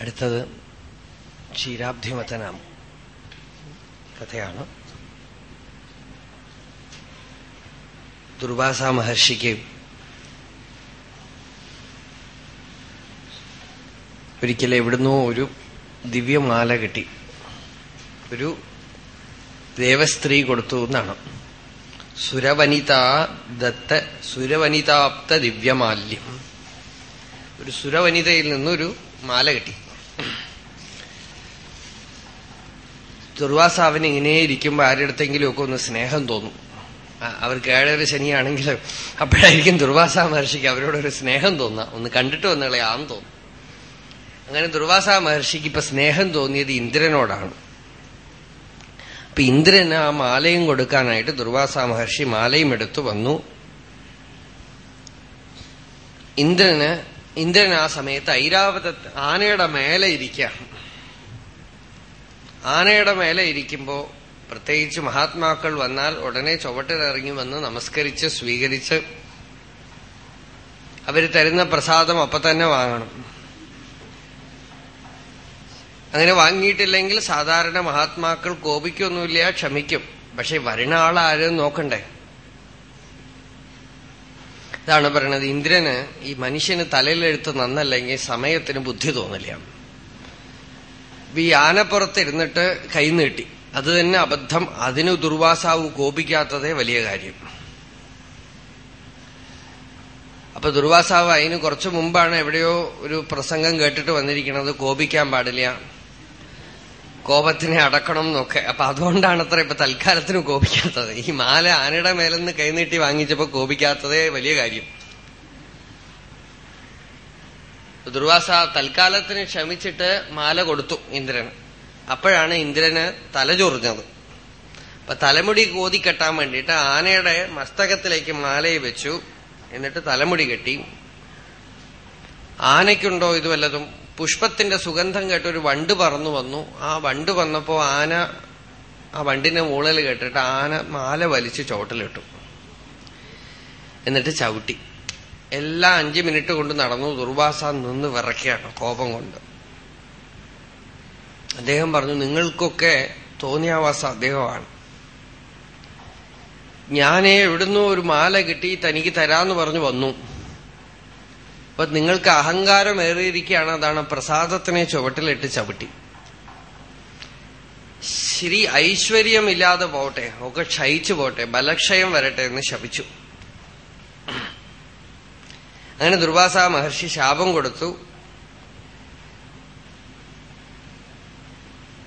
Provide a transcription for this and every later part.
അടുത്തത് ക്ഷീരാബ്ധിമതനാം കഥയാണ്. ദുർവാസ മഹർഷിക്ക് ഒരിക്കലും എവിടുന്നോ ഒരു ദിവ്യമാല കിട്ടി. ഒരു ദേവസ്ത്രീ കൊടുത്തു എന്നാണ്. സുരവനിത ദത്ത സുരവനിതാപ്ത ദിവ്യമാല്യം. ഒരു സുരവനിതയിൽ നിന്നൊരു മാല കിട്ടി. ദുർവാസാവിന് ഇങ്ങനെ ഇരിക്കുമ്പോ ആരുടെടുത്തെങ്കിലും ഒക്കെ ഒന്ന് സ്നേഹം തോന്നും. അവർക്ക് ഏഴര ശനിയാണെങ്കിൽ അപ്പോഴായിരിക്കും ദുർവാസ മഹർഷിക്ക് അവരോടൊരു സ്നേഹം തോന്നുക. ഒന്ന് കണ്ടിട്ട് വന്നുകളയാന്ന് തോന്നും. അങ്ങനെ ദുർവാസ മഹർഷിക്ക് ഇപ്പൊ സ്നേഹം തോന്നിയത് ഇന്ദ്രനോടാണ്. അപ്പൊ ഇന്ദ്രന് ആ മാലയും കൊടുക്കാനായിട്ട് ദുർവാസ മഹർഷി മാലയും എടുത്തു വന്നു. ഇന്ദ്രന് ഇന്ദ്രൻ ആ സമയത്ത് ഐരാവത ആനയുടെ മേലെ ഇരിക്കുക ആനയുടെ മേലെ ഇരിക്കുമ്പോ പ്രത്യേകിച്ച് മഹാത്മാക്കൾ വന്നാൽ ഉടനെ ചുവട്ടിലിറങ്ങി വന്ന് നമസ്കരിച്ച് സ്വീകരിച്ച് അവർ തരുന്ന പ്രസാദം അപ്പൊ തന്നെ വാങ്ങണം. അങ്ങനെ വാങ്ങിയിട്ടില്ലെങ്കിൽ സാധാരണ മഹാത്മാക്കൾ കോപിക്കൊന്നുമില്ല ക്ഷമിക്കും. പക്ഷെ വരുന്ന ആളാരും നോക്കണ്ടേ? ഇതാണ് പറയണത്. ഇന്ദ്രന് ഈ മനുഷ്യന് തലയിലെഴുത്ത് നന്നല്ലെങ്കിൽ സമയത്തിന് ബുദ്ധി തോന്നില്ല. ഈ ആനപ്പുറത്തിരുന്നിട്ട് കൈനീട്ടി അത് തന്നെ അബദ്ധം. അതിന് ദുർവാസാവ് കോപിക്കാത്തതേ വലിയ കാര്യം. അപ്പൊ ദുർവാസാവ് അതിന് കുറച്ചു മുമ്പാണ് എവിടെയോ ഒരു പ്രസംഗം കേട്ടിട്ട് വന്നിരിക്കുന്നത് കോപിക്കാൻ പാടില്ല. കോപത്തിനെ അടക്കണം എന്നൊക്കെ. അപ്പൊ അതുകൊണ്ടാണ് അത്ര ഇപ്പൊ തൽക്കാലത്തിന് കോപിക്കാത്തത്. ഈ മാല ആനയുടെ മേലെന്ന് കൈനീട്ടി വാങ്ങിച്ചപ്പോ കോപിക്കാത്തതേ വലിയ കാര്യം. ദുർവാസ തൽക്കാലത്തിന് ക്ഷമിച്ചിട്ട് മാല കൊടുത്തു ഇന്ദ്രന്. അപ്പോഴാണ് ഇന്ദ്രന് തലചൊറിഞ്ഞത് അപ്പൊ തലമുടി കോതി കെട്ടാൻ വേണ്ടിയിട്ട് ആനയുടെ മസ്തകത്തിലേക്ക് മാലയെ വെച്ചു. എന്നിട്ട് തലമുടി കെട്ടി. ആനയ്ക്കുണ്ടോ ഇത് വല്ലതും? പുഷ്പത്തിന്റെ സുഗന്ധം കേട്ട് ഒരു വണ്ട് പറന്നു വന്നു. ആ വണ്ട് വന്നപ്പോ ആന ആ വണ്ടിന്റെ മൂളൽ കേട്ടിട്ട് ആന മാല വലിച്ച് ചോട്ടിലിട്ടു. എന്നിട്ട് ചവിട്ടി. എല്ലാ അഞ്ചു മിനിറ്റ് കൊണ്ട് നടന്നു. ദുർവാസ നിന്ന് വിറയ്ക്കുകയാണ് കോപം കൊണ്ട്. അദ്ദേഹം പറഞ്ഞു നിങ്ങൾക്കൊക്കെ തോന്നിയാവാസ അദ്ദേഹമാണ്. ഞാനേ എവിടുന്നോ ഒരു മാല കിട്ടി തനിക്ക് തരാന്ന് പറഞ്ഞു വന്നു. അപ്പൊ നിങ്ങൾക്ക് അഹങ്കാരം ഏറിയിരിക്കുകയാണ്. അതാണ് പ്രസാദത്തിനെ ചുവട്ടിലിട്ട് ചവിട്ടി. ശ്രീ ഐശ്വര്യമില്ലാതെ പോട്ടെ ഒക്കെ ക്ഷയിച്ചു പോട്ടെ ബലക്ഷയം വരട്ടെ എന്ന് ശപിച്ചു. അങ്ങനെ ദുർവാസ മഹർഷി ശാപം കൊടുത്തു.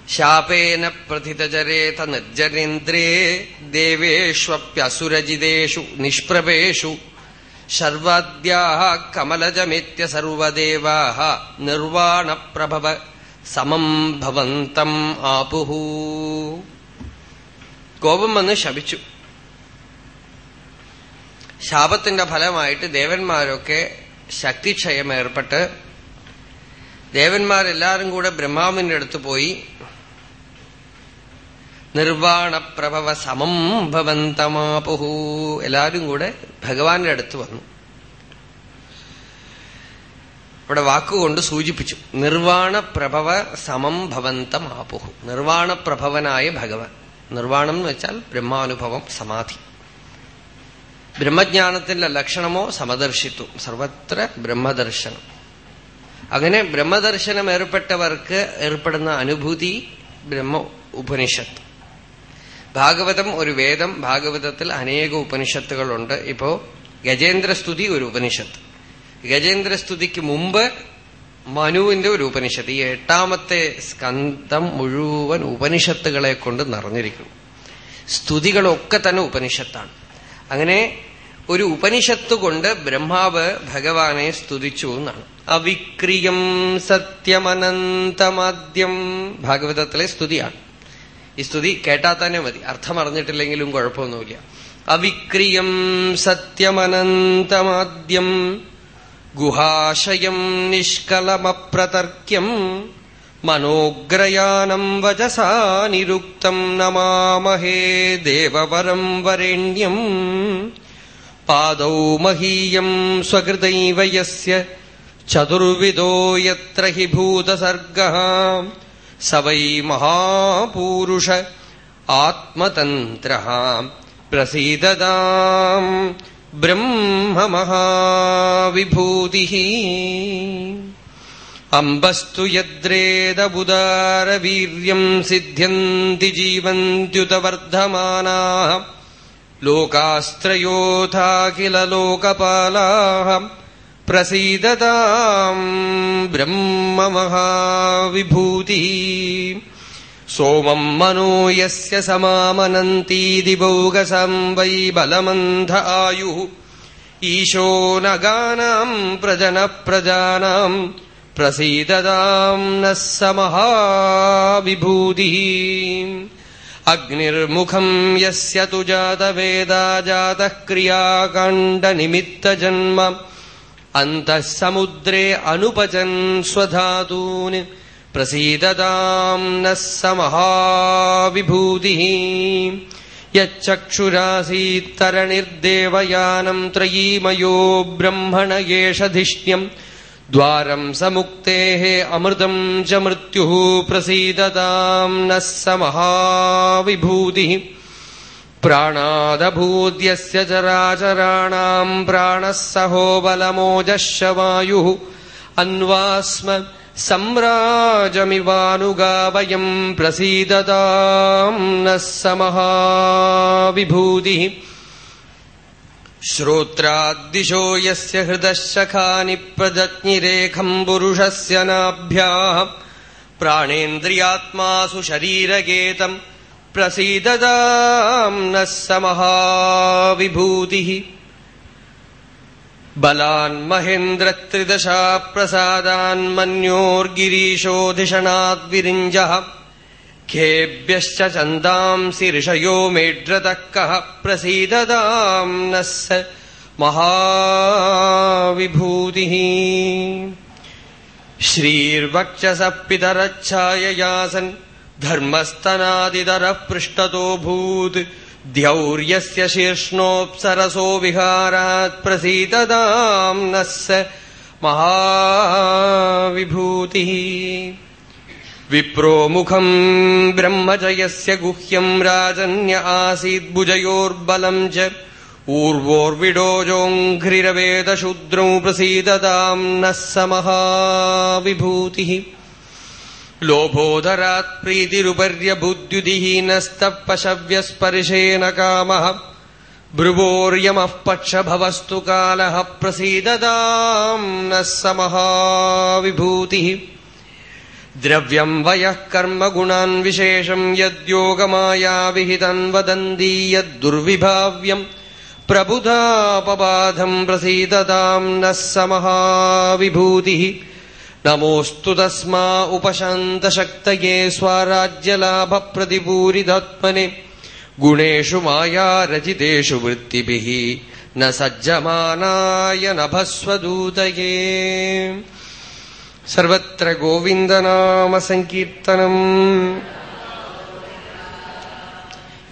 ശാപേന പ്രഥിതചരേത നിർജനേന്ദ്രേ ദേവേഷ്വപ്യസുരജിതേഷു നിഷ്പ്രഭേഷു. ശർവാദ്യാ കമലജമിത്യ സർവദേവാ നിർവാണപ്രഭവ സമം ഭവന്തം ആപുഹു. കോപം വന്ന് ശപിച്ചു. ശാപത്തിന്റെ ഫലമായിട്ട് ദേവന്മാരൊക്കെ ശക്തിക്ഷയം ഏർപ്പെട്ട് ദേവന്മാരെല്ലാരും കൂടെ ബ്രഹ്മാവിന്റെ അടുത്ത് പോയി നിർവാണപ്രഭവ സമം ഭവന്തമാപുഹു. എല്ലാരും കൂടെ ഭഗവാന്റെ അടുത്ത് വന്നു. ഇവിടെ വാക്കുകൊണ്ട് സൂചിപ്പിച്ചു. നിർവാണപ്രഭവ സമം ഭവന്തമാപുഹു. നിർവാണപ്രഭവനായ ഭഗവാൻ. നിർവാണം എന്ന് വെച്ചാൽ ബ്രഹ്മാനുഭവം സമാധി. ബ്രഹ്മജ്ഞാനത്തിന്റെ ലക്ഷണമോ സമദർശിത്വം. സർവത്ര ബ്രഹ്മദർശനം. അങ്ങനെ ബ്രഹ്മദർശനം ഏർപ്പെട്ടവർക്ക് ഏർപ്പെടുന്ന അനുഭൂതി ബ്രഹ്മ ഉപനിഷത്ത്. ഭാഗവതം ഒരു വേദം ഭാഗവതത്തിൽ അനേക ഉപനിഷത്തുകളുണ്ട്. ഇപ്പോ ഗജേന്ദ്രസ്തുതി ഒരു ഉപനിഷത്ത്. ഗജേന്ദ്രസ്തുതിക്ക് മുമ്പ് മനുവിന്റെ ഒരു ഉപനിഷത്ത്. ഈ എട്ടാമത്തെ സ്കന്ധം മുഴുവൻ ഉപനിഷത്തുകളെ കൊണ്ട് നിറഞ്ഞിരിക്കുന്നു. സ്തുതികളൊക്കെ തന്നെ ഉപനിഷത്താണ്. അങ്ങനെ ഒരു ഉപനിഷത്ത് കൊണ്ട് ബ്രഹ്മാവ് ഭഗവാനെ സ്തുതിച്ചു എന്നാണ്. അവിക്രിയം സത്യമനന്തമാദ്യം ഭാഗവതത്തിലെ സ്തുതിയാണ്. ഈ സ്തുതി കേട്ടാൽ തന്നെ മതി. അർത്ഥം അറിഞ്ഞിട്ടില്ലെങ്കിലും കുഴപ്പമൊന്നുമില്ല. അവിക്രിയം സത്യമനന്തമാദ്യം ഗുഹാശയം നിഷ്കലമപ്രതർക്യം മനോഗ്രയാനം വചസാ നിരുക്തം നമാമഹേ ദേവവരം വരേണ്യം പാദൗ മഹീയം സ്വകൃതൈവയസ്യ യസ്യ ചതുർവിധോ യത്ര ഹി ഭൂതസർഗ സ വൈ മഹാപൂരുഷ ആത്മതന്ത്ര अम्बस्तु यद्रेदबुदारवीर्यम् सिद्ध्यन्ति जीवन्त्युत वर्धमानाः लोकास्त्रयोथा किल लोकपालाः प्रसीदताम् ब्रह्म महाविभूतिः सोमम् मनो यस्य समामनन्ती दिवौगसं वै बलमन्ध आयुः ईशो नगानाम् प्रजनप्रजानाम् प्रसीदताम् नः स महाविभूतिः अग्निर्मुखम् यस्य तु जातवेदा जातः क्रियाकाण्डनिमित्तजन्म। अन्तः समुद्रे अनुपचन् स्वधातून्। प्रसीदताम् नः स महाविभूतिः यच्चक्षुरासीत्तरणिर्देवयानम् त्रयीमयो ब्रह्मण एषधिष्ण्यम् द्वारम् समुक्तेः अमृतम् च मृत्युः प्रसीदताम् नः स महाविभूतिः। प्राणादभूद्यस्य चराचराणाम् प्राणः सहो बलमोजः अन्वास्म सम्राजमिवानुगावयम् प्रसीदताम् नः स महाविभूतिः। श्रोत्राद्दिशो यस्य हृदःशखानि प्रजज्ञिरेखम् पुरुषस्य नाभ्याः। प्राणेन्द्रियात्मासु शरीरगेतम् प्रसीदताम् नः स महाविभूतिः। बलान्महेन्द्रत्रिदशा प्रसादान्मन्योर्गिरीशोधिषणाद्विरिञ्जः खेभ्यश्च चन्दांसि ऋषयो मेढ्रतः कः प्रसीदताम् नः स महाविभूतिः। श्रीर्वक्षसः पितरच्छाययासन् धर्मस्तनादितरः पृष्ठतोऽभूत् द्यौर्यस्य शीर्ष्णोऽप्सरसो विहारात् प्रसीदताम् नः स महाविभूतिः विप्रोमुखम् ब्रह्मजयस्य गुह्यम् राजन्य आसीद्भुजयोर्बलम् च। ऊर्वोर्विडोजोऽङ्घ्रिरवेद शूद्रौ प्रसीददाम् नः स महाविभूतिः। लोभोधरात् कामः। ब्रुवोर्यमः पक्षभवस्तु कालः प्रसीददाम् नः स महाविभूतिः। स महाविभूतिः द्रव्यम् वयः कर्म गुणान् विशेषम् यद्योगमायाविहितम् वदन्ती यद्दुर्विभाव्यम् प्रबुधापबाधम् प्रसीदताम् नः स महाविभूतिः नमोऽस्तु तस्मा उपशान्तशक्तये स्वाराज्यलाभप्रतिपूरितात्मने गुणेषु मायारचितेषु वृत्तिभिः न सज्जमानाय नभस्वदूतये സർവത്ര ഗോവിന്ദനാമ സങ്കീർത്തനം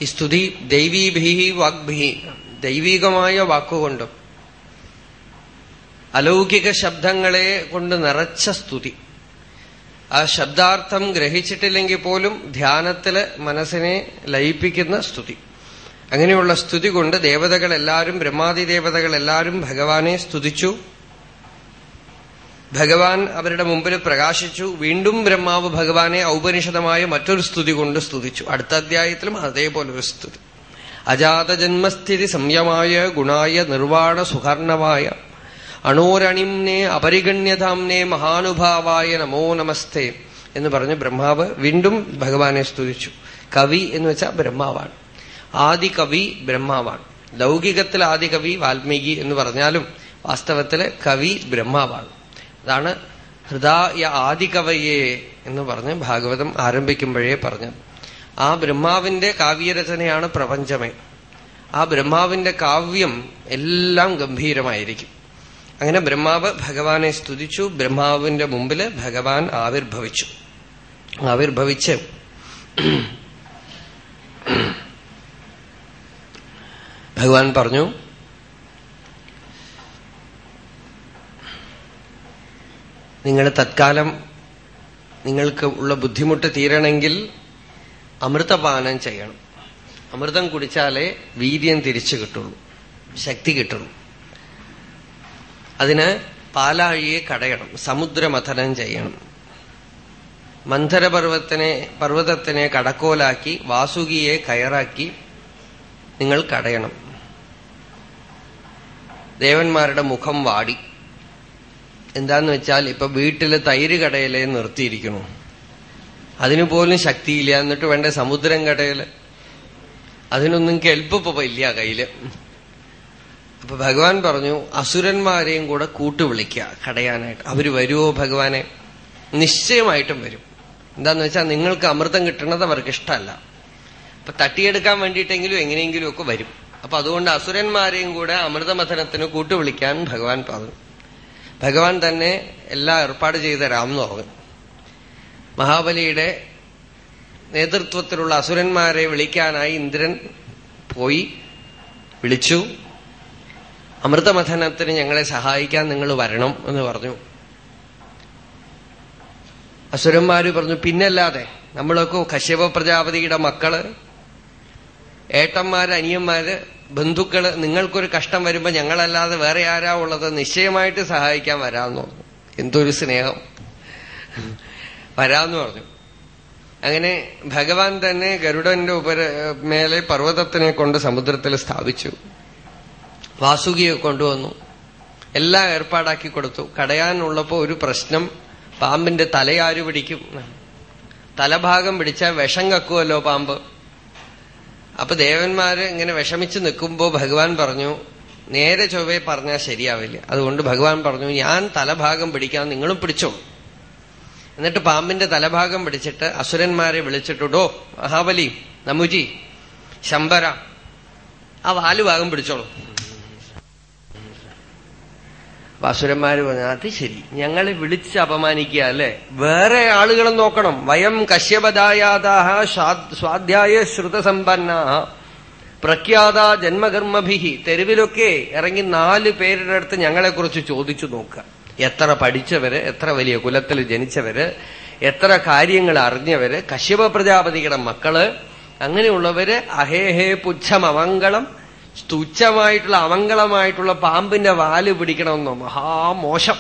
ഈ സ്തുതി ദൈവീഭി വാഗ്ഭി ദൈവികമായ വാക്കുകൊണ്ടും അലൗകിക ശബ്ദങ്ങളെ കൊണ്ട് നിറച്ച സ്തുതി. ആ ശബ്ദാർത്ഥം ഗ്രഹിച്ചിട്ടില്ലെങ്കിൽ പോലും ധ്യാനത്തിൽ മനസ്സിനെ ലയിപ്പിക്കുന്ന സ്തുതി. അങ്ങനെയുള്ള സ്തുതി കൊണ്ട് ദേവതകളെല്ലാവരും ബ്രഹ്മാതി ദേവതകളെല്ലാവരും ഭഗവാനെ സ്തുതിച്ചു. ഭഗവാൻ അവരുടെ മുമ്പിൽ പ്രകാശിച്ചു. വീണ്ടും ബ്രഹ്മാവ് ഭഗവാനെ ഔപനിഷദമായ മറ്റൊരു സ്തുതി കൊണ്ട് സ്തുതിച്ചു. അടുത്ത അധ്യായത്തിലും അതേപോലെ ഒരു സ്തുതി. അജാതജന്മസ്ഥിതി സംയമായ ഗുണായ നിർവാണ സുഹർണവായ. അണോരണിംനെ അപരിഗണ്യതാംനെ മഹാനുഭാവായ നമോ നമസ്തേ എന്ന് പറഞ്ഞ് ബ്രഹ്മാവ് വീണ്ടും ഭഗവാനെ സ്തുതിച്ചു. കവി എന്ന് വെച്ചാൽ ബ്രഹ്മാവാണ്. ആദി കവി ബ്രഹ്മാവാണ്. ലൗകികത്തിൽ ആദി കവി വാൽമീകി എന്ന് പറഞ്ഞാലും വാസ്തവത്തിൽ കവി ബ്രഹ്മാവാണ്. അതാണ് ഹൃദയ ആദികവയെ എന്ന് പറഞ്ഞ് ഭാഗവതം ആരംഭിക്കുമ്പോഴേ പറഞ്ഞു. ആ ബ്രഹ്മാവിന്റെ കാവ്യരചനയാണ് പ്രപഞ്ചമേ. ആ ബ്രഹ്മാവിന്റെ കാവ്യം എല്ലാം ഗംഭീരമായിരിക്കും. അങ്ങനെ ബ്രഹ്മാവ് ഭഗവാനെ സ്തുതിച്ചു ബ്രഹ്മാവിന്റെ മുമ്പിൽ ഭഗവാൻ ആവിർഭവിച്ചു. ആവിർഭവിച്ച് ഭഗവാൻ പറഞ്ഞു നിങ്ങൾ തത്കാലം നിങ്ങൾക്ക് ഉള്ള ബുദ്ധിമുട്ട് തീരണമെങ്കിൽ അമൃതപാനം ചെയ്യണം. അമൃതം കുടിച്ചാലേ വീര്യം തിരിച്ചു കിട്ടുള്ളൂ ശക്തി കിട്ടുള്ളൂ. അതിന് പാലാഴിയെ കടയണം സമുദ്രമഥനം ചെയ്യണം. മന്ധരപർവത്തിനെ പർവതത്തിനെ കടക്കോലാക്കി വാസുകിയെ കയറാക്കി നിങ്ങൾ കടയണം. ദേവന്മാരുടെ മുഖം വാടി. എന്താന്ന് വെച്ചാൽ ഇപ്പൊ വീട്ടിൽ തൈര് കടയിലെ നിർത്തിയിരിക്കുന്നു. അതിനു പോലും ശക്തിയില്ല. എന്നിട്ട് വേണ്ട സമുദ്രം കടയിൽ. അതിനൊന്നും കെൽപ്പിപ്പോ ഇല്ല കയ്യിൽ. അപ്പൊ ഭഗവാൻ പറഞ്ഞു അസുരന്മാരെയും കൂടെ കൂട്ടുവിളിക്കുക കടയാനായിട്ട്. അവർ വരുമോ ഭഗവാനെ? നിശ്ചയമായിട്ടും വരും. എന്താന്ന് വെച്ചാൽ നിങ്ങൾക്ക് അമൃതം കിട്ടണത് അവർക്ക് ഇഷ്ടമല്ല. അപ്പൊ തട്ടിയെടുക്കാൻ വേണ്ടിയിട്ടെങ്കിലും എങ്ങനെയെങ്കിലും ഒക്കെ വരും. അപ്പൊ അതുകൊണ്ട് അസുരന്മാരെയും കൂടെ അമൃതമഥനത്തിന് കൂട്ടുവിളിക്കാൻ ഭഗവാൻ പറഞ്ഞു. ഭഗവാൻ തന്നെ എല്ലാം ഏർപ്പാട് ചെയ്ത തരാം എന്ന് പറഞ്ഞു മഹാബലിയുടെ നേതൃത്വത്തിലുള്ള അസുരന്മാരെ വിളിക്കാനായി ഇന്ദ്രൻ പോയി വിളിച്ചു. അമൃതമഥനത്തിന് ഞങ്ങളെ സഹായിക്കാൻ നിങ്ങൾ വരണം എന്ന് പറഞ്ഞു. അസുരന്മാര് പറഞ്ഞു പിന്നല്ലാതെ നമ്മളൊക്കെ കശ്യപ പ്രജാപതിയുടെ മക്കൾ ഏട്ടന്മാര് അനിയന്മാര് ബന്ധുക്കൾ നിങ്ങൾക്കൊരു കഷ്ടം വരുമ്പോ ഞങ്ങളല്ലാതെ വേറെ ആരാ ഉള്ളത് നിശ്ചയമായിട്ട് സഹായിക്കാൻ വരാമെന്ന് പറഞ്ഞു. എന്തൊരു സ്നേഹം. വരാമെന്ന് പറഞ്ഞു. അങ്ങനെ ഭഗവാൻ തന്നെ ഗരുഡന്റെ ഉപര മേലെ പർവതത്തിനെ കൊണ്ട് സമുദ്രത്തിൽ സ്ഥാപിച്ചു. വാസുകിയെ കൊണ്ടുവന്നു. എല്ലാം ഏർപ്പാടാക്കി കൊടുത്തു. കടയാനുള്ളപ്പോ ഒരു പ്രശ്നം പാമ്പിന്റെ തലയാരു പിടിക്കും. തലഭാഗം പിടിച്ചാൽ വിഷം കക്കുമല്ലോ പാമ്പ്. അപ്പൊ ദേവന്മാര് ഇങ്ങനെ വിഷമിച്ച് നിൽക്കുമ്പോ ഭഗവാൻ പറഞ്ഞു നേരെ ചൊവ്വെ പറഞ്ഞാൽ ശരിയാവില്ല. അതുകൊണ്ട് ഭഗവാൻ പറഞ്ഞു ഞാൻ തലഭാഗം പിടിക്കാൻ നിങ്ങളും പിടിച്ചോ? എന്നിട്ട് പാമ്പിന്റെ തലഭാഗം പിടിച്ചിട്ട് അസുരന്മാരെ വിളിച്ചിട്ടുടോ മഹാബലി നമുജി ശമ്പര ആ വാലുഭാഗം പിടിച്ചോളൂ. അസുരന്മാര് പറഞ്ഞു അത് ശരി. ഞങ്ങളെ വിളിച്ച് അപമാനിക്കുക അല്ലെ? വേറെ ആളുകളെ നോക്കണം. വയം കശ്യപദായാതാഹ സ്വാധ്യായ ശ്രുതസമ്പന്ന പ്രഖ്യാത ജന്മകർമ്മഭിഹി. തെരുവിലൊക്കെ ഇറങ്ങി നാല് പേരുടെ അടുത്ത് ഞങ്ങളെക്കുറിച്ച് ചോദിച്ചു നോക്കുക. എത്ര പഠിച്ചവര് എത്ര വലിയ കുലത്തിൽ ജനിച്ചവര് എത്ര കാര്യങ്ങൾ അറിഞ്ഞവര് കശ്യപ പ്രജാപതിയുടെ മക്കൾ അങ്ങനെയുള്ളവര് അഹേഹേ പുച്ഛമമംഗളം തുച്ഛമായിട്ടുള്ള അമംഗളമായിട്ടുള്ള പാമ്പിന്റെ വാൽ പിടിക്കണമെന്നോ? മഹാമോശം.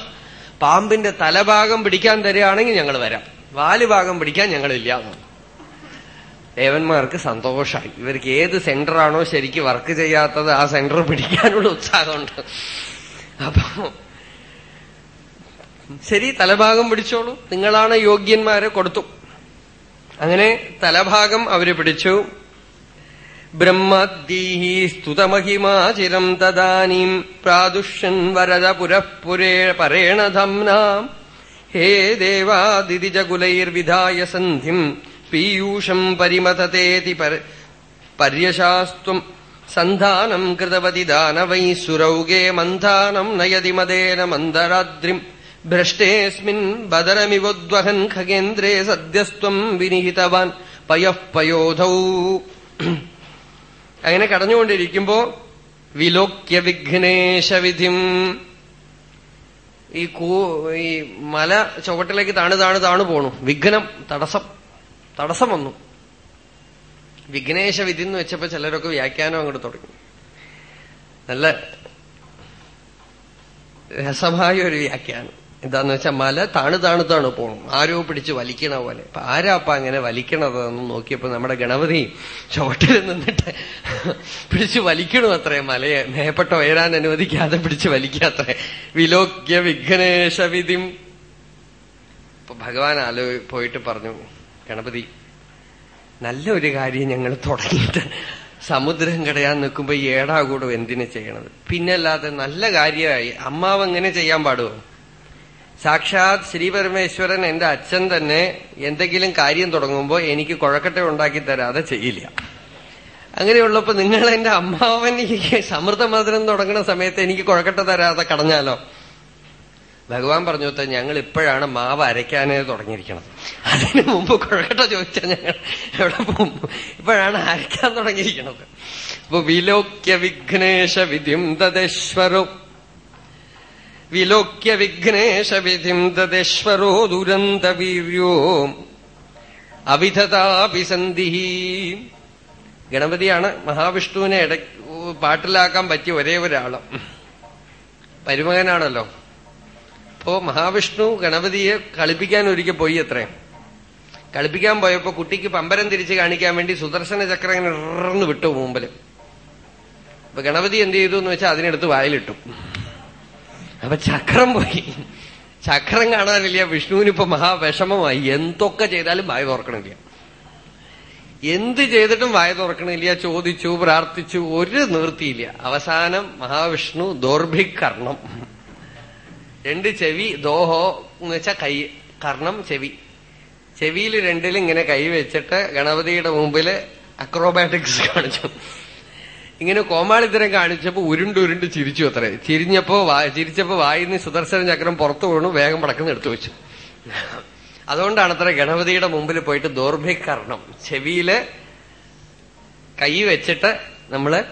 പാമ്പിന്റെ തലഭാഗം പിടിക്കാൻ തരികയാണെങ്കിൽ ഞങ്ങൾ വരാം. വാൽ ഭാഗം പിടിക്കാൻ ഞങ്ങളില്ല ദേവന്മാർക്ക് സന്തോഷമായി ഇവർക്ക് ഏത് സെന്ററാണോ ശരിക്ക് വർക്ക് ചെയ്യാത്തത് ആ സെന്റർ പിടിക്കാനുള്ള ഉത്സാഹമുണ്ട്. അപ്പൊ ശരി തലഭാഗം പിടിച്ചോളൂ. നിങ്ങളാണ് യോഗ്യന്മാരെ കൊടുത്തു. അങ്ങനെ തലഭാഗം അവർ പിടിച്ചു. ബ്രഹ്മദ്ദീഹി സ്തുതമഹിമാചിരം തദാനീം പ്രാദുഷ്യൻ വരദ പുരഃപുരേ പരേണ ധംനാം. ഹേ ദേവാദിതിജകുലൈർവിധായ സന്ധിം പീയൂഷം പരിമതതേതി പര്യശാസ്ത്വം സന്ധാനം കൃതവതി ദാനവൈ സുരൗഗേ മന്ധാനം നയതി മദേന മന്ദരാദ്രിം ഭ്രഷ്ടേസ്മിൻ ബദരമിവോദ്വഹൻ ഖഗേന്ദ്രേ സദ്യസ്ത്വം വിനിഹിതവാൻ പയഃ പയോധൗ അങ്ങനെ കടഞ്ഞുകൊണ്ടിരിക്കുമ്പോ വിലോക്യ വിഘ്നേശവിധിം ഈ കൂ ഈ മല ചുവട്ടിലേക്ക് താണു താണു താണു പോണു. വിഘ്നം തടസ്സം തടസ്സം വന്നു. വിഘ്നേശവിധി എന്ന് വെച്ചപ്പോ ചിലരൊക്കെ വ്യാഖ്യാനം അങ്ങോട്ട് തുടങ്ങി. നല്ല രസമായ ഒരു വ്യാഖ്യാനം. എന്താന്ന് വെച്ചാൽ മല താണു താണു താണു പോകണം ആരോ പിടിച്ച് വലിക്കണ പോലെ. അപ്പൊ ആരാപ്പ അങ്ങനെ വലിക്കണതെന്ന് നോക്കിയപ്പോ നമ്മുടെ ഗണപതി ചുവട്ടിൽ നിന്നിട്ട് പിടിച്ച് വലിക്കണു അത്രേ. മലയെ മേപ്പെട്ട ഉയരാൻ അനുവദിക്കാതെ പിടിച്ച് വലിക്കാത്രേ വിലോക്യ വിഘ്നേശ വിധിം. ഇപ്പൊ ഭഗവാൻ ആലോ പോയിട്ട് പറഞ്ഞു ഗണപതി നല്ല ഒരു കാര്യം ഞങ്ങൾ തുടങ്ങിയിട്ട്. സമുദ്രം കടയാൻ നിൽക്കുമ്പോ ഏടാകൂടും എന്തിനു ചെയ്യണത്? പിന്നല്ലാതെ നല്ല കാര്യമായി. അമ്മാവ് എങ്ങനെ ചെയ്യാൻ പാടുമോ സാക്ഷാത് ശ്രീപരമേശ്വരൻ എന്റെ അച്ഛൻ തന്നെ എന്തെങ്കിലും കാര്യം തുടങ്ങുമ്പോൾ എനിക്ക് കുഴക്കട്ട ഉണ്ടാക്കി തരാതെ ചെയ്യില്ല. അങ്ങനെയുള്ളപ്പോ നിങ്ങൾ എന്റെ അമ്മാവൻ സമൃദ്ധമധുരം തുടങ്ങുന്ന സമയത്ത് എനിക്ക് കുഴക്കട്ട തരാതെ കടഞ്ഞാലോ? ഭഗവാൻ പറഞ്ഞു ഞങ്ങൾ ഇപ്പോഴാണ് മാവ് അരയ്ക്കാനേ തുടങ്ങിയിരിക്കണം അതിനു മുമ്പ് കുഴക്കട്ട ചോദിച്ചാൽ ഞങ്ങൾ എവിടെ പോകും? ഇപ്പോഴാണ് അരയ്ക്കാൻ തുടങ്ങിയിരിക്കണത്. അപ്പൊ വിലോക്യ വിഘ്നേശ വിധിം തദേശ്വരോ വിലോക്യ വിഘ്നേശവിധിം തദേശ്വരോ ദുരന്തവീര്യോ അവിധതാപി സന്ധി ഗണപതിയാണ് മഹാവിഷ്ണുവിനെ ഇട പാട്ടിലാക്കാൻ പറ്റിയ ഒരേ ഒരാൾ. പരുമകനാണല്ലോ. അപ്പോ മഹാവിഷ്ണു ഗണപതിയെ കളിപ്പിക്കാൻ ഒരിക്കൽ പോയി അത്രേ. കളിപ്പിക്കാൻ പോയപ്പോ കുട്ടിക്ക് പമ്പരം തിരിച്ച് കാണിക്കാൻ വേണ്ടി സുദർശന ചക്രം ഇങ്ങനെ ഇറന്ന് വിട്ടു മുമ്പിൽ. അപ്പൊ ഗണപതി എന്ത് ചെയ്തു എന്ന് വെച്ചാൽ അതിനെടുത്ത് വായിലിട്ടു. അപ്പൊ ചക്രം പോയി. ചക്രം കാണാനില്ല വിഷ്ണുവിനിപ്പോ മഹാവിഷമമായി. എന്തൊക്കെ ചെയ്താലും വായ തുറക്കണില്ല. എന്ത് ചെയ്തിട്ടും വായ തുറക്കണില്ല. ചോദിച്ചു പ്രാർത്ഥിച്ചു ഒരു നിവൃത്തിയില്ല. അവസാനം മഹാവിഷ്ണു ദോർഭിക്കർണം രണ്ട് ചെവി ദോഹോ എന്ന് വെച്ചാൽ കൈ കർണം ചെവി. ചെവിയിൽ രണ്ടിലും ഇങ്ങനെ കൈ വെച്ചിട്ട് ഗണപതിയുടെ മുമ്പിൽ അക്രോബാറ്റിക്സ് കാണിച്ചു. ഇങ്ങനെ കോമാളിത്തരം കാണിച്ചപ്പോ ഉരുണ്ട് ചിരിച്ചു അത്രേ. ചിരിഞ്ഞപ്പോ ചിരിച്ചപ്പോ വായിന്ന് സുദർശന ചക്രം പുറത്തു വീണു വേഗം പടക്കുന്ന എടുത്തു വെച്ചു. അതുകൊണ്ടാണ് അത്ര ഗണപതിയുടെ മുമ്പിൽ പോയിട്ട് ദൗർഭികരണം. ചെവിയിൽ കൈ വെച്ചിട്ട് നമ്മൾ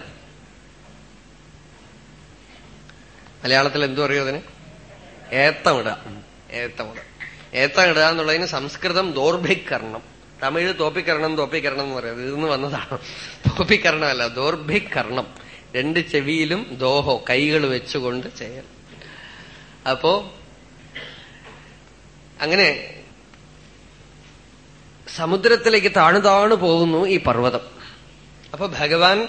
മലയാളത്തിൽ എന്തു പറയൂ അതിന്? ഏത്തമിടുക. ഏത്തമിടുക. ഏത്തമിടുക എന്നുള്ളതിന് സംസ്കൃതം ദൗർഭികരണം. തമിഴ് തോപ്പിക്കരണം തോപ്പിക്കരണം എന്ന് പറയുന്നത് ഇതിന്ന് വന്നതാണ്. തോപ്പിക്കരണമല്ല ദോർഭിക്കരണം. രണ്ട് ചെവിയിലും ദോഹോ കൈകൾ വെച്ചുകൊണ്ട് ചെയ്യൽ. അപ്പോ അങ്ങനെ സമുദ്രത്തിലേക്ക് താണു താണു പോകുന്നു ഈ പർവതം. അപ്പൊ ഭഗവാൻ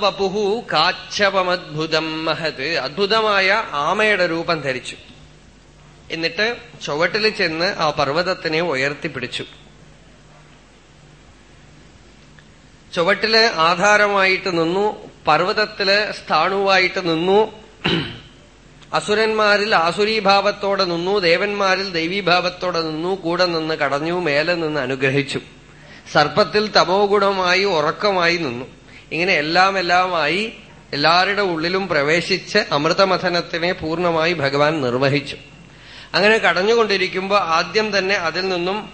വപുഹു കാച്ചവമദ്ഭുതം മഹത്. അദ്ഭുതമായ ആമയുടെ രൂപം ധരിച്ചു. എന്നിട്ട് ചുവട്ടിൽ ചെന്ന് ആ പർവതത്തിനെ ഉയർത്തിപ്പിടിച്ചു. ചുവട്ടിൽ ആധാരമായിട്ട് നിന്നു പർവതത്തിൽ സ്ഥാണുവായിട്ട് നിന്നു. അസുരന്മാരിൽ ആസുരീഭാവത്തോടെ നിന്നു ദേവന്മാരിൽ ദൈവീഭാവത്തോടെ നിന്നു കൂടെ നിന്ന് കടഞ്ഞു മേലെ നിന്ന് അനുഗ്രഹിച്ചു. സർപ്പത്തിൽ തമോഗുണമായി ഉറക്കമായി നിന്നു. ഇങ്ങനെ എല്ലാം എല്ലാമായി എല്ലാവരുടെ ഉള്ളിലും പ്രവേശിച്ച് അമൃതമഥനത്തിനെ പൂർണമായി ഭഗവാൻ നിർവഹിച്ചു. അങ്ങനെ കടഞ്ഞുകൊണ്ടിരിക്കുമ്പോ ആദ്യം തന്നെ അതിൽ നിന്നും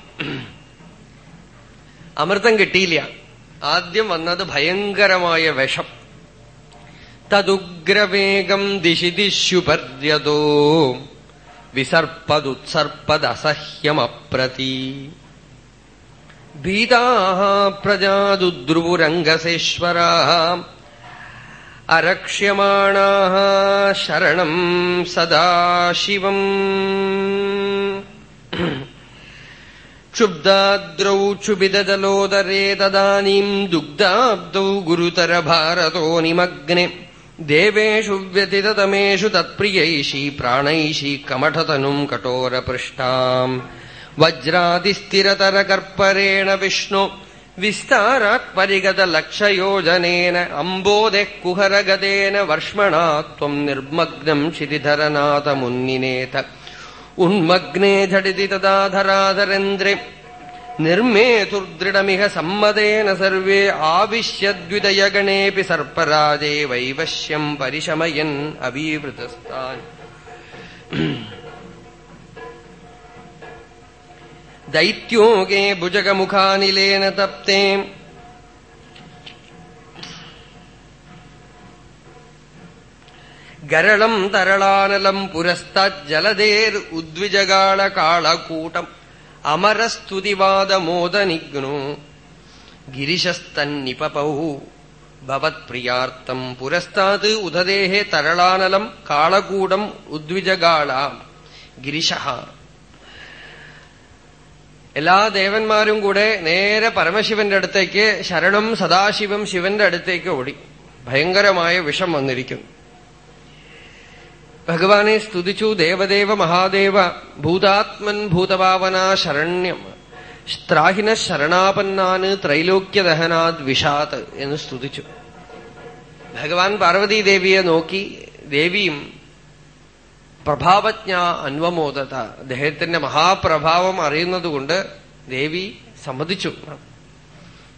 അമൃതം കിട്ടിയില്ല. ആദ്യം വന്നത് ഭയങ്കരമായ വിഷം. തദുഗ്രവേഗം ദിശി ദിശുപര്യതോ വിസർപ്പതുത്സർപ്പദസഹ്യമപ്രതി. ഭീതാ പ്രജാദുദ്രുവുരംഗസേശ്വരാ अरक्ष्यमाणाः शरणम् सदाशिवम् क्षुब्दाद्रौ क्षुभिदजलोदरे तदानीम् दुग्धाब्दौ गुरुतरभारतो निमग्ने देवेषु व्यतिततमेषु तत्प्रियैषी प्राणैषी कमठतनुम् कठोरपृष्ठाम् वज्रादिस्थिरतरकर्परेण विष्णु വിസ്താരാത്മരിഗതലക്ഷയോജനേന അംബോദെ കുഹരഗതേന വർഷ്മണാ ത്വം നിർമ്മഗ്നം ശിരിധരനാഥമുന്നിനേത ഉന്മഗ്നേ ഝടിതി തദാധരാധരേന്ദ്രേ നിർമ്മേതുർദൃഢമിഹ സമ്മതേന സർവേ ആവിശ്യദ്വിതയഗണേപി സർപ്പരാജേ വൈവശ്യം പരിശമയൻ അവീവൃതസ്ഥാൻ ദൈത്യോകേ ഭുജകമുഖാനിലേന തപ്തേ. ഗരളം തരളാനലം പുരസ്തജ്ജലദേർ ഉദ്വിജഗാള കാളകൂട്ടം അമരസ്തുതിവാദമോദനിഗ്നോ. ഗിരിശസ്തന്നിപപൗ ഭവത്പ്രിയാർത്ഥം പുരസ്താത് ഉദദേഹേ തരളാനലം കാളകൂടം ഉദ്വിജഗാള ഗിരിശ. എല്ലാ ദേവന്മാരും കൂടെ നേരെ പരമശിവന്റെ അടുത്തേക്ക് ശരണം സദാശിവം ശിവന്റെ അടുത്തേക്ക് ഓടി. ഭയങ്കരമായ വിഷം വന്നിരിക്കുന്നു. ഭഗവാനെ സ്തുതിച്ചു ദേവദേവ മഹാദേവ ഭൂതാത്മൻ ഭൂതഭാവന ശരണ്യം. ത്രാഹിന ശരണാപന്നാന് ത്രൈലോക്യദഹനാത് വിഷാത് എന്ന് സ്തുതിച്ചു. ഭഗവാൻ പാർവതീദേവിയെ നോക്കി ദേവിയും പ്രഭാവജ്ഞ അന്വമോദത അദ്ദേഹത്തിന്റെ മഹാപ്രഭാവം അറിയുന്നതുകൊണ്ട് ദേവി സമ്മതിച്ചു.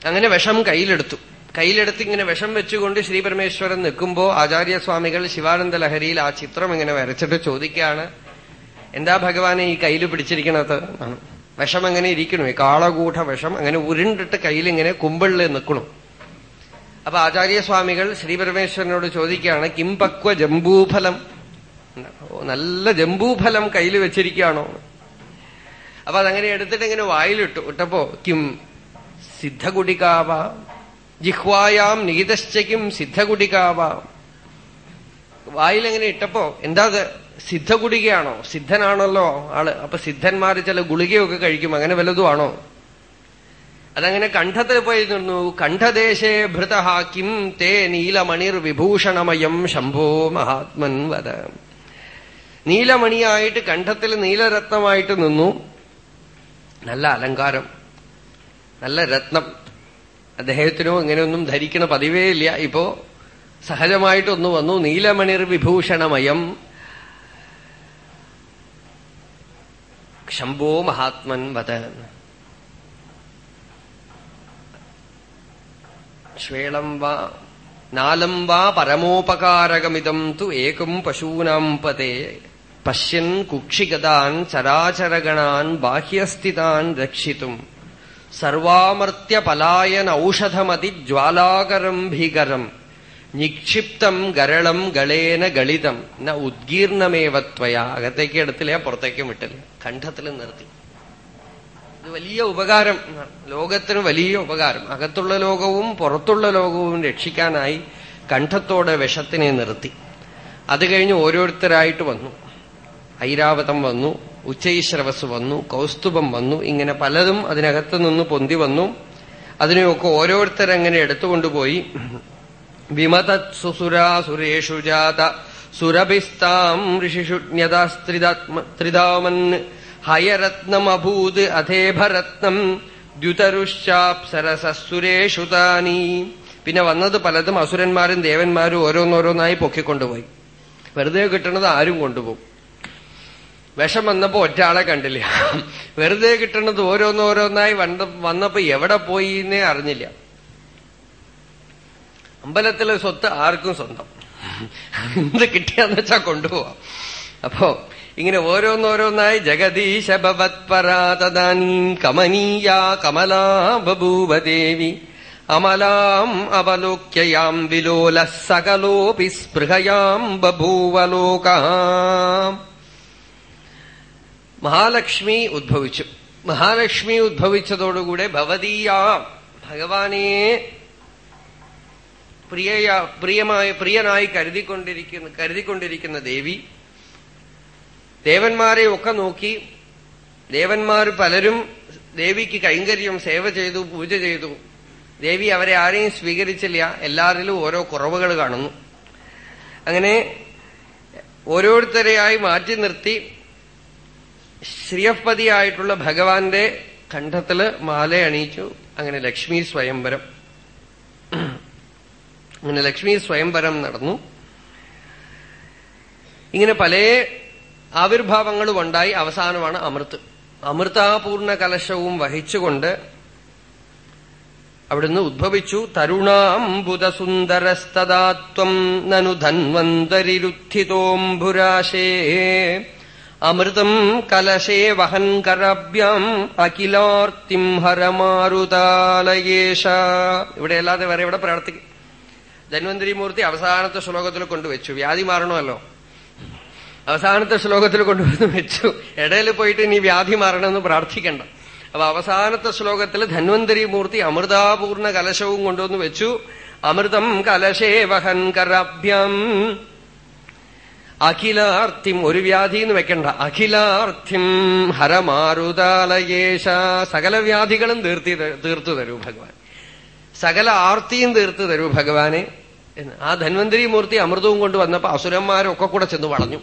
അങ്ങനെ വിഷം കയ്യിലെടുത്തു. കയ്യിലെടുത്ത് ഇങ്ങനെ വിഷം വെച്ചുകൊണ്ട് ശ്രീ ശ്രീപരമേശ്വരൻ നിൽക്കുമ്പോ ആചാര്യസ്വാമികൾ ശിവാനന്ദ ലഹരിയിൽ ആ ചിത്രം ഇങ്ങനെ വരച്ചിട്ട് ചോദിക്കുകയാണ് എന്താ ഭഗവാനെ ഈ കയ്യിൽ പിടിച്ചിരിക്കണത്? വിഷം അങ്ങനെ ഇരിക്കണു. ഈ കാളകൂഠ വിഷം അങ്ങനെ ഉരുണ്ടിട്ട് കയ്യിലിങ്ങനെ കുമ്പിളിൽ നിൽക്കണു. അപ്പൊ ആചാര്യസ്വാമികൾ ശ്രീപരമേശ്വരനോട് ചോദിക്കുകയാണ് കിംപക്വ ജംബൂഫലം? നല്ല ജംബൂഫലം കയ്യിൽ വെച്ചിരിക്കുകയാണോ? അപ്പൊ അതങ്ങനെ എടുത്തിട്ട് ഇങ്ങനെ വായിലിട്ടു. ഇട്ടപ്പോ കിം സിദ്ധകുടികാവ ജിഹ്വായാം നിഹിതശ്ചയ്ക്കും സിദ്ധകുടികാവ. വായിലെങ്ങനെ ഇട്ടപ്പോ എന്താ അത്? സിദ്ധകുടികയാണോ? സിദ്ധനാണല്ലോ ആൾ. അപ്പൊ സിദ്ധന്മാര് ചില ഗുളികയൊക്കെ കഴിക്കും. അങ്ങനെ വല്ലതും അതങ്ങനെ കണ്ഠത്തിൽ പോയി നിന്നു. കണ്ഠദേശേ ഭൃതഹാക്കിം തേ നീലമണിർ വിഭൂഷണമയം ശംഭോ മഹാത്മൻ വദ. നീലമണിയായിട്ട് കണ്ഠത്തിൽ നീലരത്നമായിട്ട് നിന്നു. നല്ല അലങ്കാരം നല്ല രത്നം. അദ്ദേഹത്തിനോ ഇങ്ങനെയൊന്നും ധരിക്കണ പതിവേ ഇല്ല. ഇപ്പോ സഹജമായിട്ടൊന്നു വന്നു. നീലമണിർ വിഭൂഷണമയം ശംഭോ മഹാത്മൻ വത. ശ്വേളം വാ നാലം വാ പരമോപകാരകമിതം തു ഏകം പശൂനാം പതേ. പശ്യൻ കുക്ഷിഗതാൻ ചരാചരഗണാൻ ബാഹ്യസ്ഥിതാൻ രക്ഷിതും. സർവാമർത്യ പലായൻ ഔഷധമതി ജ്വാലാകരം ഭീകരം. നിക്ഷിപ്തം ഗരളം ഗളേന ഗളിതം. ന ഉദ്ഗീർണമേവത്വയ അകത്തേക്ക് എടുത്തില്ല പുറത്തേക്കും വിട്ടില്ല. കണ്ഠത്തിൽ നിർത്തി. ഇത് വലിയ ഉപകാരം. ലോകത്തിന് വലിയ ഉപകാരം. അകത്തുള്ള ലോകവും പുറത്തുള്ള ലോകവും രക്ഷിക്കാനായി കണ്ഠത്തോടെ വിഷത്തിനെ നിർത്തി. അത് കഴിഞ്ഞ് ഓരോരുത്തരായിട്ട് വന്നു. ഐരാവതം വന്നു ഉച്ചൈശ്രവസ് വന്നു കൗസ്തുഭം വന്നു ഇങ്ങനെ പലതും അതിനകത്ത് നിന്ന് പൊന്തി വന്നു. അതിനെയൊക്കെ ഓരോരുത്തരങ്ങനെ എടുത്തുകൊണ്ടുപോയി. വിമതത് സുസുരാസുരേഷു ജാത സുരഭിസ്താം ഋഷിഷുണ്യതാസ്ത്രിതാമൻ ഹയരത്നമഭൂത് അധേഭരത്നം ദ്യുതരുശ്ചാപ്സരസസുരേഷു താനീ. പിന്നെ വന്നത് പലതും അസുരന്മാരും ദേവന്മാരും ഓരോന്നോരോന്നായി പൊക്കിക്കൊണ്ടുപോയി. വെറുതെ കിട്ടുന്നത് ആരും കൊണ്ടുപോകും. വിഷം വന്നപ്പോ ഒറ്റയാളെ കണ്ടില്ല. വെറുതെ കിട്ടുന്നത് ഓരോന്നോരോന്നായി വന്നപ്പോ എവിടെ പോയി എന്നേ അറിഞ്ഞില്ല. അമ്പലത്തിലെ സ്വത്ത് ആർക്കും സ്വന്തം. എന്ത് കിട്ടിയാന്ന് വെച്ചാ കൊണ്ടുപോവാം. അപ്പോ ഇങ്ങനെ ഓരോന്നോരോന്നായി ജഗദീശ ഭവത്പരാതദാനീം കമനീയ കമലാ ബഭൂവദേവി അമലാം അവലോക്യയാം വിലോല സകലോപി സ്പൃഹയാം ബഭൂവലോകാം. മഹാലക്ഷ്മി ഉദ്ഭവിച്ചു. മഹാലക്ഷ്മി ഉദ്ഭവിച്ചതോടുകൂടെ ഭവതീയ ഭഗവാനെ പ്രിയ പ്രിയമായ പ്രിയനായി കരുതിക്കൊണ്ടിരിക്കുന്ന കരുതിക്കൊണ്ടിരിക്കുന്ന ദേവി ദേവന്മാരെ ഒക്കെ നോക്കി ദേവന്മാർ പലരും ദേവിക്ക് കൈങ്കര്യം സേവ ചെയ്തു പൂജ ചെയ്തു. ദേവി അവരെ ആരെയും സ്വീകരിച്ചില്ല. എല്ലാവരിലും ഓരോ കുറവുകൾ കാണുന്നു. അങ്ങനെ ഓരോരുത്തരെയായി മാറ്റി നിർത്തി. ശ്രീയപ്പതിയായിട്ടുള്ള ഭഗവാന്റെ കണ്ഠത്തിൽ മാല അണിയിച്ചു. അങ്ങനെ ലക്ഷ്മി സ്വയംവരം. അങ്ങനെ ലക്ഷ്മി സ്വയംവരം നടന്നു. ഇങ്ങനെ പല ആവിർഭാവങ്ങളും ഉണ്ടായി. അവസാനമാണ് അമൃത്. അമൃതാപൂർണ കലശവും വഹിച്ചുകൊണ്ട് അവിടുന്ന് ഉദ്ഭവിച്ചു. തരുണാംബുദസുന്ദരസ്തദാത്വം നനു ധന്വന്തരിരുദ്ധിതോംഭുരാശേ അമൃതം കലശേ വഹൻ കരഭ്യം അഖിലാർത്തിം ഹരമാരുതാലയേഷ ഇവിടെ അല്ലാതെ വേറെ ഇവിടെ പ്രാർത്ഥിക്കും ധന്വന്തരി മൂർത്തി അവസാനത്തെ ശ്ലോകത്തിൽ കൊണ്ടുവച്ചു. വ്യാധി മാറണമല്ലോ. അവസാനത്തെ ശ്ലോകത്തിൽ കൊണ്ടുവന്ന് വെച്ചു ഇടയിൽ പോയിട്ട് ഇനി വ്യാധി മാറണമെന്ന് പ്രാർത്ഥിക്കണ്ട. അപ്പൊ അവസാനത്തെ ശ്ലോകത്തിൽ ധന്വന്തരി മൂർത്തി അമൃതാപൂർണ കലശവും കൊണ്ടുവന്ന് വെച്ചു അമൃതം കലശേ വഹൻ കരാഭ്യം അഖിലാർത്ഥിം ഒരു വ്യാധി എന്ന് വെക്കണ്ട. അഖിലാർത്ഥിം ഹരമാരുതാലയേശ സകല വ്യാധികളും തീർത്തി തീർത്തു തരൂ ഭഗവാൻ. സകല ആർത്തിയും തീർത്തു തരൂ ഭഗവാനെ എന്ന്. ആ ധന്വന്തരി മൂർത്തി അമൃതവും കൊണ്ട് വന്നപ്പോ അസുരന്മാരൊക്കെ കൂടെ ചെന്ന് വളഞ്ഞു.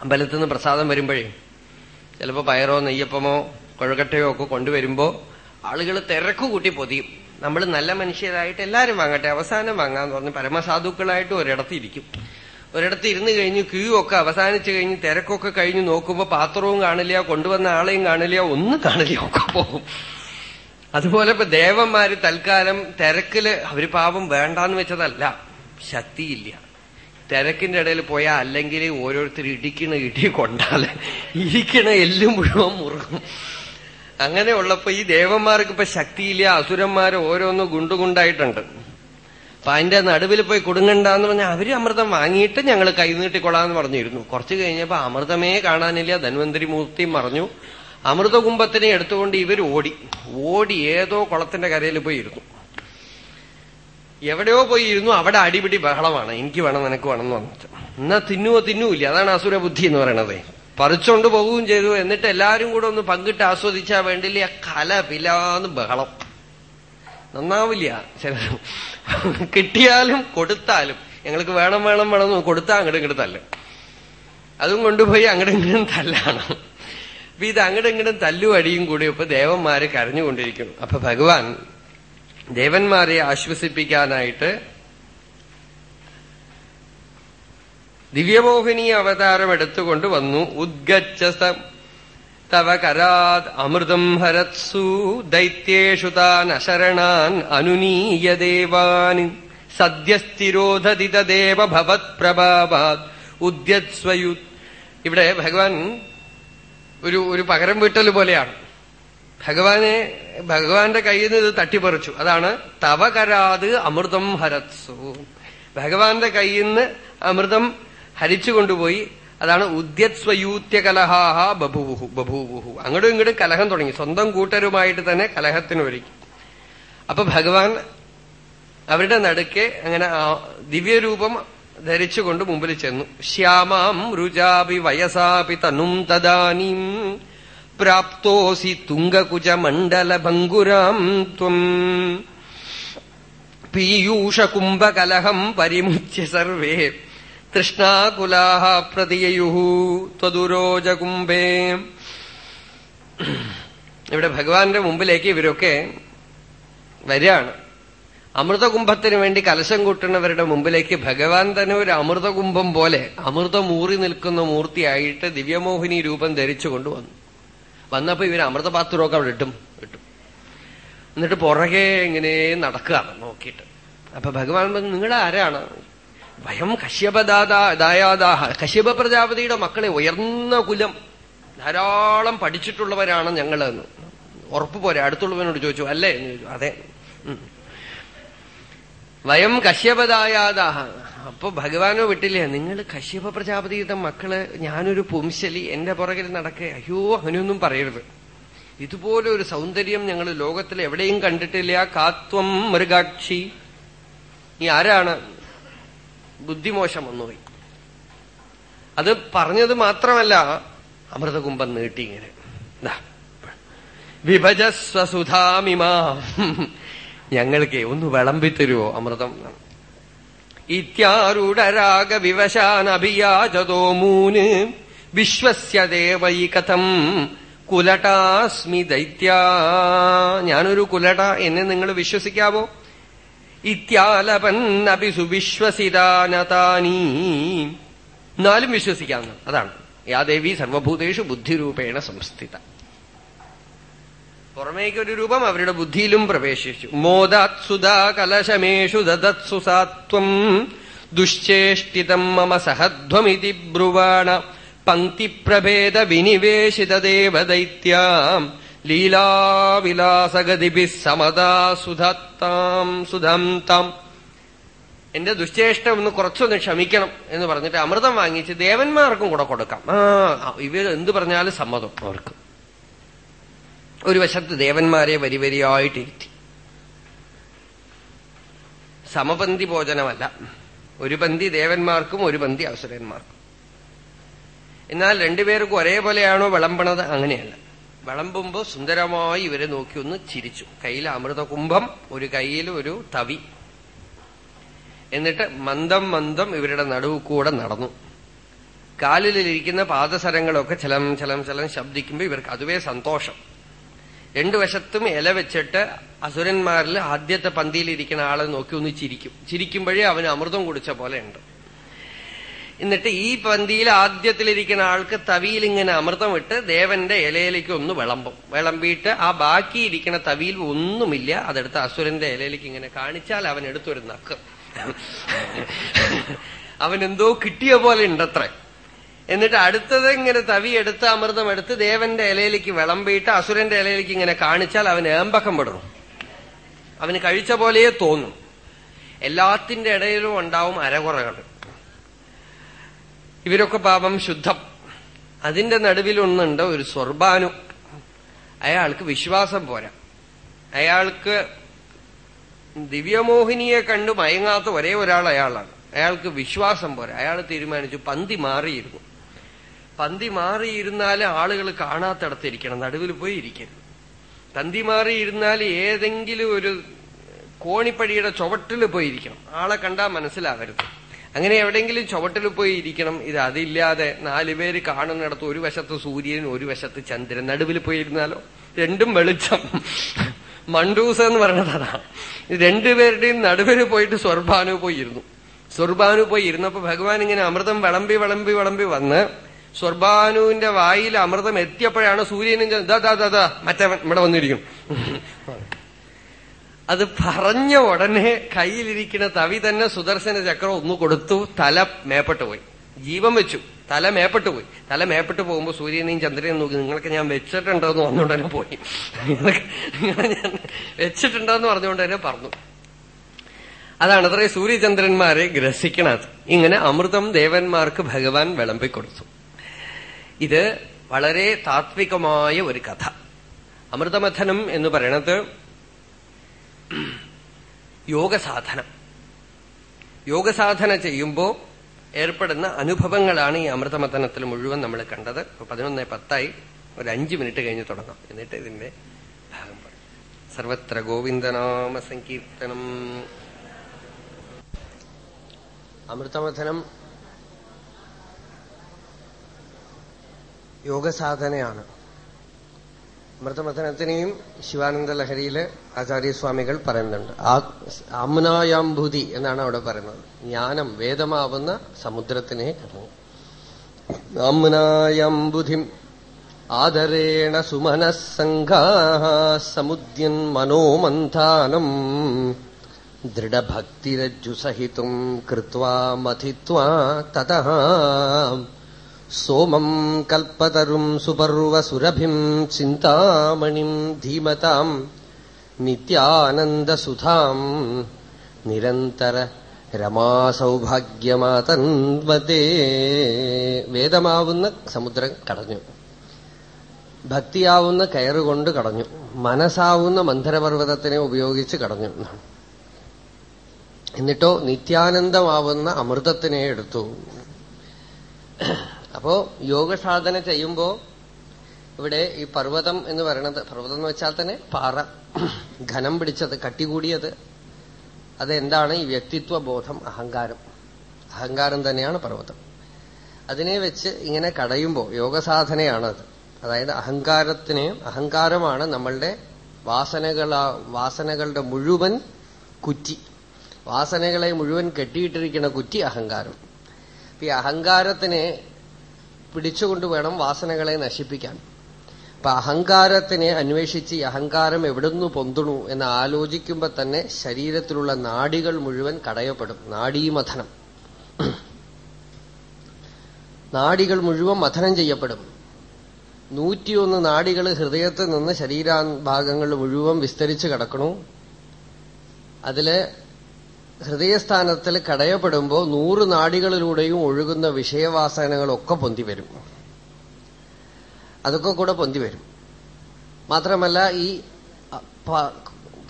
അമ്പലത്തിൽ നിന്ന് പ്രസാദം വരുമ്പോഴേ ചിലപ്പോ പയറോ നെയ്യപ്പമോ കൊഴക്കട്ടയോ ഒക്കെ കൊണ്ടുവരുമ്പോ ആളുകൾ തിരക്ക് കൂട്ടി പൊതിയും. നമ്മൾ നല്ല മനുഷ്യരായിട്ട് എല്ലാരും വാങ്ങട്ടെ അവസാനം വാങ്ങാന്ന് പറഞ്ഞ് പരമസാധുക്കളായിട്ട് ഒരിടത്ത് ഇരിക്കും. ഒരിടത്ത് ഇരുന്ന് കഴിഞ്ഞ് ക്യൂ ഒക്കെ അവസാനിച്ചു കഴിഞ്ഞ് തിരക്കൊക്കെ കഴിഞ്ഞ് നോക്കുമ്പോ പാത്രവും കാണില്ല കൊണ്ടുവന്ന ആളെയും കാണില്ല ഒന്നും കാണില്ല ഒക്കെ പോകും. അതുപോലെ ഇപ്പൊ ദേവന്മാര് തൽക്കാലം തിരക്കിൽ അവർ പാപം വേണ്ടാന്ന് വെച്ചതല്ല ശക്തിയില്ല. തിരക്കിന്റെ ഇടയിൽ പോയാൽ അല്ലെങ്കിൽ ഓരോരുത്തർ ഇടിക്കണ ഇടി കൊണ്ടാൽ ഇരിക്കണ എല്ലും മുഴുവൻ മുറുകും. അങ്ങനെയുള്ളപ്പോ ഈ ദേവന്മാർക്ക് ഇപ്പൊ ശക്തിയില്ല അസുരന്മാര് ഓരോന്ന് ഗുണ്ടുഗുണ്ടായിട്ടുണ്ട്. അപ്പൊ അതിന്റെ നടുവിൽ പോയി കൊടുങ്ങണ്ടെന്ന് പറഞ്ഞാൽ അവർ അമൃതം വാങ്ങിയിട്ട് ഞങ്ങൾ കൈനീട്ടിക്കൊള്ളാന്ന് പറഞ്ഞിരുന്നു. കുറച്ചു കഴിഞ്ഞപ്പോ അമൃതമേ കാണാനില്ല. ധന്വന്തരി മൂർത്തി മറഞ്ഞു. അമൃതകുംഭത്തിനെ എടുത്തുകൊണ്ട് ഇവർ ഓടി. ഓടി ഏതോ കുളത്തിന്റെ കരയിൽ പോയി ഇരുന്നു. എവിടെയോ പോയി ഇരുന്നു. അവിടെ അടിപിടി ബഹളമാണ്. എനിക്ക് വേണം നിനക്ക് വേണം എന്ന് പറഞ്ഞിട്ട്. എന്നാ തിന്നുവോ തിന്നൂല്ല. അതാണ് അസുര ബുദ്ധി എന്ന് പറയണത്. പറിച്ചോണ്ട് പോവുകയും ചെയ്തു. എന്നിട്ട് എല്ലാരും കൂടെ ഒന്ന് പങ്കിട്ട് ആസ്വദിച്ചാ വേണ്ടില്ല? കല പിലാന്ന് ബഹളം. നന്നാവില്ല. ചില കിട്ടിയാലും കൊടുത്താലും. ഞങ്ങൾക്ക് വേണം വേണം വേണം കൊടുത്താൽ അങ്ങോട്ട് ഇങ്ങോട്ട് തല്ലും. അതും കൊണ്ടുപോയി അങ്ങോട്ട് ഇങ്ങോട്ടും തല്ലാണ്. അപ്പൊ ഇത് അങ്ങോട്ട് ഇങ്ങോട്ടും തല്ലും അടിയും കൂടി ഇപ്പൊ ദേവന്മാര് കരഞ്ഞുകൊണ്ടിരിക്കുന്നു. അപ്പൊ ഭഗവാൻ ദേവന്മാരെ ആശ്വസിപ്പിക്കാനായിട്ട് ദിവ്യമോഹിനി അവതാരം എടുത്തുകൊണ്ട് വന്നു. ഉദ്ഗച്ഛ തവ കരാത് അമൃതം ഹരത്സു ദൈത്യേഷു താൻ അശരണാൻ അനുനീയ ദേവാൻ സദ്യസ്ഥിരോധതി തദേവ ഭവത് പ്രഭാവാത് ഉദ്യത്സ്വയു ഇവിടെ ഭഗവാൻ ഒരു ഒരു പകരം വീട്ടൽ പോലെയാണ്. ഭഗവാനെ ഭഗവാന്റെ കയ്യിൽ നിന്ന് ഇത് തട്ടിപ്പറിച്ചു. അതാണ് തവ കരാത് അമൃതം ഹരത്സു. ഭഗവാന്റെ കയ്യിൽ നിന്ന് അമൃതം ഹരിച്ചു കൊണ്ടുപോയി. അതാണ് ഉദ്യത്സ്വയൂത്യകലഹാഹ ബഭൂവുഹു ബഭൂവു ബഭൂവുഹു. അങ്ങോട്ടും ഇങ്ങോട്ടും കലഹം തുടങ്ങി. സ്വന്തം കൂട്ടരുമായിട്ട് തന്നെ കലഹത്തിന് ഒരുക്കി. അപ്പൊ ഭഗവാൻ അവരുടെ നടുക്കെ അങ്ങനെ ദിവ്യരൂപം ധരിച്ചുകൊണ്ട് മുമ്പിൽ ചെന്നു. ശ്യാമാം രുചാപി വയസാപി തനും തദാനീം പ്രാപ്തോസി തുംഗകുജ മണ്ഡല ഭംഗുരാം ത്വം. പീയൂഷകുംഭകലഹം പരിമുച്യ സർവേ തൃഷ്ണാകുലാഹ പ്രതിയു ത്വദുരോജകുംഭേ ഇവിടെ ഭഗവാന്റെ മുമ്പിലേക്ക് ഇവരൊക്കെ വരികയാണ്. അമൃതകുംഭത്തിന് വേണ്ടി കലശം കൂട്ടുന്നവരുടെ മുമ്പിലേക്ക് ഭഗവാൻ തന്നെ ഒരു അമൃതകുംഭം പോലെ അമൃതമൂറി നിൽക്കുന്ന മൂർത്തിയായിട്ട് ദിവ്യമോഹിനി രൂപം ധരിച്ചു കൊണ്ടുവന്നു. വന്നപ്പോ ഇവർ അമൃതപാത്രമൊക്കെ അവിടെ ഇട്ടും ഇട്ടു. എന്നിട്ട് പുറകെ ഇങ്ങനെ നടക്കുകയാണ് നോക്കിയിട്ട്. അപ്പൊ ഭഗവാൻ നിങ്ങൾ ആരാണ് ഭയം കശ്യപദാദായാദാഹ കശ്യപ പ്രജാപതിയുടെ മക്കളെ ഉയർന്ന കുലം. ധാരാളം പഠിച്ചിട്ടുള്ളവരാണ് ഞങ്ങളെന്ന്. ഉറപ്പ് പോരെ. അടുത്തുള്ളവനോട് ചോദിച്ചു. അല്ലേ? എന്ന് ചോദിച്ചു. അതെ. വയം കശ്യപദായാദാഹ. അപ്പൊ ഭഗവാനോ വിട്ടില്ലേ? നിങ്ങൾ കശ്യപ പ്രജാപതിയുടെ മക്കൾ ഞാനൊരു പുംശലി എന്റെ പുറകിൽ നടക്കേ. അയ്യോ അങ്ങനെയൊന്നും പറയരുത്. ഇതുപോലെ ഒരു സൗന്ദര്യം ഞങ്ങൾ ലോകത്തിൽ എവിടെയും കണ്ടിട്ടില്ല. കാത്വം മൃഗാക്ഷി. നീ ആരാണ്? ബുദ്ധിമോശം വന്നുപോയി അത് പറഞ്ഞത് മാത്രമല്ല അമൃതകുംഭം നീട്ടി ഇങ്ങനെ. വിഭജസ്വസുധാമിമാ ഞങ്ങൾക്ക് ഒന്ന് വിളമ്പിത്തരുവോ അമൃതം? ഇത്യാരൂഢരാഗ വിവശാനഭിയാചതോ മൂന്. വിശ്വസ്യ ദേവൈ കഥം. കുലടാസ്മി ദൈത്യ. ഞാനൊരു കുലട എന്നെ നിങ്ങൾ വിശ്വസിക്കാവോ? ഇത്യാലപന്നപി സുവിശ്വസിതാനതാനീ. എന്നാലും വിശ്വസിക്കാവുന്ന അതാണ്. യാ ദേവി സർവഭൂതേഷു ബുദ്ധിരൂപേണ സംസ്ഥിത. പുറമേക്കൊരു രൂപം അവരുടെ ബുദ്ധിയിലും പ്രവേശിച്ചു. മോദാത്സുതാ കലശമേഷു ദദത്സു സാത്വം ദുശ്ചേഷ്ടിതം മമ സഹധ്വമിതി ബ്രുവാണ. പങ്ക്തിപ്രഭേദ വിനിവേശിത ദേവദൈത്യാം ലീലാവിലാസഗതിഭി സമതാ സുധത്താം സുധം താം എന്റെ ദുശ്ചേഷ്ടം ഒന്ന് കുറച്ചൊന്ന് ക്ഷമിക്കണം എന്ന് പറഞ്ഞിട്ട് അമൃതം വാങ്ങിച്ച് ദേവന്മാർക്കും കൂടെ കൊടുക്കാം. ആ ഇവർ എന്ത് പറഞ്ഞാലും സമ്മതം അവർക്ക്. ഒരു വശത്ത് ദേവന്മാരെ വരി വരിയായിട്ടിരുത്തി. സമപന്തി ഭോജനമല്ല. ഒരു പന്തി ദേവന്മാർക്കും ഒരു പന്തി അസുരന്മാർക്കും. എന്നാൽ രണ്ടുപേർക്കും ഒരേപോലെയാണോ വിളമ്പണത്? അങ്ങനെയല്ല. വിളമ്പുമ്പോ സുന്ദരമായി ഇവരെ നോക്കി ഒന്ന് ചിരിച്ചു. കയ്യിൽ അമൃതകുംഭം ഒരു കയ്യിൽ ഒരു തവി. എന്നിട്ട് മന്ദം മന്ദം ഇവരുടെ നടുവ് കൂടെ നടന്നു. കാലിലിരിക്കുന്ന പാദസരങ്ങളൊക്കെ ചലം ചലം ചലം ശബ്ദിക്കുമ്പോൾ ഇവർക്ക് അതുവേ സന്തോഷം. രണ്ടു വശത്തും ഇല വെച്ചിട്ട് അസുരന്മാരിൽ ആദ്യത്തെ പന്തിയിലിരിക്കുന്ന ആളെ നോക്കി ഒന്ന് ചിരിക്കും. ചിരിക്കുമ്പോഴേ അവന് അമൃതം കുടിച്ച പോലെ ഉണ്ട്. എന്നിട്ട് ഈ പന്തിയിൽ ആദ്യത്തിലിരിക്കുന്ന ആൾക്ക് തവിയിൽ ഇങ്ങനെ അമൃതം ഇട്ട് ദേവന്റെ ഇലയിലേക്ക് ഒന്ന് വിളമ്പും. വിളമ്പിയിട്ട് ആ ബാക്കി ഇരിക്കുന്ന തവിയിൽ ഒന്നുമില്ല. അതെടുത്ത് അസുരന്റെ ഇലയിലേക്ക് ഇങ്ങനെ കാണിച്ചാൽ അവൻ എടുത്തൊരു നക്ക്. അവൻ എന്തോ കിട്ടിയ പോലെ ഉണ്ടത്ര. എന്നിട്ട് അടുത്തത് ഇങ്ങനെ തവി എടുത്ത് അമൃതം എടുത്ത് ദേവന്റെ ഇലയിലേക്ക് വിളമ്പിയിട്ട് അസുരന്റെ ഇലയിലേക്ക് ഇങ്ങനെ കാണിച്ചാൽ അവൻ ഏമ്പക്കം പെടും. അവന് കഴിച്ച പോലെയേ തോന്നും. എല്ലാത്തിന്റെ ഇടയിലും ഉണ്ടാവും അരകുറകൾ. ഇവരൊക്കെ പാപം ശുദ്ധം. അതിന്റെ നടുവിലൊന്നുണ്ട് ഒരു സ്വർബാനു. അയാൾക്ക് വിശ്വാസം പോരാ. അയാൾക്ക് ദിവ്യമോഹിനിയെ കണ്ടു മയങ്ങാത്ത ഒരേ ഒരാൾ അയാളാണ്. അയാൾക്ക് വിശ്വാസം പോരാ. അയാൾ തീരുമാനിച്ചു പന്തി മാറിയിരുന്നു. പന്തി മാറിയിരുന്നാൽ ആളുകൾ കാണാത്തടത്തിരിക്കണം നടുവിൽ പോയി ഇരിക്കരുത്. പന്തി മാറിയിരുന്നാൽ ഏതെങ്കിലും ഒരു കോണിപ്പടിയുടെ ചുവട്ടിൽ പോയിരിക്കണം. ആളെ കണ്ടാൽ മനസ്സിലാവരുത് അങ്ങനെ എവിടെയെങ്കിലും ചുവട്ടിൽ പോയി ഇരിക്കണം. ഇത് അതില്ലാതെ നാലുപേര് കാണുന്നിടത്ത് ഒരു വശത്ത് സൂര്യൻ ഒരു വശത്ത് ചന്ദ്രൻ. നടുവിൽ പോയിരുന്നാലോ രണ്ടും വെളിച്ചം. മണ്ടൂസ് എന്ന് പറയുന്നത് അതാണ് രണ്ടുപേരുടെയും നടുവിൽ പോയിട്ട് സ്വർഭാനു പോയി ഇരുന്നു. സ്വർഭാനു പോയി ഇരുന്നപ്പോ ഭഗവാൻ ഇങ്ങനെ അമൃതം വിളമ്പി വിളമ്പി വിളമ്പി വന്ന് സ്വർഭാനുവിന്റെ വായിൽ അമൃതം എത്തിയപ്പോഴാണ് സൂര്യനും ദാ ദാ ദാ മറ്റവൻ ഇവിടെ വന്നിരിക്കും അത് പറഞ്ഞ ഉടനെ കയ്യിലിരിക്കുന്ന തവി തന്നെ സുദർശന ചക്രം ഒന്ന് കൊടുത്തു തല മേപ്പെട്ടു പോയി. ജീവൻ വെച്ചു. തല മേപ്പെട്ടു പോയി. തല മേപ്പെട്ട് പോകുമ്പോ സൂര്യനെയും ചന്ദ്രനെയും നോക്കി. നിങ്ങൾക്ക് ഞാൻ വെച്ചിട്ടുണ്ടോന്ന് പറഞ്ഞുകൊണ്ട് തന്നെ പോയി. നിങ്ങളെ ഞാൻ പറഞ്ഞുകൊണ്ട് തന്നെ പറഞ്ഞു. അതാണ് അത്രേ സൂര്യചന്ദ്രന്മാരെ ഗ്രസിക്കണത്. ഇങ്ങനെ അമൃതം ദേവന്മാർക്ക് ഭഗവാൻ വിളമ്പിക്കൊടുത്തു ഇത് വളരെ താത്വികമായ ഒരു കഥ. അമൃതമഥനം എന്ന് പറയണത് യോഗസാധനം. യോഗസാധന ചെയ്യുമ്പോൾ ഏർപ്പെടുന്ന അനുഭവങ്ങളാണ് ഈ അമൃതമഥനത്തിൽ മുഴുവൻ നമ്മൾ കണ്ടത്. പതിനൊന്ന് പത്തായി ഒരു അഞ്ചു മിനിറ്റ് കഴിഞ്ഞ് തുടങ്ങാം. എന്നിട്ട് ഇതിന്റെ ഭാഗം പറയും. സർവത്ര ഗോവിന്ദനാമ സങ്കീർത്തനം. അമൃതമഥനം യോഗസാധനയാണ്. അമൃതമഥനത്തിനെയും ശിവാനന്ദ ലഹരിയിൽ ആചാര്യസ്വാമികൾ പറയുന്നുണ്ട്. ആ ആമ്നായാംഭൂതി എന്നാണ് അവിടെ പറയുന്നത്. ജ്ഞാനം വേദമാവുന്ന സമുദ്രത്തിനെ കടന്നു. ആമ്നായാംബുധിം ആദരേണ സുമനസ്സംഘാ സമുദ്യൻ മനോമന്ഥാനം ദൃഢഭക്തിരജ്ജുസഹിതം കൃത്വാ മഥിത്വാ തത സോമം കൽപ്പതരും സുപർവസുരഭിം ചിന്താമണിം ധീമതാം नित्यानन्दसुधाम् നിരന്തര രമാസൗഭാഗ്യമാതന്വതേ വേദമാവുന്ന സമുദ്രം കടഞ്ഞു ഭക്തിയാവുന്ന കയറുകൊണ്ട് കടഞ്ഞു മനസ്സാവുന്ന മന്ധരപർവ്വതത്തിനെ ഉപയോഗിച്ച് കടഞ്ഞു എന്നിട്ടോ നിത്യാനന്ദമാവുന്ന അമൃതത്തിനെ എടുത്തു അപ്പോ യോഗസാധന ചെയ്യുമ്പോ ഇവിടെ ഈ പർവതം എന്ന് പറയുന്നത് പർവതം എന്ന് വെച്ചാൽ തന്നെ പാറ. ഘനം പിടിച്ചത് കട്ടികൂടിയത് അതെന്താണ് ഈ വ്യക്തിത്വ ബോധം അഹങ്കാരം. അഹങ്കാരം തന്നെയാണ് പർവതം. അതിനെ വെച്ച് ഇങ്ങനെ കടയുമ്പോൾ യോഗസാധനയാണത് അതായത് അഹങ്കാരത്തിനെ അഹങ്കാരമാണ് നമ്മളുടെ വാസനകൾ വാസനകളുടെ മുഴുവൻ കുറ്റി. വാസനകളെ മുഴുവൻ കെട്ടിയിട്ടിരിക്കുന്ന കുറ്റി അഹങ്കാരം. ഈ അഹങ്കാരത്തിനെ പിടിച്ചുകൊണ്ട് വേണം വാസനകളെ നശിപ്പിക്കാൻ. അപ്പൊ അഹങ്കാരത്തിനെ അന്വേഷിച്ച് അഹങ്കാരം എവിടുന്ന് പൊന്തുണു എന്ന് ആലോചിക്കുമ്പോ തന്നെ ശരീരത്തിലുള്ള നാടികൾ മുഴുവൻ കടയപ്പെടും. നാഡീമഥനം നാടികൾ മുഴുവൻ മഥനം ചെയ്യപ്പെടും. നൂറ്റിയൊന്ന് നാടികൾ ഹൃദയത്തിൽ നിന്ന് ശരീരാഭാഗങ്ങൾ മുഴുവൻ വിസ്തരിച്ച് കിടക്കണു. അതിൽ ഹൃദയസ്ഥാനത്തിൽ കടയപ്പെടുമ്പോൾ നൂറ് നാടികളിലൂടെയും ഒഴുകുന്ന വിഷയവാസനകളൊക്കെ പൊന്തി വരും. അതൊക്കെ കൂടെ പൊന്തി വരും. മാത്രമല്ല ഈ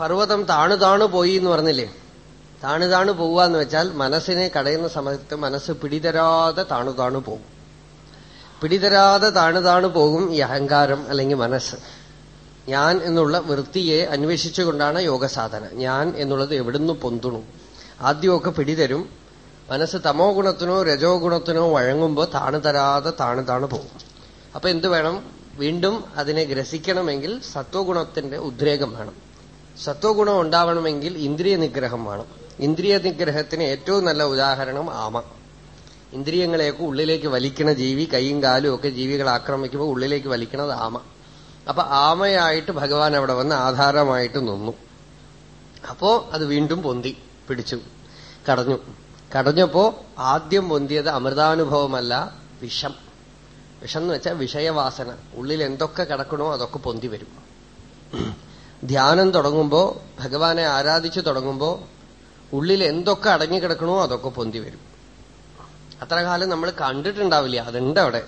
പർവതം താണു താണു പോയി എന്ന് പറഞ്ഞില്ലേ? താണു താണു പോവുക എന്ന് വെച്ചാൽ മനസ്സിനെ കടയുന്ന സമയത്ത് മനസ്സ് പിടിതരാതെ താണു താണു പോകും. പിടിതരാതെ താണു താണു പോകും ഈ അഹങ്കാരം അല്ലെങ്കിൽ മനസ്സ്. ഞാൻ എന്നുള്ള വൃത്തിയെ അന്വേഷിച്ചുകൊണ്ടാണ് യോഗസാധന. ഞാൻ എന്നുള്ളത് എവിടുന്ന് പൊന്തുണു? ആദ്യമൊക്കെ പിടിതരും. മനസ്സ് തമോ ഗുണത്തിനോ രജോ ഗുണത്തിനോ വഴങ്ങുമ്പോൾ താണു തരാതെ താണു താണു പോകും. അപ്പൊ എന്ത് വേണം? വീണ്ടും അതിനെ ഗ്രസിക്കണമെങ്കിൽ സത്വഗുണത്തിന്റെ ഉദ്രേകം വേണം. സത്വഗുണം ഉണ്ടാവണമെങ്കിൽ ഇന്ദ്രിയ നിഗ്രഹം വേണം. ഇന്ദ്രിയ നിഗ്രഹത്തിന് ഏറ്റവും നല്ല ഉദാഹരണം ആമ. ഇന്ദ്രിയങ്ങളെയൊക്കെ ഉള്ളിലേക്ക് വലിക്കണ ജീവി കൈയും കാലും ഒക്കെ ജീവികൾ ആക്രമിക്കുമ്പോൾ ഉള്ളിലേക്ക് വലിക്കണത് ആമ. അപ്പൊ ആമയായിട്ട് ഭഗവാൻ അവിടെ വന്ന് ആധാരമായിട്ട് നിന്നു. അപ്പോ അത് വീണ്ടും പൊന്തി പിടിച്ചു കടഞ്ഞു. കടഞ്ഞപ്പോ ആദ്യം പൊന്തിയത് അമൃതാനുഭവമല്ല വിഷം. വിഷം എന്ന് വെച്ചാൽ വിഷയവാസന. ഉള്ളിൽ എന്തൊക്കെ കിടക്കണോ അതൊക്കെ പൊന്തി വരും. ധ്യാനം തുടങ്ങുമ്പോ ഭഗവാനെ ആരാധിച്ചു തുടങ്ങുമ്പോ ഉള്ളിൽ എന്തൊക്കെ അടങ്ങിക്കിടക്കണോ അതൊക്കെ പൊന്തി വരും. അത്ര കാലം നമ്മൾ കണ്ടിട്ടുണ്ടാവില്ല. അതുണ്ട് അവിടെ.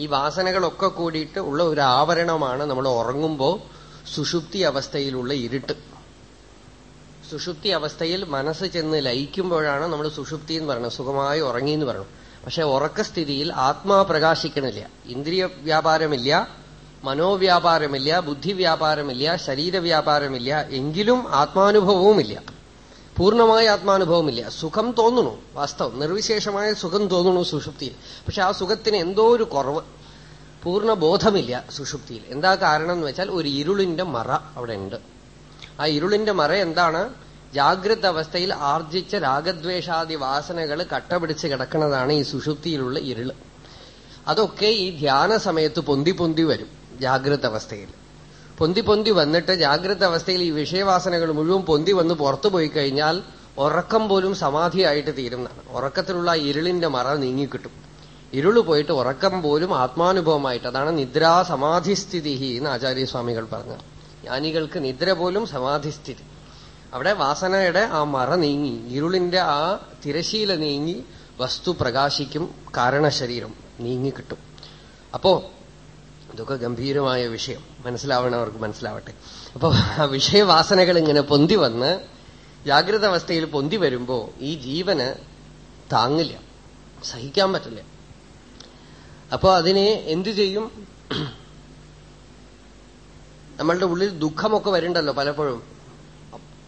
ഈ വാസനകളൊക്കെ കൂടിയിട്ട് ഉള്ള ഒരു ആവരണമാണ് നമ്മൾ ഉറങ്ങുമ്പോൾ സുഷുപ്തി അവസ്ഥയിലുള്ള ഇരുട്ട്. സുഷുപ്തി അവസ്ഥയിൽ മനസ്സ് ചെന്ന് ലയിക്കുമ്പോഴാണ് നമ്മൾ സുഷുപ്തി എന്ന് പറയുന്നത് സുഖമായി ഉറങ്ങി എന്ന് പറയണം. പക്ഷെ ഉറക്കസ്ഥിതിയിൽ ആത്മാ പ്രകാശിക്കണില്ല. ഇന്ദ്രിയ വ്യാപാരമില്ല മനോവ്യാപാരമില്ല ബുദ്ധിവ്യാപാരമില്ല ശരീരവ്യാപാരമില്ല എങ്കിലും ആത്മാനുഭവവുമില്ല. പൂർണമായ ആത്മാനുഭവമില്ല സുഖം തോന്നുന്നു വാസ്തവം. നിർവിശേഷമായ സുഖം തോന്നുന്നു സുഷുപ്തിയിൽ. പക്ഷെ ആ സുഖത്തിന് എന്തോ ഒരു കുറവ് പൂർണ ബോധമില്ല സുഷുപ്തിയിൽ. എന്താ കാരണം എന്ന് വെച്ചാൽ ഒരു ഇരുളിന്റെ മറ അവിടെ ഉണ്ട്. ആ ഇരുളിന്റെ മറ എന്താണ്? ജാഗ്രത അവസ്ഥയിൽ ആർജിച്ച രാഗദ്വേഷാദി വാസനകൾ കട്ടപിടിച്ച് കിടക്കുന്നതാണ് ഈ സുഷുപ്തിയിലുള്ള ഇരുൾ. അതൊക്കെ ഈ ധ്യാന സമയത്ത് പൊന്തി പൊന്തി വരും ജാഗ്രത അവസ്ഥയിൽ പൊന്തി പൊന്തി വന്നിട്ട് ജാഗ്രത അവസ്ഥയിൽ ഈ വിഷയവാസനകൾ മുഴുവൻ പൊന്തി വന്ന് പുറത്തു പോയി കഴിഞ്ഞാൽ ഉറക്കം പോലും സമാധിയായിട്ട് തീരുന്നതാണ്. ഉറക്കത്തിലുള്ള ഇരുളിന്റെ മറ നീങ്ങിക്കിട്ടും. ഇരുൾ പോയിട്ട് ഉറക്കം പോലും ആത്മാനുഭവമായിട്ട് അതാണ് നിദ്രാ സമാധിസ്ഥിതി എന്ന് ആചാര്യസ്വാമികൾ പറഞ്ഞു ജ്ഞാനികൾക്ക് നിദ്ര പോലും സമാധിസ്ഥിതി. അവിടെ വാസനയുടെ ആ മറ നീങ്ങി ഇരുളിന്റെ ആ തിരശീല നീങ്ങി വസ്തു പ്രകാശിക്കും കാരണശരീരം നീങ്ങിക്കിട്ടും. അപ്പോ ഇതൊക്കെ ഗംഭീരമായ വിഷയം. മനസ്സിലാവണവർക്ക് മനസ്സിലാവട്ടെ. അപ്പോ ആ വിഷയവാസനകൾ ഇങ്ങനെ പൊന്തി വന്ന് ജാഗ്രത അവസ്ഥയിൽ പൊന്തി വരുമ്പോ ഈ ജീവന് താങ്ങില്ല. സഹിക്കാൻ പറ്റില്ല. അപ്പോ അതിനെ എന്തു ചെയ്യും? നമ്മളുടെ ഉള്ളിൽ ദുഃഖമൊക്കെ വരുന്നുണ്ടല്ലോ പലപ്പോഴും.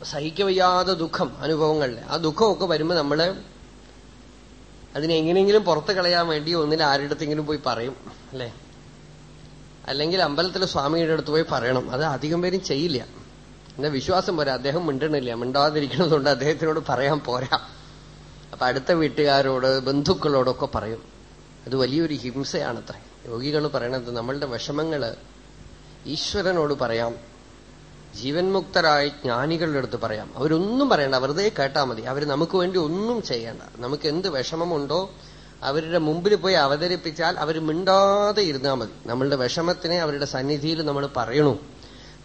സഹിക്കവയ്യാതെ ദുഃഖം അനുഭവങ്ങളിൽ ആ ദുഃഖമൊക്കെ വരുമ്പോൾ നമ്മൾ അതിനെ പുറത്ത് പുറത്തു കളയാൻ വേണ്ടി ഒന്നിൽ ആരുടെത്തെങ്കിലും പോയി പറയും അല്ലേ? അല്ലെങ്കിൽ അമ്പലത്തിലെ സ്വാമിയുടെ അടുത്ത് പോയി പറയണം. അത് അധികം പേരും ചെയ്യില്ല. എന്നാ വിശ്വാസം പോരാ. അദ്ദേഹം മിണ്ടണില്ല മിണ്ടാതിരിക്കണതുകൊണ്ട് അദ്ദേഹത്തിനോട് പറയാൻ പോരാ. അപ്പൊ അടുത്ത വീട്ടുകാരോട് ബന്ധുക്കളോടൊക്കെ പറയും. അത് വലിയൊരു ഹിംസയാണത്രേ. യോഗികൾ പറയണത് നമ്മളുടെ വിഷമങ്ങൾ ഈശ്വരനോട് പറയാം. ജീവൻ മുക്തരായ ജ്ഞാനികളുടെ അടുത്ത് പറയാം. അവരൊന്നും പറയണ്ട വെറുതെ കേട്ടാൽ മതി. അവർ നമുക്ക് വേണ്ടി ഒന്നും ചെയ്യേണ്ട. നമുക്ക് എന്ത് വിഷമമുണ്ടോ അവരുടെ മുമ്പിൽ പോയി അവതരിപ്പിച്ചാൽ അവർ മിണ്ടാതെ ഇരുന്നാൽ മതി. നമ്മളുടെ വിഷമത്തിനെ അവരുടെ സന്നിധിയിൽ നമ്മൾ പറയണു.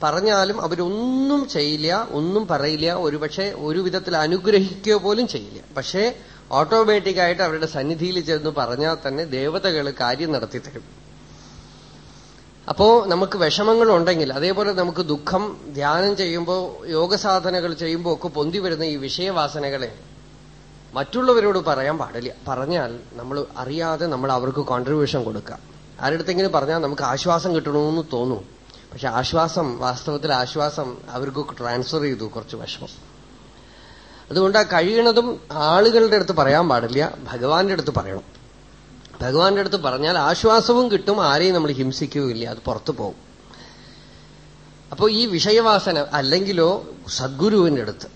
പറഞ്ഞാലും അവരൊന്നും ചെയ്യില്ല ഒന്നും പറയില്ല. ഒരുപക്ഷെ ഒരു വിധത്തിൽ അനുഗ്രഹിക്കുക പോലും ചെയ്യില്ല. പക്ഷേ ഓട്ടോമാറ്റിക്കായിട്ട് അവരുടെ സന്നിധിയിൽ ചെന്ന് പറഞ്ഞാൽ തന്നെ ദേവതകൾ കാര്യം നടത്തി തരും. അപ്പോ നമുക്ക് വിഷമങ്ങൾ ഉണ്ടെങ്കിൽ അതേപോലെ നമുക്ക് ദുഃഖം ധ്യാനം ചെയ്യുമ്പോൾ യോഗസാധനകൾ ചെയ്യുമ്പോൾ ഒക്കെ പൊന്തി വരുന്ന ഈ വിഷയവാസനകളെ മറ്റുള്ളവരോട് പറയാൻ പാടില്ല. പറഞ്ഞാൽ നമ്മൾ അറിയാതെ നമ്മൾ അവർക്ക് കോൺട്രിബ്യൂഷൻ കൊടുക്കാം. ആരുടെങ്കിലും പറഞ്ഞാൽ നമുക്ക് ആശ്വാസം കിട്ടണമെന്ന് തോന്നും. പക്ഷെ ആശ്വാസം വാസ്തവത്തിൽ ആശ്വാസം അവർക്ക് ട്രാൻസ്ഫർ ചെയ്തു കുറച്ച് വിഷമം. അതുകൊണ്ട് ആ കഴിയണതും ആളുകളുടെ അടുത്ത് പറയാൻ പാടില്ല ഭഗവാന്റെ അടുത്ത് പറയണം. ഭഗവാന്റെ അടുത്ത് പറഞ്ഞാൽ ആശ്വാസവും കിട്ടും ആരെയും നമ്മൾ ഹിംസിക്കുകയില്ല അത് പുറത്തു പോകും. അപ്പോ ഈ വിഷയവാസന അല്ലെങ്കിലോ സദ്ഗുരുവിന്റെ അടുത്ത്.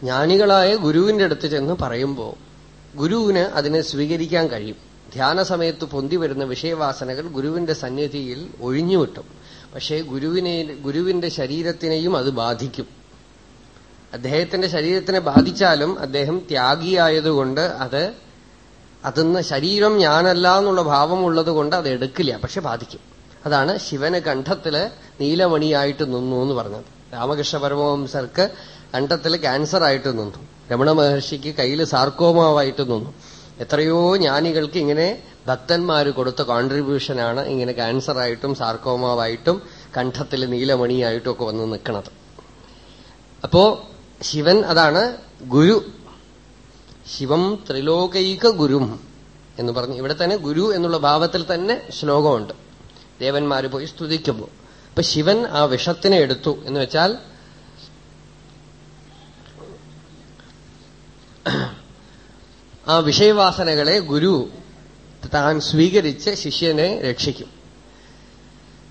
ജ്ഞാനികളായ ഗുരുവിന്റെ അടുത്ത് ചെന്ന് പറയുമ്പോൾ ഗുരുവിന് അതിനെ സ്വീകരിക്കാൻ കഴിയും. ധ്യാന സമയത്ത് പൊന്തി വരുന്ന വിഷയവാസനകൾ ഗുരുവിന്റെ സന്നിധിയിൽ ഒഴിഞ്ഞു ഒഴിഞ്ഞുവിട്ടും പക്ഷേ ഗുരുവിനെ ഗുരുവിന്റെ ശരീരത്തിനെയും അത് ബാധിക്കും. അദ്ദേഹത്തിന്റെ ശരീരത്തിനെ ബാധിച്ചാലും അദ്ദേഹം ത്യാഗിയായതുകൊണ്ട് അത് അതിന്ന് ശരീരം ഞാനല്ല എന്നുള്ള ഭാവമുള്ളത് കൊണ്ട് അത് എടുക്കില്ല പക്ഷെ ബാധിക്കും. അതാണ് ശിവന് കണ്ഠത്തിൽ നീലമണിയായിട്ട് നിന്നു എന്ന് പറഞ്ഞത്. രാമകൃഷ്ണ പരമവംസർക്ക് കണ്ഠത്തിൽ ക്യാൻസർ ആയിട്ട് നിന്നു. രമണ മഹർഷിക്ക് കയ്യിൽ സാർക്കോമാവായിട്ട് നിന്നു. എത്രയോ ജ്ഞാനികൾക്ക് ഇങ്ങനെ ഭക്തന്മാർ കൊടുത്ത കോൺട്രിബ്യൂഷനാണ് ഇങ്ങനെ ക്യാൻസർ ആയിട്ടും സാർക്കോമാവായിട്ടും കണ്ഠത്തിൽ നീലമണിയായിട്ടും ഒക്കെ വന്ന് നിൽക്കുന്നത് അപ്പോ ശിവൻ അതാണ് ഗുരു ശിവം ത്രിലോകൈക ഗുരും എന്ന് പറഞ്ഞു. ഇവിടെ തന്നെ ഗുരു എന്നുള്ള ഭാവത്തിൽ തന്നെ ശ്ലോകമുണ്ട്. ദേവന്മാര് പോയി സ്തുതിക്കുമ്പോൾ. അപ്പൊ ശിവൻ ആ വിഷത്തിനെ എടുത്തു എന്ന് വെച്ചാൽ ആ വിഷയവാസനകളെ ഗുരു താൻ സ്വീകരിച്ച് ശിഷ്യനെ രക്ഷിക്കും.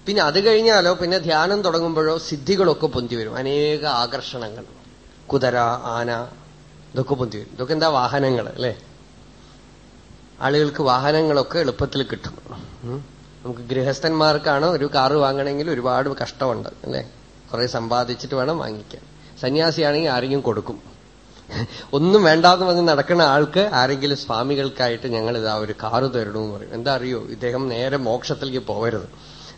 പിന്നെ അത് കഴിഞ്ഞാലോ പിന്നെ ധ്യാനം തുടങ്ങുമ്പോഴോ സിദ്ധികളൊക്കെ പൊന്തി വരും. അനേക ആകർഷണങ്ങൾ. കുതിര ആന ഇതൊക്കെ ബുദ്ധി ഇതൊക്കെ എന്താ വാഹനങ്ങൾ അല്ലെ? ആളുകൾക്ക് വാഹനങ്ങളൊക്കെ എളുപ്പത്തിൽ കിട്ടും. നമുക്ക് ഗൃഹസ്ഥന്മാർക്കാണ് ഒരു കാറ് വാങ്ങണമെങ്കിൽ ഒരുപാട് കഷ്ടമുണ്ട് അല്ലെ? കുറെ സമ്പാദിച്ചിട്ട് വേണം വാങ്ങിക്കാൻ. സന്യാസിയാണെങ്കിൽ ആരെങ്കിലും കൊടുക്കും. ഒന്നും വേണ്ടാന്ന് വന്ന് നടക്കുന്ന ആൾക്ക് ആരെങ്കിലും സ്വാമികൾക്കായിട്ട് ഞങ്ങൾ ഇതാ ഒരു കാറ് തരണമെന്ന് പറയും. എന്താ അറിയോ? ഇദ്ദേഹം നേരെ മോക്ഷത്തിലേക്ക് പോകരുത്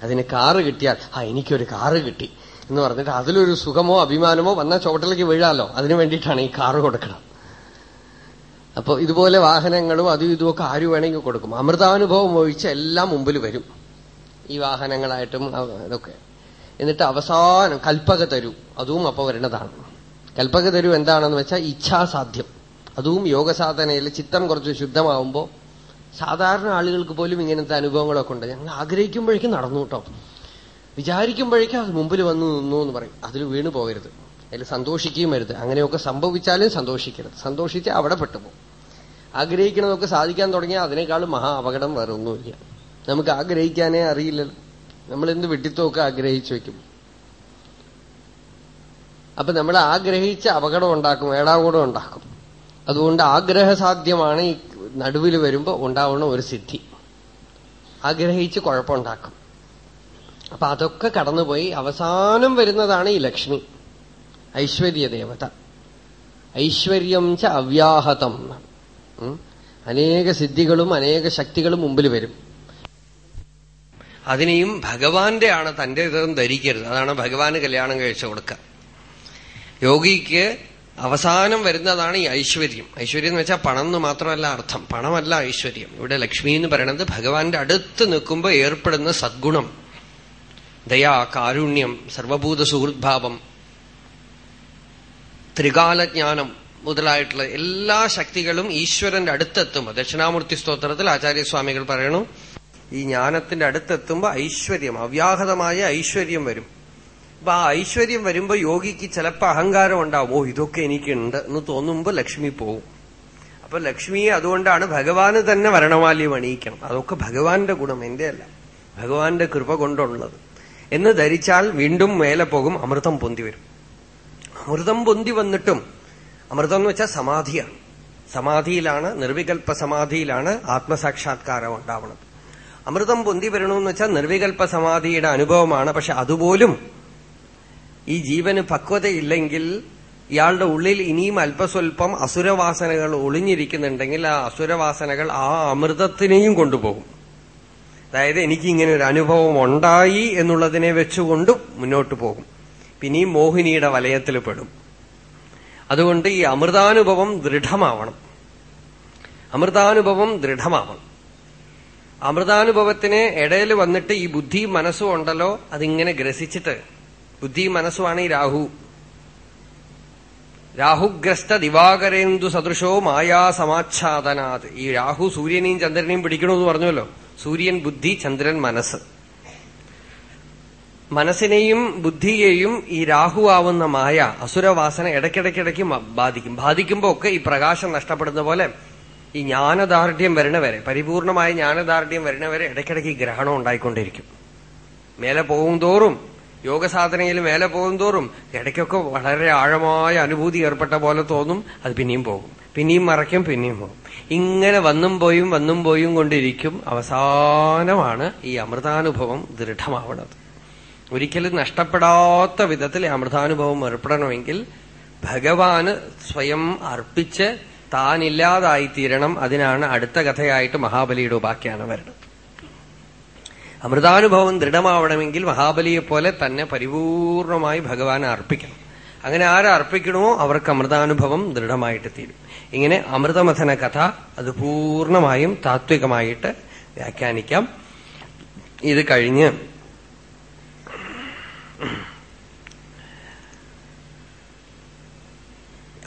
അതിന് കാറ് കിട്ടിയാൽ ആ എനിക്കൊരു കാറ് കിട്ടി എന്ന് പറഞ്ഞിട്ട് അതിലൊരു സുഖമോ അഭിമാനമോ വന്ന ചുവട്ടിലേക്ക് വീഴാലോ? അതിനു വേണ്ടിയിട്ടാണ് ഈ കാറ് കൊടുക്കണം അപ്പൊ ഇതുപോലെ വാഹനങ്ങളും അതും ഇതുമൊക്കെ ആര് വേണമെങ്കിൽ കൊടുക്കും. അമൃതാനുഭവം ഒഴിച്ച് എല്ലാം മുമ്പിൽ വരും. ഈ വാഹനങ്ങളായിട്ടും ഇതൊക്കെ. എന്നിട്ട് അവസാനം കൽപ്പക തരൂ അതും അപ്പൊ വരുന്നതാണ് കൽപ്പക തരൂ എന്താണെന്ന് വെച്ചാൽ ഇച്ഛാസാധ്യം. അതും യോഗസാധനയിൽ ചിത്തം കുറച്ച് ശുദ്ധമാവുമ്പോൾ സാധാരണ ആളുകൾക്ക് പോലും ഇങ്ങനത്തെ അനുഭവങ്ങളൊക്കെ ഉണ്ട്. ഞങ്ങൾ ആഗ്രഹിക്കുമ്പോഴേക്കും നടന്നു കേട്ടോ. വിചാരിക്കുമ്പോഴേക്കും അത് മുമ്പിൽ വന്നു നിന്നു എന്ന് പറയും. അതിൽ വീണു പോകരുത് അതിൽ സന്തോഷിക്കുകയും വരുത് അങ്ങനെയൊക്കെ സംഭവിച്ചാലും സന്തോഷിക്കരുത്. സന്തോഷിച്ച് അവിടെ പെട്ടുപോകും. ആഗ്രഹിക്കണതൊക്കെ സാധിക്കാൻ തുടങ്ങിയാൽ അതിനേക്കാൾ മഹാ അപകടം വേറെ ഒന്നുമില്ല. നമുക്ക് ആഗ്രഹിക്കാനേ അറിയില്ലല്ലോ. നമ്മൾ എന്ത് വെട്ടിത്തൊക്കെ ആഗ്രഹിച്ചു വെക്കും. അപ്പൊ നമ്മൾ ആഗ്രഹിച്ച അപകടം ഉണ്ടാക്കും ഏടാകൂടം ഉണ്ടാക്കും. അതുകൊണ്ട് ആഗ്രഹസാധ്യമാണ് ഈ നടുവിൽ വരുമ്പോൾ ഉണ്ടാവുന്ന ഒരു സിദ്ധി. ആഗ്രഹിച്ച് കുഴപ്പമുണ്ടാക്കും. അപ്പൊ അതൊക്കെ കടന്നുപോയി അവസാനം വരുന്നതാണ് ഈ ലക്ഷ്മി. ഐശ്വര്യ ദേവത ഐശ്വര്യം ച അവ്യാഹതം. അനേക സിദ്ധികളും അനേക ശക്തികളും മുമ്പിൽ വരും. അതിനെയും ഭഗവാന്റെ ആണ് തന്റെ ഇതും ധരിക്കരുത്. അതാണ് ഭഗവാന് കല്യാണം കഴിച്ചു കൊടുക്കുക യോഗിക്ക് അവസാനം വരുന്നതാണ് ഈ ഐശ്വര്യം. ഐശ്വര്യം എന്ന് വെച്ചാൽ പണം എന്ന് മാത്രമല്ല അർത്ഥം. പണമല്ല ഐശ്വര്യം. ഇവിടെ ലക്ഷ്മി എന്ന് പറയുന്നത് ഭഗവാന്റെ അടുത്ത് നിൽക്കുമ്പോൾ ഏർപ്പെടുന്ന സദ്ഗുണം. ദയാ കാരുണ്യം സർവഭൂത സുഹൃദ്ഭാവം ത്രികാലജ്ഞാനം മുതലായിട്ടുള്ള എല്ലാ ശക്തികളും ഈശ്വരന്റെ അടുത്തെത്തുമ്പോൾ ദക്ഷിണാമൂർത്തി സ്തോത്രത്തിൽ ആചാര്യസ്വാമികൾ പറയണു ഈ ജ്ഞാനത്തിന്റെ അടുത്തെത്തുമ്പോ ഐശ്വര്യം അവ്യാഹതമായ ഐശ്വര്യം വരും. അപ്പൊ ആ ഐശ്വര്യം വരുമ്പോ യോഗിക്ക് ചിലപ്പോ അഹങ്കാരം ഉണ്ടാവും. ഓ ഇതൊക്കെ എനിക്കുണ്ട് എന്ന് തോന്നുമ്പോ ലക്ഷ്മി പോവും. അപ്പൊ ലക്ഷ്മിയെ അതുകൊണ്ടാണ് ഭഗവാന് തന്നെ വരണമാല്യം അണിയിക്കണം അതൊക്കെ ഭഗവാന്റെ ഗുണം എന്റെ അല്ല ഭഗവാന്റെ കൃപ കൊണ്ടുള്ളത്. എന്ന് ധരിച്ചാൽ വീണ്ടും മേലെ പോകും അമൃതം പൊന്തി വരും. അമൃതം പൊന്തി വന്നിട്ടും അമൃതം എന്ന് വെച്ചാൽ സമാധിയാണ് സമാധിയിലാണ് നിർവികൽപ്പ സമാധിയിലാണ് ആത്മസാക്ഷാത്കാരം ഉണ്ടാവുന്നത് അമൃതം പൊന്തി വരണമെന്ന് വെച്ചാൽ നിർവികൽപ്പ സമാധിയുടെ അനുഭവമാണ്. പക്ഷെ അതുപോലും ഈ ജീവന് പക്വതയില്ലെങ്കിൽ ഇയാളുടെ ഉള്ളിൽ ഇനിയും അല്പസ്വല്പം അസുരവാസനകൾ ഒളിഞ്ഞിരിക്കുന്നുണ്ടെങ്കിൽ ആ അസുരവാസനകൾ ആ അമൃതത്തിനെയും കൊണ്ടുപോകും. അതായത് എനിക്ക് ഇങ്ങനെ ഒരു അനുഭവം ഉണ്ടായി എന്നുള്ളതിനെ വെച്ചുകൊണ്ടും മുന്നോട്ട് പോകും. പിന്നെയും മോഹിനിയുടെ വലയത്തിൽ പെടും. അതുകൊണ്ട് ഈ അമൃതാനുഭവം ദൃഢമാവണം. അമൃതാനുഭവം ദൃഢമാവണം. അമൃതാനുഭവത്തിന് ഇടയിൽ വന്നിട്ട് ഈ ബുദ്ധി മനസ്സും ഉണ്ടല്ലോ അതിങ്ങനെ ഗ്രസിച്ചിട്ട് ബുദ്ധി മനസ്സുമാണ് ഈ രാഹു. രാഹുഗ്രസ്ത ദിവാകരേന്ദു സദൃശോ മായാ സമാച്ഛാദനാത്. ഈ രാഹു സൂര്യനെയും ചന്ദ്രനെയും പിടിക്കണമെന്ന് പറഞ്ഞല്ലോ സൂര്യൻ ബുദ്ധി ചന്ദ്രൻ മനസ്സ്. മനസ്സിനെയും ബുദ്ധിയെയും ഈ രാഹുവാവുന്ന മായ അസുരവാസന ഇടയ്ക്കിടയ്ക്കിടയ്ക്ക് ബാധിക്കും. ബാധിക്കുമ്പോ ഒക്കെ ഈ പ്രകാശം നഷ്ടപ്പെടുന്ന പോലെ ഈ ജ്ഞാനദാർഢ്യം വരണവരെ പരിപൂർണമായ ജ്ഞാനദാർഢ്യം വരണവരെ ഇടയ്ക്കിടയ്ക്ക് ഗ്രഹണം ഉണ്ടായിക്കൊണ്ടിരിക്കും. മേലെ പോകും തോറും യോഗസാധനയിൽ മേലെ പോകും തോറും ഇടയ്ക്കൊക്കെ വളരെ ആഴമായ അനുഭൂതി ഏർപ്പെട്ട പോലെ തോന്നും അത് പിന്നെയും പോകും. പിന്നെയും മറയ്ക്കും പിന്നെയും പോകും. ഇങ്ങനെ വന്നും പോയും വന്നും പോയും കൊണ്ടിരിക്കും അവസാനമാണ് ഈ അമൃതാനുഭവം ദൃഢമാവണത്. ഒരിക്കലും നഷ്ടപ്പെടാത്ത വിധത്തിൽ അമൃതാനുഭവം ഏർപ്പെടണമെങ്കിൽ ഭഗവാന് സ്വയം അർപ്പിച്ച് താനില്ലാതായിത്തീരണം അതിനാണ് അടുത്ത കഥയായിട്ട് മഹാബലിയുടെ ഉപാഖ്യാനം വരുന്നത്. അമൃതാനുഭവം ദൃഢമാവണമെങ്കിൽ മഹാബലിയെ പോലെ തന്നെ പരിപൂർണമായി ഭഗവാനെ അർപ്പിക്കണം. അങ്ങനെ ആരെ അർപ്പിക്കണമോ അവർക്ക് അമൃതാനുഭവം ദൃഢമായിട്ട് തീരും. ഇങ്ങനെ അമൃതമഥന കഥ അത് പൂർണമായും താത്വികമായിട്ട് വ്യാഖ്യാനിക്കാം. ഇത് കഴിഞ്ഞ്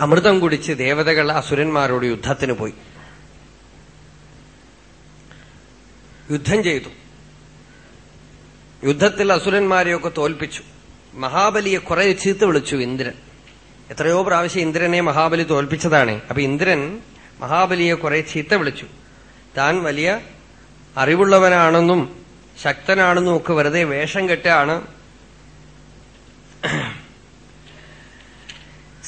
അമൃതം കുടിച്ച് ദേവതകൾ അസുരന്മാരോട് യുദ്ധത്തിന് പോയി. യുദ്ധം ചെയ്തു. യുദ്ധത്തിൽ അസുരന്മാരെയൊക്കെ തോൽപ്പിച്ചു. മഹാബലിയെ കുറെ ചീത്ത വിളിച്ചു ഇന്ദ്രൻ. എത്രയോ പ്രാവശ്യം ഇന്ദ്രനെ മഹാബലി തോൽപ്പിച്ചതാണ്. അപ്പൊ ഇന്ദ്രൻ മഹാബലിയെ കുറെ ചീത്ത വിളിച്ചു. താൻ വലിയ അറിവുള്ളവനാണെന്നും ശക്തനാണെന്നും ഒക്കെ വെറുതെ വേഷം കെട്ടാണ്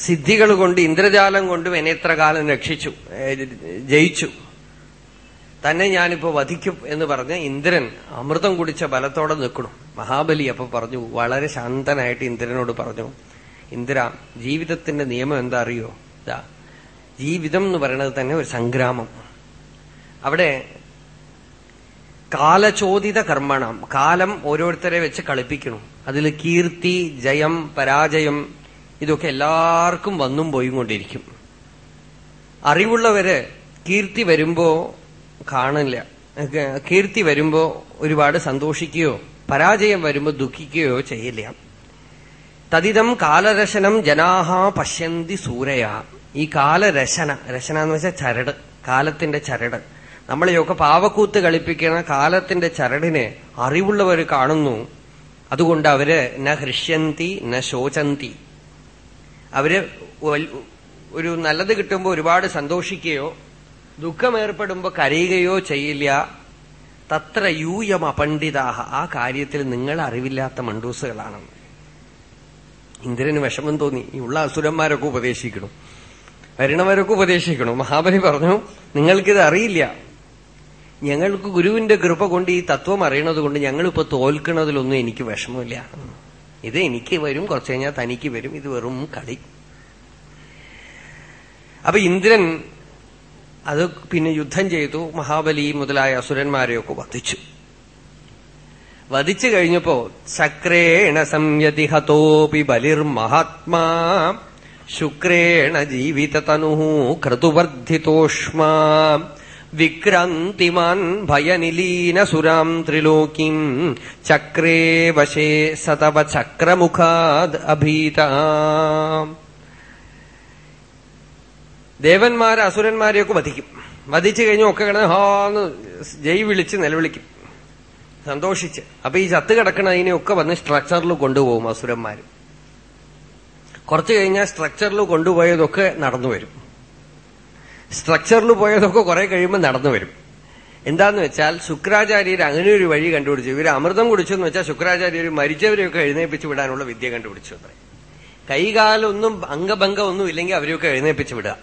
സിദ്ധികൾ കൊണ്ട് ഇന്ദ്രജാലം കൊണ്ട് കാലം രക്ഷിച്ചു ജയിച്ചു. തന്നെ ഞാനിപ്പോ വധിക്കും എന്ന് പറഞ്ഞ് ഇന്ദ്രൻ അമൃതം കുടിച്ച ബലത്തോടെ നിൽക്കണം. മഹാബലി അപ്പൊ പറഞ്ഞു വളരെ ശാന്തനായിട്ട് ഇന്ദ്രനോട് പറഞ്ഞു ഇന്ദ്ര ജീവിതത്തിന്റെ നിയമം എന്താ അറിയോ? ജീവിതം എന്ന് പറയുന്നത് തന്നെ ഒരു സംഗ്രാമം. അവിടെ കാലചോദിത കർമ്മണം കാലം ഓരോരുത്തരെ വെച്ച് കളിപ്പിക്കണം. അതിൽ കീർത്തി ജയം പരാജയം ഇതൊക്കെ എല്ലാവർക്കും വന്നും പോയും കൊണ്ടിരിക്കും. അറിവുള്ളവര് കീർത്തി വരുമ്പോ കാണില്ല കീർത്തി വരുമ്പോ ഒരുപാട് സന്തോഷിക്കുകയോ പരാജയം വരുമ്പോ ദുഃഖിക്കുകയോ ചെയ്യില്ല. തതിതം കാലരശനം ജനാഹ പശ്യന്തി സൂരയ. ഈ കാലരശന രശന എന്ന് വെച്ചാൽ ചരട് കാലത്തിന്റെ ചരട്. നമ്മളെയൊക്കെ പാവക്കൂത്ത് കളിപ്പിക്കുന്ന കാലത്തിന്റെ ചരടിനെ അറിവുള്ളവർ കാണുന്നു. അതുകൊണ്ട് അവർ ന ഹൃഷ്യന്തി ന ശോചന്തി. അവർ ഒരു നല്ലത് കിട്ടുമ്പോൾ ഒരുപാട് സന്തോഷിക്കുകയോ ദുഃഖമേർപ്പെടുമ്പോ കരയുകയോ ചെയ്യില്ല. തത്ര യൂയം അപണ്ഡിതാഹ ആ കാര്യത്തിൽ നിങ്ങൾ അറിവില്ലാത്ത മണ്ടൂസുകളാണ് ഇന്ദ്രന് വിഷമം തോന്നി. ഈ ഉള്ള അസുരന്മാരൊക്കെ ഉപദേശിക്കണം. വരണവരൊക്കെ ഉപദേശിക്കണം. മഹാബലി പറഞ്ഞു നിങ്ങൾക്കിത് അറിയില്ല. ഞങ്ങൾക്ക് ഗുരുവിന്റെ കൃപ കൊണ്ട് ഈ തത്വം അറിയണത് കൊണ്ട് ഞങ്ങളിപ്പോ തോൽക്കുന്നതിലൊന്നും എനിക്ക് വിഷമമില്ല. ഇത് എനിക്ക് വരും കുറച്ചു കഴിഞ്ഞാൽ തനിക്ക് വരും. ഇത് വെറും കളി. അപ്പൊ ഇന്ദ്രൻ അത് പിന്നെ യുദ്ധം ചെയ്തു. മഹാബലി മുതലായ അസുരന്മാരെയൊക്കെ വധിച്ചു. വധിച്ചു കഴിഞ്ഞപ്പോ ചക്രേണ സംയതി ഹതോപി ബലിർമഹാത്മാ ശുക്രേണ ജീവിതതനു ക്രതുവർദ്ധിതോഷ്മാ വിക്രാന്തിമാൻ ഭയനിലീനസുരാം ത്രിലോകീം ചക്രേ വശേ സതവ ചക്രമുഖാദ് അഭീത. ദേവന്മാരെ അസുരന്മാരെയൊക്കെ വധിക്കും. വധിച്ചു കഴിഞ്ഞു ഒക്കെ കിടന്ന് ഹാന്ന് ജയ് വിളിച്ച് നിലവിളിക്കും. സന്തോഷിച്ച്. അപ്പൊ ഈ ചത്ത് കിടക്കണതിനെയൊക്കെ വന്ന് സ്ട്രക്ചറിൽ കൊണ്ടുപോകും അസുരന്മാര്. കുറച്ചു കഴിഞ്ഞാൽ സ്ട്രക്ചറിൽ കൊണ്ടുപോയതൊക്കെ നടന്നു വരും. സ്ട്രക്ചറിൽ പോയതൊക്കെ കുറെ കഴിയുമ്പോൾ നടന്നു വരും. എന്താന്ന് വെച്ചാൽ ശുക്രാചാര്യർ അങ്ങനെ ഒരു വഴി കണ്ടുപിടിച്ചു. ഇവർ അമൃതം കുടിച്ചെന്ന് വെച്ചാൽ ശുക്രാചാര്യർ മരിച്ചവരെയൊക്കെ എഴുന്നേപ്പിച്ച് വിടാനുള്ള വിദ്യ കണ്ടുപിടിച്ചു അത്രേ കൈകാലൊന്നും അംഗഭംഗം ഒന്നും ഇല്ലെങ്കിൽ അവരെയൊക്കെ എഴുന്നേപ്പിച്ച് വിടുക.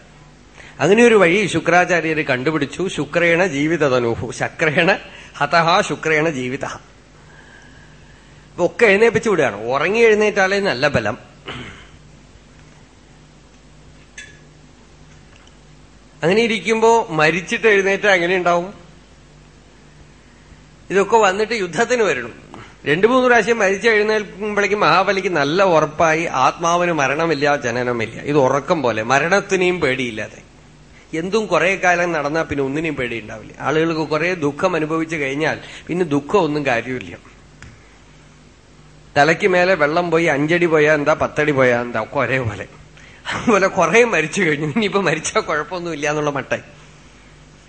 അങ്ങനെ ഒരു വഴി ശുക്രാചാര്യർ കണ്ടുപിടിച്ചു. ശുക്രേണ ജീവിതതനുഹു ശക്രേണ ഹതഹ ശുക്രേണ ജീവിത ഒക്കെ എഴുന്നേപ്പിച്ച് വിടുകയാണ്. ഉറങ്ങി എഴുന്നേറ്റാലേ നല്ല ബലം. അങ്ങനെ ഇരിക്കുമ്പോ മരിച്ചിട്ട് എഴുന്നേറ്റ എങ്ങനെ ഉണ്ടാവും? ഇതൊക്കെ വന്നിട്ട് യുദ്ധത്തിന് വരണം. രണ്ടു മൂന്ന് പ്രാവശ്യം മരിച്ചു എഴുന്നേൽക്കുമ്പോഴേക്കും മഹാബലിക്ക് നല്ല ഉറപ്പായി ആത്മാവിന് മരണമില്ല ജനനമില്ല. ഇത് ഉറക്കം പോലെ. മരണത്തിനെയും പേടിയില്ലാതെ. എന്തും കുറെ കാലം നടന്നാൽ പിന്നെ ഒന്നിനെയും പേടിയുണ്ടാവില്ല. ആളുകൾക്ക് കുറെ ദുഃഖം അനുഭവിച്ചു കഴിഞ്ഞാൽ പിന്നെ ദുഃഖം ഒന്നും കാര്യമില്ല. തലയ്ക്ക് മേലെ വെള്ളം പോയി അഞ്ചടി പോയാ എന്താ പത്തടി പോയാ എന്താ ഒക്കെ ഒരേപോലെ. അതുപോലെ കുറെ മരിച്ചു കഴിഞ്ഞു. ഇനിയിപ്പോ മരിച്ചാൽ കുഴപ്പമൊന്നുമില്ല എന്നുള്ള മട്ടായി.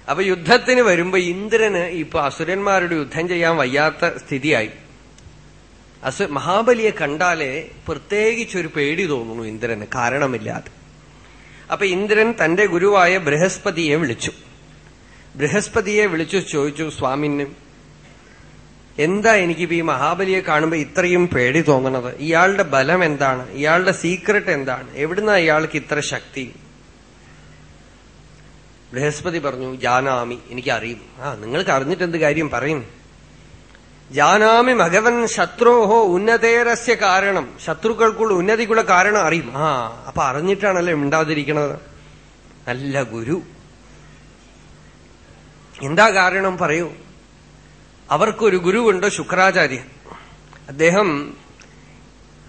അപ്പൊ യുദ്ധത്തിന് വരുമ്പോ ഇന്ദ്രന് ഇപ്പൊ അസുരന്മാരുടെ യുദ്ധം ചെയ്യാൻ വയ്യാത്ത സ്ഥിതിയായി. അസു മഹാബലിയെ കണ്ടാലേ പ്രത്യേകിച്ചൊരു പേടി തോന്നുന്നു ഇന്ദ്രന്. കാരണമില്ലാതെ. അപ്പൊ ഇന്ദ്രൻ തന്റെ ഗുരുവായ ബൃഹസ്പതിയെ വിളിച്ചു. ബൃഹസ്പതിയെ വിളിച്ചു ചോദിച്ചു സ്വാമിന് എന്താ എനിക്കിപ്പോ ഈ മഹാബലിയെ കാണുമ്പോ ഇത്രയും പേടി തോന്നണത് ഇയാളുടെ ബലം എന്താണ്? ഇയാളുടെ സീക്രട്ട് എന്താണ്? എവിടുന്ന ഇയാൾക്ക് ഇത്ര ശക്തി? ബൃഹസ്പതി പറഞ്ഞു ജാനാമി എനിക്കറിയും. ആ നിങ്ങൾക്ക് അറിഞ്ഞിട്ട് എന്ത് കാര്യം പറയും? ജാനാമി മകവൻ ശത്രോഹോ ഉന്നതേരസ്യ കാരണം. ശത്രുക്കൾക്കുള്ള ഉന്നതിക്കുള്ള കാരണം അറിയും. ആ അപ്പൊ അറിഞ്ഞിട്ടാണല്ലേ ഉണ്ടാതിരിക്കണത് നല്ല ഗുരു. എന്താ കാരണം പറയൂ? അവർക്കൊരു ഗുരുവുണ്ട് ശുക്രാചാര്യൻ? അദ്ദേഹം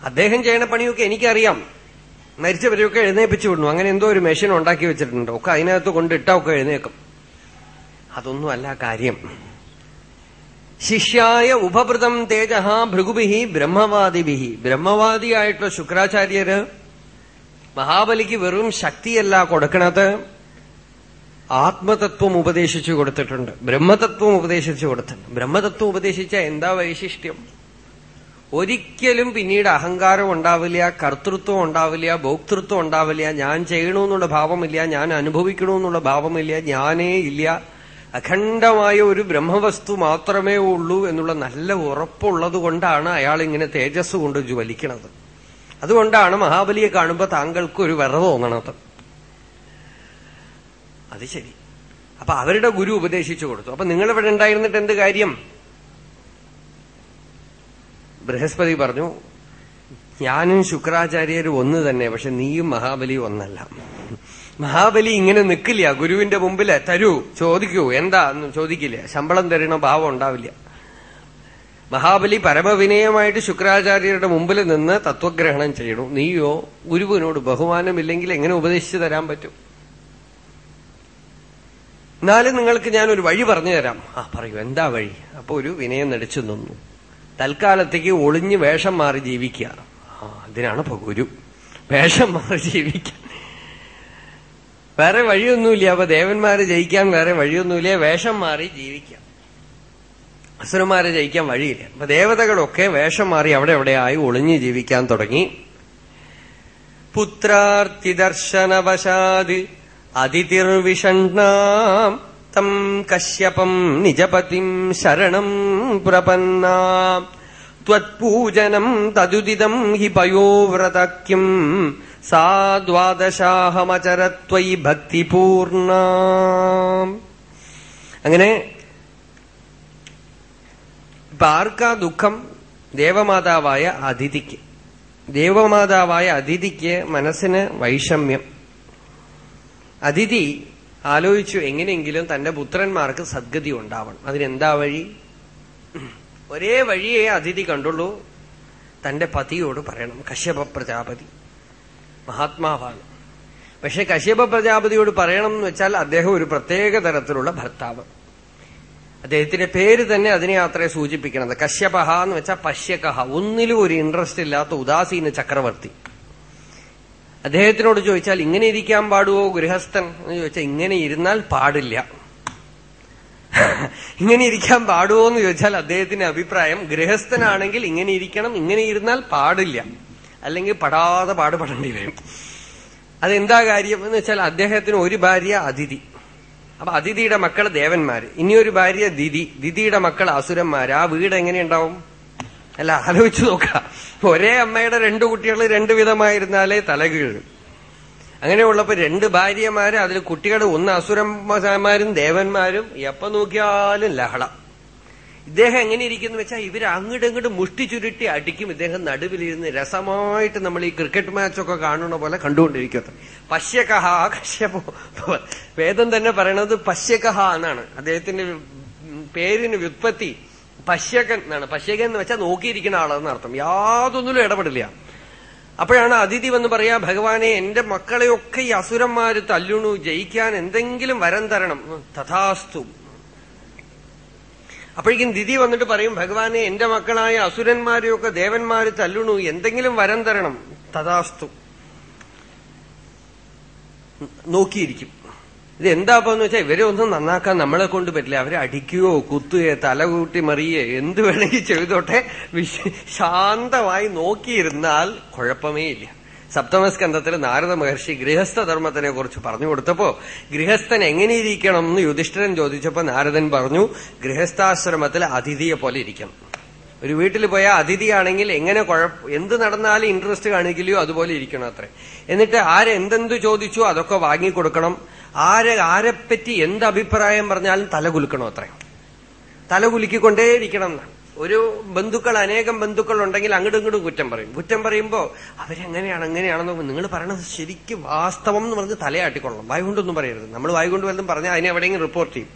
അദ്ദേഹം ചെയ്യണ പണിയൊക്കെ എനിക്കറിയാം. മരിച്ചവരെയൊക്കെ എഴുന്നേപ്പിച്ചു വിടുന്നു. അങ്ങനെ എന്തോ ഒരു മെഷീൻ ഉണ്ടാക്കി വെച്ചിട്ടുണ്ട്. ഒക്കെ അതിനകത്ത് കൊണ്ടിട്ടാ ഒക്കെ എഴുന്നേക്കും അതൊന്നുമല്ല കാര്യം. ശിഷ്യായ ഉപഭൃതം തേജ ഭൃഗുഭിഹി ബ്രഹ്മവാദിബിഹി ബ്രഹ്മവാദിയായിട്ടുള്ള ശുക്രാചാര്യര് മഹാബലിക്ക് വെറും ശക്തിയല്ല കൊടുക്കണത്. ആത്മതത്വം ഉപദേശിച്ചു കൊടുത്തിട്ടുണ്ട്. ബ്രഹ്മതത്വം ഉപദേശിച്ചു കൊടുത്തിട്ടുണ്ട്. ബ്രഹ്മതത്വം ഉപദേശിച്ച എന്താ വൈശിഷ്ട്യം? ഒരിക്കലും പിന്നീട് അഹങ്കാരം ഉണ്ടാവില്ല കർത്തൃത്വം ഉണ്ടാവില്ല ഭോക്തൃത്വം ഉണ്ടാവില്ല ഞാൻ ചെയ്യണമെന്നുള്ള ഭാവമില്ല ഞാൻ അനുഭവിക്കണമെന്നുള്ള ഭാവമില്ല ഞാനേ ഇല്ല. അഖണ്ഡമായ ഒരു ബ്രഹ്മവസ്തു മാത്രമേ ഉള്ളൂ എന്നുള്ള നല്ല ഉറപ്പുള്ളത് കൊണ്ടാണ് അയാൾ ഇങ്ങനെ തേജസ് കൊണ്ട് ജ്വലിക്കണത്. അതുകൊണ്ടാണ് മഹാബലിയെ കാണുമ്പോൾ താങ്കൾക്ക് ഒരു വിറ തോന്നണത്. അത് ശരി. അപ്പൊ അവരുടെ ഗുരു ഉപദേശിച്ചു കൊടുത്തു. അപ്പൊ നിങ്ങൾ ഇവിടെ ഉണ്ടായിരുന്നിട്ട് എന്ത് കാര്യം? ബൃഹസ്പതി പറഞ്ഞു ഞാനും ശുക്രാചാര്യരും ഒന്ന് തന്നെ പക്ഷെ നീയും മഹാബലി ഒന്നല്ല. മഹാബലി ഇങ്ങനെ നിൽക്കില്ല ഗുരുവിന്റെ മുമ്പിൽ തരൂ ചോദിക്കൂ എന്താ? എന്ന് ചോദിക്കില്ല. ശമ്പളം തരണ ഭാവം ഉണ്ടാവില്ല. മഹാബലി പരമവിനയമായിട്ട് ശുക്രാചാര്യരുടെ മുമ്പിൽ നിന്ന് തത്വഗ്രഹണം ചെയ്യണു. നീയോ ഗുരുവിനോട് ബഹുമാനമില്ലെങ്കിൽ എങ്ങനെ ഉപദേശിച്ചു തരാൻ പറ്റും? എന്നാലും നിങ്ങൾക്ക് ഞാൻ ഒരു വഴി പറഞ്ഞു തരാം. ആ പറയൂ എന്താ വഴി? അപ്പൊ ഒരു വിനയം നടിച്ചു നിന്നു. തൽക്കാലത്തേക്ക് ഒളിഞ്ഞ് വേഷം മാറി ജീവിക്കുക. ആ അതിനാണ് ഇപ്പൊ ഗുരു. വേഷം മാറി ജീവിക്കുക വേറെ വഴിയൊന്നുമില്ല. അപ്പൊ ദേവന്മാര് ജയിക്കാൻ വേറെ വഴിയൊന്നുമില്ല. വേഷം മാറി ജീവിക്കാം അസുരന്മാരെ ജയിക്കാൻ വഴിയില്ല. അപ്പൊ ദേവതകളൊക്കെ വേഷം മാറി അവിടെ എവിടെയായി ഒളിഞ്ഞ് ജീവിക്കാൻ തുടങ്ങി. പുത്രാർത്തിദർശനവശാത് അതിഥിർവിഷണ്ണാം തം കശ്യപം നിജപതിം ശരണം പ്രപന്നാം. ത്വത്പൂജനം തദുദിതം ഹി പയോവ്രതക്യം സാ ദ്വാദശാഹമചരത്വയി ഭക്തിപൂർണ. അങ്ങനെ ഇപ്പൊ ആർക്കാ ദുഃഖം? ദേവമാതാവായ അതിഥിക്ക്. ദേവമാതാവായ അതിഥിക്ക് മനസ്സിന് വൈഷമ്യം. അതിഥി ആലോചിച്ചു എങ്ങനെയെങ്കിലും തന്റെ പുത്രന്മാർക്ക് സദ്ഗതി ഉണ്ടാവണം. അതിനെന്താ വഴി? ഒരേ വഴിയെ അതിഥി കണ്ടുള്ളൂ. തന്റെ പതിയോട് പറയണം കശ്യപ പ്രജാപതി. മഹാത്മാവാണ്. പക്ഷെ കശ്യപ പ്രജാപതിയോട് പറയണം എന്ന് വെച്ചാൽ അദ്ദേഹം ഒരു പ്രത്യേക തരത്തിലുള്ള ഭർത്താവ്. അദ്ദേഹത്തിന്റെ പേര് തന്നെ അതിനെ അത്രേ സൂചിപ്പിക്കണത് കശ്യപഹ എന്ന് വെച്ചാൽ പശ്യകഹ. ഒന്നിലും ഒരു ഇൻട്രസ്റ്റ് ഇല്ലാത്ത ഉദാസീന ചക്രവർത്തി. അദ്ദേഹത്തിനോട് ചോദിച്ചാൽ ഇങ്ങനെ ഇരിക്കാൻ പാടുവോ ഗൃഹസ്ഥൻ? എന്ന് ചോദിച്ചാൽ ഇങ്ങനെ ഇരുന്നാൽ പാടില്ല. ഇങ്ങനെ ഇരിക്കാൻ പാടുവോ? എന്ന് ചോദിച്ചാൽ അദ്ദേഹത്തിന്റെ അഭിപ്രായം ഗൃഹസ്ഥനാണെങ്കിൽ ഇങ്ങനെ ഇരിക്കണം ഇങ്ങനെ ഇരുന്നാൽ പാടില്ല. അല്ലെങ്കിൽ പടാതെ പാടുപെടേണ്ടി വരും. അതെന്താ കാര്യം എന്ന് വെച്ചാൽ അദ്ദേഹത്തിന് ഒരു ഭാര്യ അതിഥി. അപ്പൊ അതിഥിയുടെ മക്കൾ ദേവന്മാര്. ഇനിയൊരു ഭാര്യ ദിതി. ദിതിയുടെ മക്കൾ അസുരന്മാര്. ആ വീട് എങ്ങനെയുണ്ടാവും അല്ല ആലോചിച്ചു നോക്കാം ഒരേ അമ്മയുടെ രണ്ടു കുട്ടികൾ രണ്ടു വിധമായിരുന്നാലേ തലകീഴും അങ്ങനെയുള്ളപ്പോ രണ്ട് ഭാര്യമാര് അതിൽ കുട്ടികൾ ഒന്ന് അസുരന്മാരും ദേവന്മാരും എപ്പോ നോക്കിയാലും ലഹള. ഇദ്ദേഹം എങ്ങനെ ഇരിക്കുന്നു വെച്ചാൽ ഇവർ അങ്ങോട്ട് ഇങ്ങോട്ട് മുഷ്ടി ചുരുട്ടി അടിക്കും. ഇദ്ദേഹം നടുവിലിരുന്ന് രസമായിട്ട് നമ്മൾ ഈ ക്രിക്കറ്റ് മാച്ചൊക്കെ കാണുന്ന പോലെ കണ്ടുകൊണ്ടിരിക്കും പശ്യകഹ കശ്യപോ വേദം തന്നെ പറയണത് പശ്യകഹ എന്നാണ്. അദ്ദേഹത്തിന്റെ പേരിന് വ്യുത്പത്തി പശ്യകൻ എന്നാണ്. പശ്യകൻ എന്ന് വെച്ചാൽ നോക്കിയിരിക്കുന്ന ആളെന്ന് അർത്ഥം. യാതൊന്നിലും ഇടപെടില്ല. അപ്പോഴാണ് അതിഥി വന്ന് പറയാ ഭഗവാനെ എന്റെ മക്കളെയൊക്കെ ഈ അസുരന്മാര് തല്ലുണു. ജയിക്കാൻ എന്തെങ്കിലും വരം തരണം. തഥാസ്തു. അപ്പോഴേക്കും ദിതി വന്നിട്ട് പറയും ഭഗവാനെ എന്റെ മക്കളായ അസുരന്മാരെയൊക്കെ ദേവന്മാര് തല്ലുണു. എന്തെങ്കിലും വരം തരണം. തഥാസ്തു. നോക്കിയിരിക്കും. ഇത് എന്താപ്പെന്ന് വെച്ചാൽ ഇവരെ ഒന്നും നന്നാക്കാൻ നമ്മളെ കൊണ്ട് പറ്റില്ല. അവരെ അടിക്കുകയോ കുത്തുകയോ തലകൂട്ടി മറിയേ എന്ത് വേണമെങ്കിൽ ചെയ്തോട്ടെ. ശാന്തമായി നോക്കിയിരുന്നാൽ കുഴപ്പമേ ഇല്ല. സപ്തമസ്കന്ധത്തിൽ നാരദ മഹർഷി ഗൃഹസ്ഥ ധർമ്മത്തിനെ കുറിച്ച് പറഞ്ഞു കൊടുത്തപ്പോ ഗൃഹസ്ഥൻ എങ്ങനെയിരിക്കണം എന്ന് യുധിഷ്ഠിരൻ ചോദിച്ചപ്പോ നാരദൻ പറഞ്ഞു ഗൃഹസ്ഥാശ്രമത്തിൽ അതിഥിയെ പോലെ ഇരിക്കണം. ഒരു വീട്ടിൽ പോയാൽ അതിഥിയാണെങ്കിൽ എങ്ങനെ എന്ത് നടന്നാലും ഇൻട്രസ്റ്റ് കാണിക്കില്ലയോ അതുപോലെ ഇരിക്കണം അത്രേ. എന്നിട്ട് ആരെന്തെന്ത് ചോദിച്ചു അതൊക്കെ വാങ്ങിക്കൊടുക്കണം. ആരെ ആരെപ്പറ്റി എന്ത് അഭിപ്രായം പറഞ്ഞാലും തല അത്രയും തലകുലുക്കിക്കൊണ്ടേയിരിക്കണം തല കുലുക്കിക്കൊണ്ടേയിരിക്കണം എന്നാണ്. ഒരു ബന്ധുക്കൾ അനേകം ബന്ധുക്കൾ ഉണ്ടെങ്കിൽ അങ്ങോട്ടും ഇങ്ങോട്ടും കുറ്റം പറയും. കുറ്റം പറയുമ്പോ അവരെങ്ങനെയാണ് എങ്ങനെയാണെന്ന് നിങ്ങൾ പറയണത് ശരിക്കും വാസ്തവം എന്ന് പറഞ്ഞ് തലയാട്ടിക്കൊള്ളണം വായുകൊണ്ടൊന്നും പറയരുത്. നമ്മൾ വായുകൊണ്ട് വല്ലതും പറഞ്ഞാൽ അതിനെ എവിടെയെങ്കിലും റിപ്പോർട്ട് ചെയ്യും.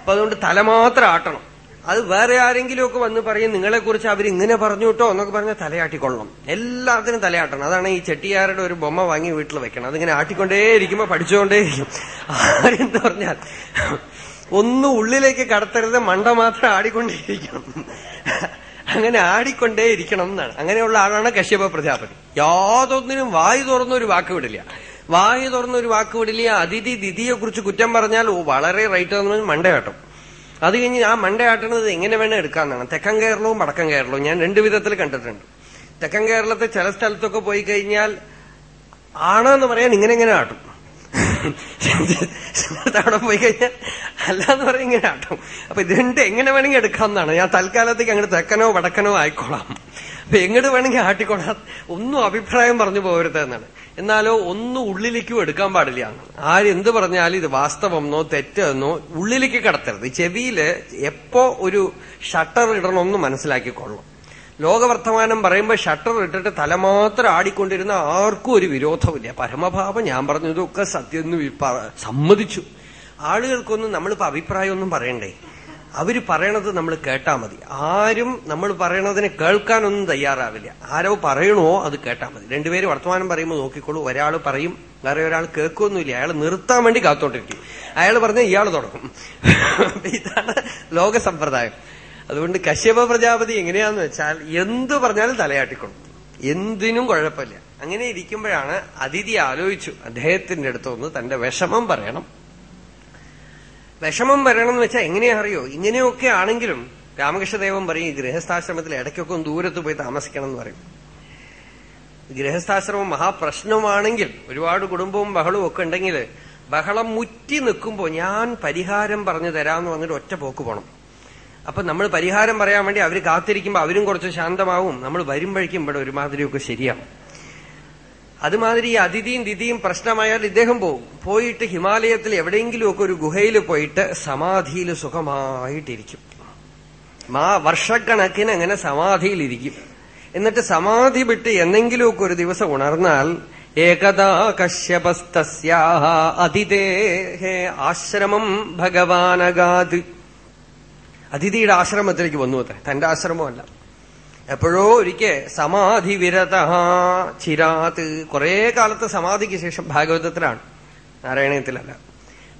അപ്പൊ അതുകൊണ്ട് തല മാത്രം ആട്ടണം. അത് വേറെ ആരെങ്കിലുമൊക്കെ വന്ന് പറയും നിങ്ങളെക്കുറിച്ച് അവർ ഇങ്ങനെ പറഞ്ഞു കേട്ടോ എന്നൊക്കെ പറഞ്ഞാൽ തലയാട്ടിക്കൊള്ളണം. എല്ലാത്തിനും തലയാട്ടണം. അതാണ് ഈ ചെട്ടിയാരുടെ ഒരു ബൊമ്മ വാങ്ങി വീട്ടിൽ വെക്കണം അതിങ്ങനെ ആട്ടിക്കൊണ്ടേയിരിക്കുമ്പോ പഠിച്ചുകൊണ്ടേയിരിക്കും. ആരെന്ന് പറഞ്ഞാൽ ഒന്നും ഉള്ളിലേക്ക് കടത്തരുത് മണ്ട മാത്രം ആടിക്കൊണ്ടേയിരിക്കണം. അങ്ങനെ ആടിക്കൊണ്ടേയിരിക്കണം എന്നാണ്. അങ്ങനെയുള്ള ആളാണ് കശ്യപ പ്രജാപതി. യാതൊന്നിനും വായു തുറന്നൊരു വാക്ക് വിടില്ല. വായു തുറന്നൊരു വാക്ക് വിടില്ല. അതിഥി ദിതിയെ കുറിച്ച് കുറ്റം പറഞ്ഞാൽ വളരെ റൈറ്റ് മണ്ടയാട്ടം. അത് കഴിഞ്ഞ് ആ മണ്ടയാട്ടുന്നത് എങ്ങനെ വേണം എടുക്കാന്നാണ്. തെക്കൻ കേരളവും വടക്കൻ കേരളവും ഞാൻ രണ്ടു വിധത്തിൽ കണ്ടിട്ടുണ്ട്. തെക്കൻ കേരളത്തെ ചില സ്ഥലത്തൊക്കെ പോയി കഴിഞ്ഞാൽ ആണെന്ന് പറയാൻ ഇങ്ങനെ ഇങ്ങനെ ആട്ടും. അവിടെ പോയി കഴിഞ്ഞാൽ അല്ലാന്ന് പറയും ഇങ്ങനെ ആട്ടും. അപ്പൊ ഇത് രണ്ട് എങ്ങനെ വേണമെങ്കിൽ എടുക്കാമെന്നാണ് ഞാൻ തൽക്കാലത്തേക്ക് അങ്ങോട്ട് തെക്കനോ വടക്കനോ ആയിക്കോളാം. അപ്പൊ എങ്ങോട്ട് വേണമെങ്കിൽ ആട്ടിക്കോളാം. ഒന്നും അഭിപ്രായം പറഞ്ഞു പോകരുത് എന്നാണ്. എന്നാലോ ഒന്നും ഉള്ളിലേക്കും എടുക്കാൻ പാടില്ല. ആരെന്ത് പറഞ്ഞാലും ഇത് വാസ്തവമെന്നോ തെറ്റെന്നോ ഉള്ളിലേക്ക് കടത്തരുത്. ചെവിയിൽ എപ്പോ ഒരു ഷട്ടർ ഇടണമെന്ന് മനസ്സിലാക്കിക്കൊള്ളണം. ലോകവർത്തമാനം പറയുമ്പോൾ ഷട്ടർ ഇട്ടിട്ട് തല മാത്രം ആടിക്കൊണ്ടിരുന്ന ആർക്കും ഒരു വിരോധമില്ല പരമഭാവം ഞാൻ പറഞ്ഞതൊക്കെ സത്യം സമ്മതിച്ചു. ആളുകൾക്കൊന്നും നമ്മളിപ്പോ അഭിപ്രായമൊന്നും പറയണ്ടേ? അവർ പറയണത് നമ്മൾ കേട്ടാ മതി. ആരും നമ്മൾ പറയണതിന് കേൾക്കാനൊന്നും തയ്യാറാവില്ല. ആരോ പറയണോ അത് കേട്ടാ മതി. രണ്ടുപേരും വർത്തമാനം പറയുമ്പോൾ നോക്കിക്കോളൂ. ഒരാൾ പറയും വേറെ ഒരാൾ കേൾക്കൊന്നുമില്ല. അയാൾ നിർത്താൻ വേണ്ടി കാത്തോണ്ടിരിക്കും. അയാൾ പറഞ്ഞ ഇയാൾ തുടങ്ങും. ഇതാണ് ലോക സമ്പ്രദായം. അതുകൊണ്ട് കശ്യപ പ്രജാപതി എങ്ങനെയാന്ന് വെച്ചാൽ എന്തു പറഞ്ഞാലും തലയാട്ടിക്കൊള്ളും എന്തിനും കുഴപ്പമില്ല. അങ്ങനെ ഇരിക്കുമ്പോഴാണ് അതിഥി ആലോചിച്ചു. അദ്ദേഹത്തിന്റെ അടുത്തൊന്ന് തന്റെ വിഷമം പറയണം. വിഷമം വരണം എന്ന് വെച്ചാൽ എങ്ങനെയാ അറിയോ? ഇങ്ങനെയൊക്കെ ആണെങ്കിലും രാമകൃഷ്ണദേവൻ പറയും ഗൃഹസ്ഥാശ്രമത്തിൽ ഇടയ്ക്കൊക്കെ ഒന്ന് ദൂരത്ത് പോയി താമസിക്കണം എന്ന് പറയും. ഗൃഹസ്ഥാശ്രമം മഹാപ്രശ്നമാണെങ്കിൽ ഒരുപാട് കുടുംബവും ബഹളവും ഒക്കെ ഉണ്ടെങ്കിൽ ബഹളം മുറ്റി നിൽക്കുമ്പോൾ ഞാൻ പരിഹാരം പറഞ്ഞു തരാമെന്ന് പറഞ്ഞിട്ട് ഒറ്റ പോക്ക് പോണം. അപ്പൊ നമ്മൾ പരിഹാരം പറയാൻ വേണ്ടി അവർ കാത്തിരിക്കുമ്പോൾ അവരും കുറച്ച് ശാന്തമാവും. നമ്മൾ വരുമ്പോഴേക്കും ഇവിടെ ഒരുമാതിരിയൊക്കെ ശരിയാവും. അതുമാതിരി അതിഥിയും ദിതിയും പ്രശ്നമായാൽ ഇദ്ദേഹം പോകും പോയിട്ട് ഹിമാലയത്തിൽ എവിടെയെങ്കിലുമൊക്കെ ഒരു ഗുഹയിൽ പോയിട്ട് സമാധിയിൽ സുഖമായിട്ടിരിക്കും. മാ വർഷക്കണക്കിന് അങ്ങനെ സമാധിയിലിരിക്കും. എന്നിട്ട് സമാധി വിട്ട് എന്തെങ്കിലുമൊക്കെ ഒരു ദിവസം ഉണർന്നാൽ ഏകദാ കശ്യപസ്തസ്യാഹ ആശ്രമം ഭഗവാനഗാത് അതിഥിയുടെ ആശ്രമത്തിലേക്ക് വന്നു അത്ര. തന്റെ ആശ്രമമല്ല. എപ്പോഴോ ഒരിക്കൽ സമാധി വിരത ചിരാത്ത് കുറെ കാലത്ത് സമാധിക്ക് ശേഷം ഭാഗവതത്തിലാണ് നാരായണീയത്തിലല്ല.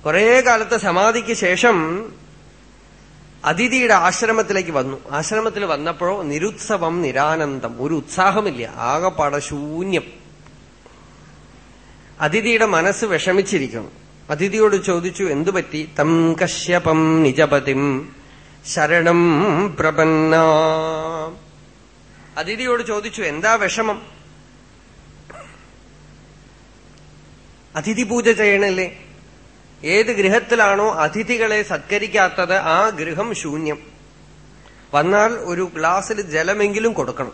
കുറെ കാലത്ത് സമാധിക്ക് ശേഷം അതിഥിയുടെ ആശ്രമത്തിലേക്ക് വന്നു. ആശ്രമത്തിൽ വന്നപ്പോഴോ നിരുത്സവം നിരാനന്ദം ഒരു ഉത്സാഹമില്ല ആകെപ്പാട ശൂന്യം. അതിഥിയുടെ മനസ്സ് വിഷമിച്ചിരിക്കണം അതിഥിയോട് ചോദിച്ചു എന്തു പറ്റി? തം കശ്യപം നിജപതിം ശരണം പ്രപന്ന. അതിഥിയോട് ചോദിച്ചു എന്താ വിഷമം? അതിഥി പൂജ ചെയ്യണല്ലേ? ഏത് ഗൃഹത്തിലാണോ അതിഥികളെ സത്കരിക്കാത്തത് ആ ഗൃഹം ശൂന്യം. വന്നാൽ ഒരു ഗ്ലാസ്സിൽ ജലമെങ്കിലും കൊടുക്കണം.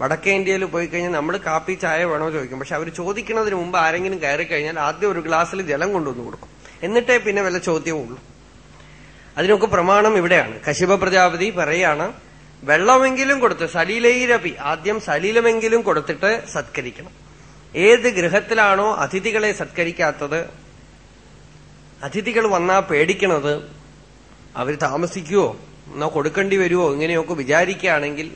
വടക്കേ ഇന്ത്യയിൽ പോയി കഴിഞ്ഞാൽ നമ്മൾ കാപ്പി ചായ വേണോ ചോദിക്കും. പക്ഷെ അവർ ചോദിക്കുന്നതിന് മുമ്പ് ആരെങ്കിലും കയറി കഴിഞ്ഞാൽ ആദ്യം ഒരു ഗ്ലാസ്സിൽ ജലം കൊണ്ടുവന്ന് കൊടുക്കും. എന്നിട്ടേ പിന്നെ വല്ല ചോദ്യവും ഉള്ളൂ. അതിനൊക്കെ പ്രമാണം ഇവിടെയാണ്. കശിപ പ്രജാപതി പറയാണ് വെള്ളമെങ്കിലും കൊടുത്ത് സലീലൈരപി ആദ്യം സലീലമെങ്കിലും കൊടുത്തിട്ട് സത്കരിക്കണം. ഏത് ഗൃഹത്തിലാണോ അതിഥികളെ സത്കരിക്കാത്തത് അതിഥികൾ വന്നാ പേടിക്കണത് അവർ താമസിക്കുവോ എന്നാ കൊടുക്കേണ്ടി വരുമോ ഇങ്ങനെയൊക്കെ വിചാരിക്കുകയാണെങ്കിൽ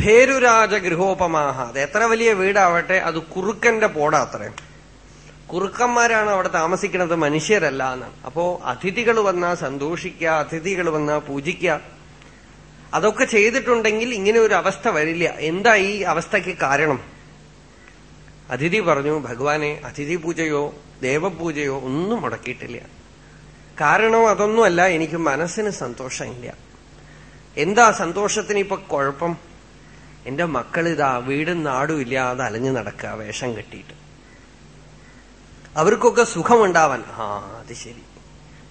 ഭേരുരാജ ഗൃഹോപമാഹ. അത് എത്ര വലിയ വീടാവട്ടെ അത് കുറുക്കന്റെ പോടാത്രേ കുറുക്കന്മാരാണ് അവിടെ താമസിക്കുന്നത് മനുഷ്യരല്ല എന്നാണ് അപ്പോ അതിഥികൾ വന്നാ സന്തോഷിക്കുക അതിഥികൾ വന്നാ പൂജിക്കുക അതൊക്കെ ചെയ്തിട്ടുണ്ടെങ്കിൽ ഇങ്ങനെ ഒരു അവസ്ഥ വരില്ല. എന്താ ഈ അവസ്ഥയ്ക്ക് കാരണം? അതിഥി പറഞ്ഞു ഭഗവാനെ അതിഥി പൂജയോ ദേവപൂജയോ ഒന്നും മുടക്കിയിട്ടില്ല. കാരണം അതൊന്നുമല്ല എനിക്ക് മനസ്സിന് സന്തോഷമില്ല. എന്താ സന്തോഷത്തിന് ഇപ്പൊ കുഴപ്പം? എന്റെ മക്കളിതാ വീടും നാടും ഇല്ലാതെ അലഞ്ഞു നടക്കുക വേഷം കെട്ടിയിട്ട്. അവർക്കൊക്കെ സുഖമുണ്ടാവാൻ ആ അത് ശരി.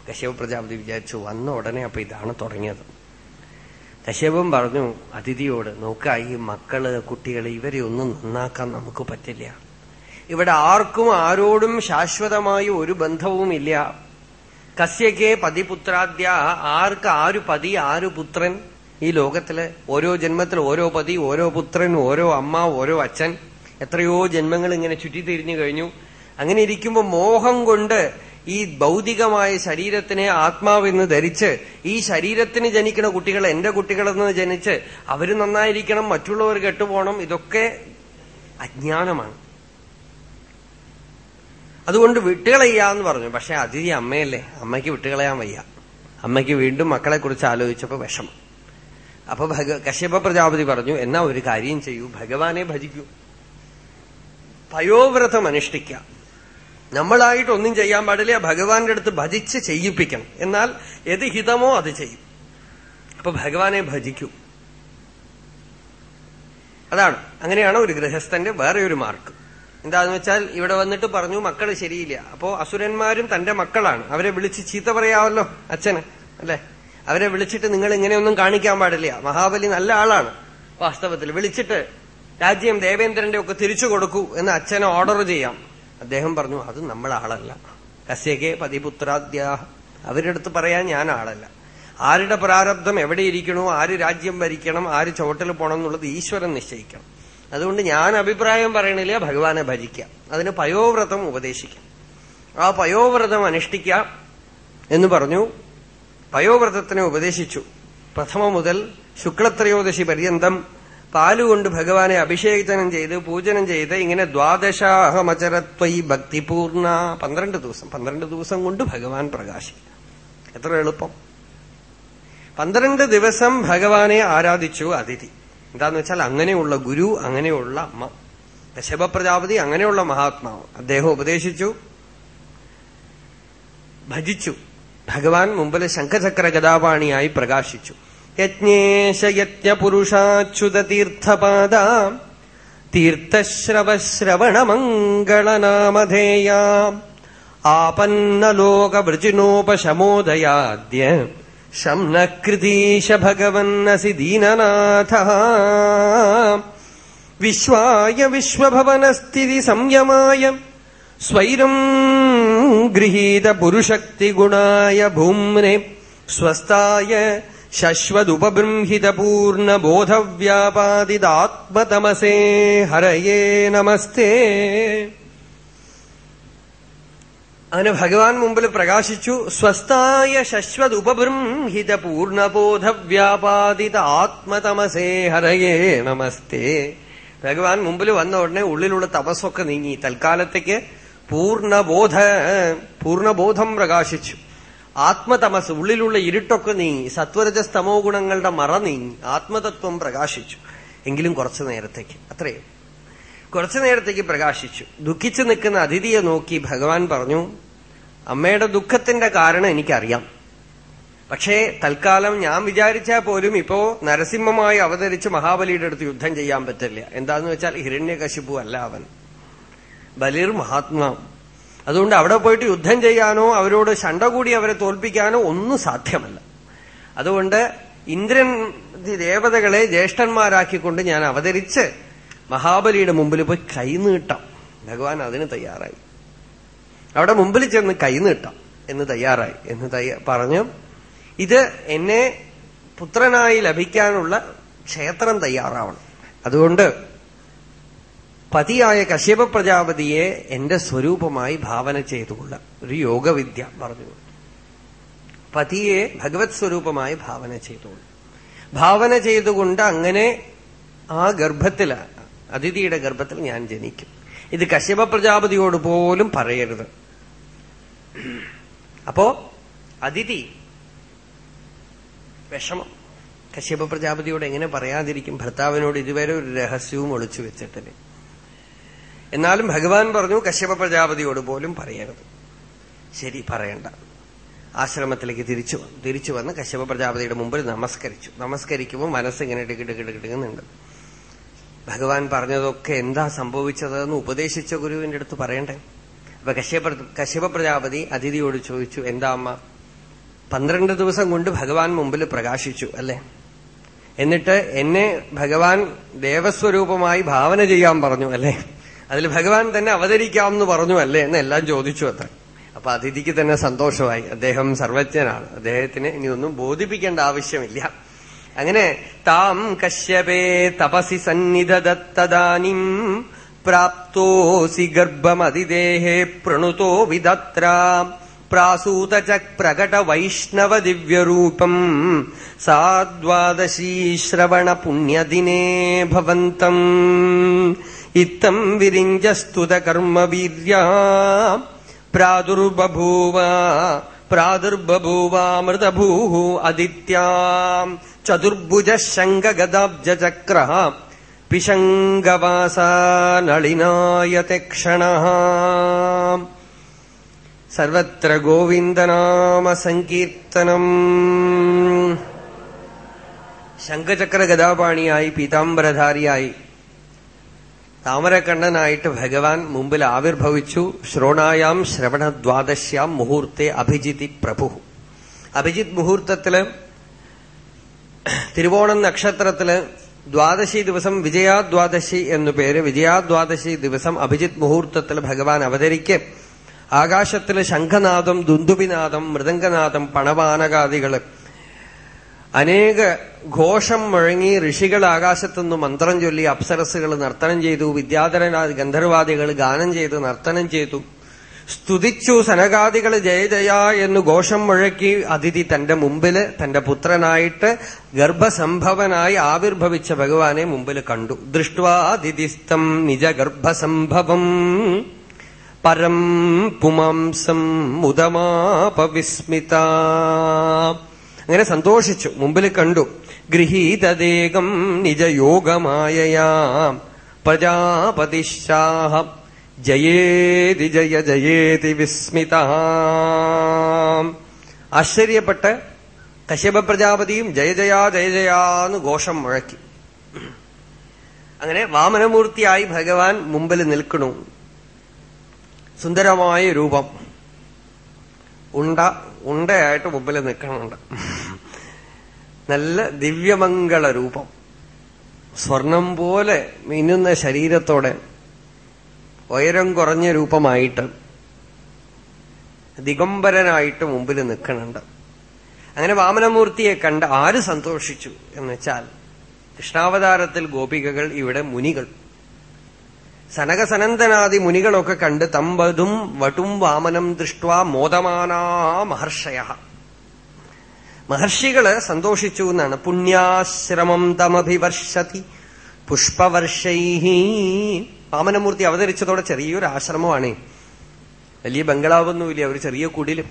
കശ്യപ പ്രജാപതി വിചാരിച്ചു വന്ന ഉടനെ അപ്പൊ ഇതാണ് തുടങ്ങിയത്. കശ്യപം പറഞ്ഞു അതിഥിയോട് നോക്ക ഈ മക്കൾ കുട്ടികൾ ഇവരെ ഒന്നും നന്നാക്കാൻ നമുക്ക് പറ്റില്ല. ഇവിടെ ആർക്കും ആരോടും ശാശ്വതമായി ഒരു ബന്ധവും ഇല്ല. കസ്യക്കെ പതിപുത്രാദ്യ ആർക്ക് ആരു പതി ആരു പുത്രൻ? ഈ ലോകത്തിൽ ഓരോ ജന്മത്തിൽ ഓരോ പതി ഓരോ പുത്രൻ ഓരോ അമ്മ ഓരോ അച്ഛൻ. എത്രയോ ജന്മങ്ങൾ ഇങ്ങനെ ചുറ്റിത്തിരിഞ്ഞു കഴിഞ്ഞു. അങ്ങനെ ഇരിക്കുമ്പോൾ മോഹം കൊണ്ട് ഈ ഭൗതികമായ ശരീരത്തിനെ ആത്മാവെന്ന് ധരിച്ച് ഈ ശരീരത്തിന് ജനിക്കുന്ന കുട്ടികൾ എന്റെ കുട്ടികളെന്ന് ജനിച്ച് അവർ നന്നായിരിക്കണം മറ്റുള്ളവർ കെട്ടുപോകണം ഇതൊക്കെ അജ്ഞാനമാണ്. അതുകൊണ്ട് വിട്ടുകളയ്യാന്ന് പറഞ്ഞു. പക്ഷെ അതിഥി അമ്മയല്ലേ? അമ്മയ്ക്ക് വിട്ടുകളയാൻ വയ്യ. അമ്മയ്ക്ക് വീണ്ടും മക്കളെ കുറിച്ച് ആലോചിച്ചപ്പോ വിഷമം. അപ്പൊ കശ്യപ പ്രജാപതി പറഞ്ഞു എന്നാ ഒരു കാര്യം ചെയ്യൂ. ഭഗവാനെ ഭജിക്കൂ. പയോവ്രതം അനുഷ്ഠിക്കാം നമ്മളായിട്ട് ഒന്നും ചെയ്യാൻ പാടില്ല. ഭഗവാന്റെ അടുത്ത് ഭജിച്ച് ചെയ്യിപ്പിക്കണം. എന്നാൽ ഏത് ഹിതമോ അത് ചെയ്യും. അപ്പൊ ഭഗവാനെ ഭജിക്കൂ. അതാണ്. അങ്ങനെയാണ് ഒരു ഗൃഹസ്ഥന്റെ വേറെ ഒരു മാർക്ക്. എന്താന്ന് വെച്ചാൽ ഇവിടെ വന്നിട്ട് പറഞ്ഞു മക്കൾ ശരിയില്ല. അപ്പോ അസുരന്മാരും തന്റെ മക്കളാണ്. അവരെ വിളിച്ച് ചീത്ത പറയാമല്ലോ അച്ഛന് അല്ലെ? അവരെ വിളിച്ചിട്ട് നിങ്ങൾ ഇങ്ങനെയൊന്നും കാണിക്കാൻ പാടില്ല. മഹാബലി നല്ല ആളാണ്. വാസ്തവത്തിൽ വിളിച്ചിട്ട് രാജ്യം ദേവേന്ദ്രന്റെ ഒക്കെ തിരിച്ചു കൊടുക്കൂ എന്ന് അച്ഛനെ ഓർഡർ ചെയ്യാം. അദ്ദേഹം പറഞ്ഞു അത് നമ്മൾ ആളല്ല കസ്യകെ പതിപുത്രാദ്യ അവരുടെ അടുത്ത് പറയാൻ ഞാൻ ആളല്ല ആരുടെ പ്രാരബ്ധം എവിടെ ഇരിക്കണോ ആര് രാജ്യം ഭരിക്കണം ആര് ചോട്ടൽ പോകണം എന്നുള്ളത് ഈശ്വരൻ നിശ്ചയിക്കണം. അതുകൊണ്ട് ഞാൻ അഭിപ്രായം പറയണില്ല ഭഗവാനെ ഭജിക്കാം അതിന് പയോവ്രതം ഉപദേശിക്കാം. ആ പയോവ്രതം അനുഷ്ഠിക്കാം എന്ന് പറഞ്ഞു. പയോവ്രതത്തിനെ ഉപദേശിച്ചു. പ്രഥമ മുതൽ ശുക്ലത്രയോദശി പര്യന്തം പാലുകൊണ്ട് ഭഗവാനെ അഭിഷേചനം ചെയ്ത് പൂജനം ചെയ്ത് ഇങ്ങനെ ദ്വാദശാഹമചരത്വൈ ഭക്തിപൂർണ പന്ത്രണ്ട് ദിവസം. പന്ത്രണ്ട് ദിവസം കൊണ്ട് ഭഗവാൻ പ്രകാശിക്കുക എത്ര എളുപ്പം. പന്ത്രണ്ട് ദിവസം ഭഗവാനെ ആരാധിച്ചു അതിഥി. എന്താന്ന് വെച്ചാൽ അങ്ങനെയുള്ള ഗുരു അങ്ങനെയുള്ള അമ്മ. ദശഭ പ്രജാപതി അങ്ങനെയുള്ള മഹാത്മാവ്. അദ്ദേഹം ഉപദേശിച്ചു. ഭജിച്ചു. ഭഗവാൻ മുമ്പിൽ ശംഖചക്ര ഗതാപാണിയായി പ്രകാശിച്ചു. യജ്ഞേശയജ്ഞപുരുഷാച്യുത തീർത്ഥപാദ തീർത്ഥശ്രവശ്രവണമംഗളനാമധേയ ആപന്നലോകവൃജിനോപശമോദയാദ്യ ശംനകൃതീശ ഭഗവന്നസി ദീനനാഥ വിശ്വായ വിശ്വഭവനസ്ഥിതി സംയമായ സ്വൈരം ഗൃഹീത പുരുഷക്തിഗുണായ ഭൂമ്നെ സ്വസ്ഥായ ശശ്വതുപബൃംഹിതപൂർണബോധവ്യാപാദിതാത്മതമസേ. ഹരയേ നമസ്തേ. അങ്ങനെ ഭഗവാൻ മുമ്പിൽ പ്രകാശിച്ചു. സ്വസ്ഥായ ശശ്വതുപബൃംഹിത പൂർണബോധവ്യാപാദിത ആത്മതമസേ ഹരയേ നമസ്തേ. ഭഗവാൻ മുമ്പിൽ വന്ന ഉടനെ ഉള്ളിലുള്ള തപസ്സൊക്കെ നീങ്ങി. തൽക്കാലത്തേക്ക് പൂർണബോധ പൂർണബോധം പ്രകാശിച്ചു. ആത്മതമസ് ഉള്ളിലുള്ള ഇരുട്ടൊക്കെ നീങ്ങി സത്വരജസ്തമോ ഗുണങ്ങളുടെ മറ നീ ആത്മതത്വം പ്രകാശിച്ചു. എങ്കിലും കുറച്ചു നേരത്തേക്ക് അത്രയും കുറച്ചു നേരത്തേക്ക് പ്രകാശിച്ചു. ദുഃഖിച്ചു നിൽക്കുന്ന അതിഥിയെ നോക്കി ഭഗവാൻ പറഞ്ഞു അമ്മയുടെ ദുഃഖത്തിന്റെ കാരണം എനിക്കറിയാം. പക്ഷേ തൽക്കാലം ഞാൻ വിചാരിച്ചാൽ പോലും ഇപ്പോ നരസിംഹമായി അവതരിച്ച് മഹാബലിയുടെ അടുത്ത് യുദ്ധം ചെയ്യാൻ പറ്റില്ല. എന്താന്ന് വെച്ചാൽ ഹിരണ്യകശിപു അല്ല അവൻ. ബലിർ മഹാത്മാ അതുകൊണ്ട് അവിടെ പോയിട്ട് യുദ്ധം ചെയ്യാനോ അവരോട് ശണ്ട കൂടി അവരെ തോൽപ്പിക്കാനോ ഒന്നും സാധ്യമല്ല. അതുകൊണ്ട് ഇന്ദ്രൻ ദേവതകളെ ജ്യേഷ്ഠന്മാരാക്കിക്കൊണ്ട് ഞാൻ അവതരിച്ച് മഹാബലിയുടെ മുമ്പിൽ പോയി കൈനീട്ടാം. ഭഗവാൻ അതിന് തയ്യാറായി. അവിടെ മുമ്പിൽ ചെന്ന് കൈനീട്ടാം എന്ന് തയ്യാറായി. എന്ന് പറഞ്ഞു ഇത് എന്നെ പുത്രനായി ലഭിക്കാനുള്ള ക്ഷേത്രം തയ്യാറാവണം. അതുകൊണ്ട് പതിയായ കശ്യപ പ്രജാപതിയെ എന്റെ സ്വരൂപമായി ഭാവന ചെയ്തുകൊള്ള ഒരു യോഗവിദ്യ പറഞ്ഞു. പതിയെ ഭഗവത് സ്വരൂപമായി ഭാവന ചെയ്തുകൊള്ളു ഭാവന ചെയ്തുകൊണ്ട് അങ്ങനെ ആ ഗർഭത്തിൽ അതിഥിയുടെ ഗർഭത്തിൽ ഞാൻ ജനിക്കും. ഇത് കശ്യപ പ്രജാപതിയോട് പോലും പറയരുത്. അപ്പോ അതിഥി വിഷമം. കശ്യപ പ്രജാപതിയോട് എങ്ങനെ പറയാതിരിക്കും? ഭർത്താവിനോട് ഇതുവരെ ഒരു രഹസ്യവും ഒളിച്ചു വെച്ചിട്ടില്ല. എന്നാലും ഭഗവാൻ പറഞ്ഞു കശ്യപ പ്രജാപതിയോട് പോലും പറയരുത്. ശരി പറയണ്ട. ആശ്രമത്തിലേക്ക് തിരിച്ചു വന്നു തിരിച്ചു വന്ന് കശ്യപ പ്രജാപതിയുടെ മുമ്പിൽ നമസ്കരിച്ചു. നമസ്കരിക്കുമ്പോൾ മനസ്സിങ്ങനെ ടിക്കിടിക്കിടിക്കിടുന്നുണ്ട് ഭഗവാൻ പറഞ്ഞതൊക്കെ എന്താ സംഭവിച്ചതെന്ന് ഉപദേശിച്ച ഗുരുവിന്റെ അടുത്ത് പറയണ്ടേ? അപ്പൊ കശ്യപ കശ്യപ പ്രജാപതി അതിഥിയോട് ചോദിച്ചു എന്താ അമ്മ? പന്ത്രണ്ട് ദിവസം കൊണ്ട് ഭഗവാൻ മുമ്പിൽ പ്രകാശിച്ചു അല്ലെ? എന്നിട്ട് എന്നെ ഭഗവാൻ ദേവസ്വരൂപമായി ഭാവന ചെയ്യാൻ പറഞ്ഞു അല്ലെ? അതിൽ ഭഗവാൻ തന്നെ അവതരിക്കാം എന്ന് പറഞ്ഞു അല്ലേ എന്ന് എല്ലാം ചോദിച്ചു അത്ര. അപ്പൊ അതിഥിക്ക് തന്നെ സന്തോഷമായി. അദ്ദേഹം സർവജ്ഞനാണ്. അദ്ദേഹത്തിന് ഇനി ഒന്നും ബോധിപ്പിക്കേണ്ട ആവശ്യമില്ല. അങ്ങനെ താം കശ്യപേ തപസി സന്നിധദത്തദാനിം പ്രാപ്തോസി ഗർഭമതിദേഹേ പ്രണുതോ വിദത്ര. പ്രാസൂതച പ്രകട വൈഷ്ണവ ദിവ്യരൂപം സാദ്വാദശീ ശ്രവണ പുണ്യദിനേ ഭവന്തം. ഇത്തം വിരിഞ്ചസ്തുത കർമ്മവീര്യാ പ്രാദുർബഭൂവ പ്രാദുർബഭൂവാമൃതഭൂ അദിത്യാം ചതുർഭുജ ശങ്കഗദാബ്ജചക്ര പിശംഗവാസാനളിനായത്തെ ക്ഷണ. സർവത്ര ഗോവിന്ദനാമ സങ്കീർത്തനം ശംഖചക്ര ഗദാപാണിയായി പീതാംബരധാരിയായി താമരക്കണ്ണനായിട്ട് ഭഗവാൻ മുമ്പിൽ ആവിർഭവിച്ചു. ശ്രോണായാം ശ്രവണദ്വാദശ്യാം മുഹൂർത്തെ അഭിജിതി പ്രഭു. അഭിജിത് മുഹൂർത്തത്തിൽ തിരുവോണം നക്ഷത്രത്തിൽ ദ്വാദശി ദിവസം വിജയാദ്വാദശി എന്നു പേര് വിജയാദ്വാദശി ദിവസം അഭിജിത് മുഹൂർത്തത്തിൽ ഭഗവാൻ അവതരിക്ക്. ആകാശത്തിൽ ശംഖനാദം ദുന്ദുബിനാദം മൃദംഗനാദം പണവാനകാദികൾ അനേക ഘോഷം മുഴങ്ങി ഋഷികൾ ആകാശത്തുനിന്ന് മന്ത്രം ചൊല്ലി അപ്സരസുകൾ നർത്തനം ചെയ്തു വിദ്യാധരനാദി ഗന്ധർവാദികൾ ഗാനം ചെയ്തു നർത്തനം ചെയ്തു. സ്തുതിച്ചു സനകാദികൾ ജയ ജയ എന്ന് ഘോഷം മുഴക്കി അതിഥി തന്റെ മുമ്പിൽ തന്റെ പുത്രനായിട്ട് ഗർഭസംഭവനായി ആവിർഭവിച്ച ഭഗവാനെ മുമ്പിൽ കണ്ടു. ദൃഷ്ടിസ്ഥം നിജ ഗർഭസംഭവം. പരം പുമാംസം മുദമാപവിസ്മിത അങ്ങനെ സന്തോഷിച്ചു. മുമ്പിൽ കണ്ടു. ഗൃഹീതദേകം നിജയോഗമായയാം. പ്രജാപതിശാഹ ജയേതി ജയ ജയേതി വിസ്മിത. ആശ്ചര്യപ്പെട്ട് കശ്യപ പ്രജാപതിയും ജയ ജയാ ജയ ജയാന്ന് ഘോഷം മുഴക്കി. അങ്ങനെ വാമനമൂർത്തിയായി ഭഗവാൻ മുമ്പിൽ നിൽക്കണു. സുന്ദരമായ രൂപം. ഉണ്ട ഉണ്ടയായിട്ട് മുമ്പിൽ നിൽക്കണുണ്ട്. നല്ല ദിവ്യമംഗള രൂപം. സ്വർണം പോലെ മിന്നുന്ന ശരീരത്തോടെ ഉയരം കുറഞ്ഞ രൂപമായിട്ട് ദിഗംബരനായിട്ട് മുമ്പിൽ നിൽക്കണുണ്ട്. അങ്ങനെ വാമനമൂർത്തിയെ കണ്ട് ആര് സന്തോഷിച്ചു എന്ന് വെച്ചാൽ കൃഷ്ണാവതാരത്തിൽ ഗോപികകൾ ഇവിടെ മുനികൾ. സനകസനന്ദനാദി മുനികളൊക്കെ കണ്ട് തമ്പതും വടും വാമനം ദൃഷ്ട മോദമാനാ മഹർഷയ. മഹർഷികൾ സന്തോഷിച്ചു എന്നാണ്. പുണ്യാശ്രമം തമഭിവർഷതി പുഷ്പവർഷൈ വാമനമൂർത്തി അവതരിച്ചതോടെ ചെറിയൊരു ആശ്രമമാണ്. വലിയ ബംഗ്ലാവൊന്നുമില്ല ഒരു ചെറിയ കുടിലും.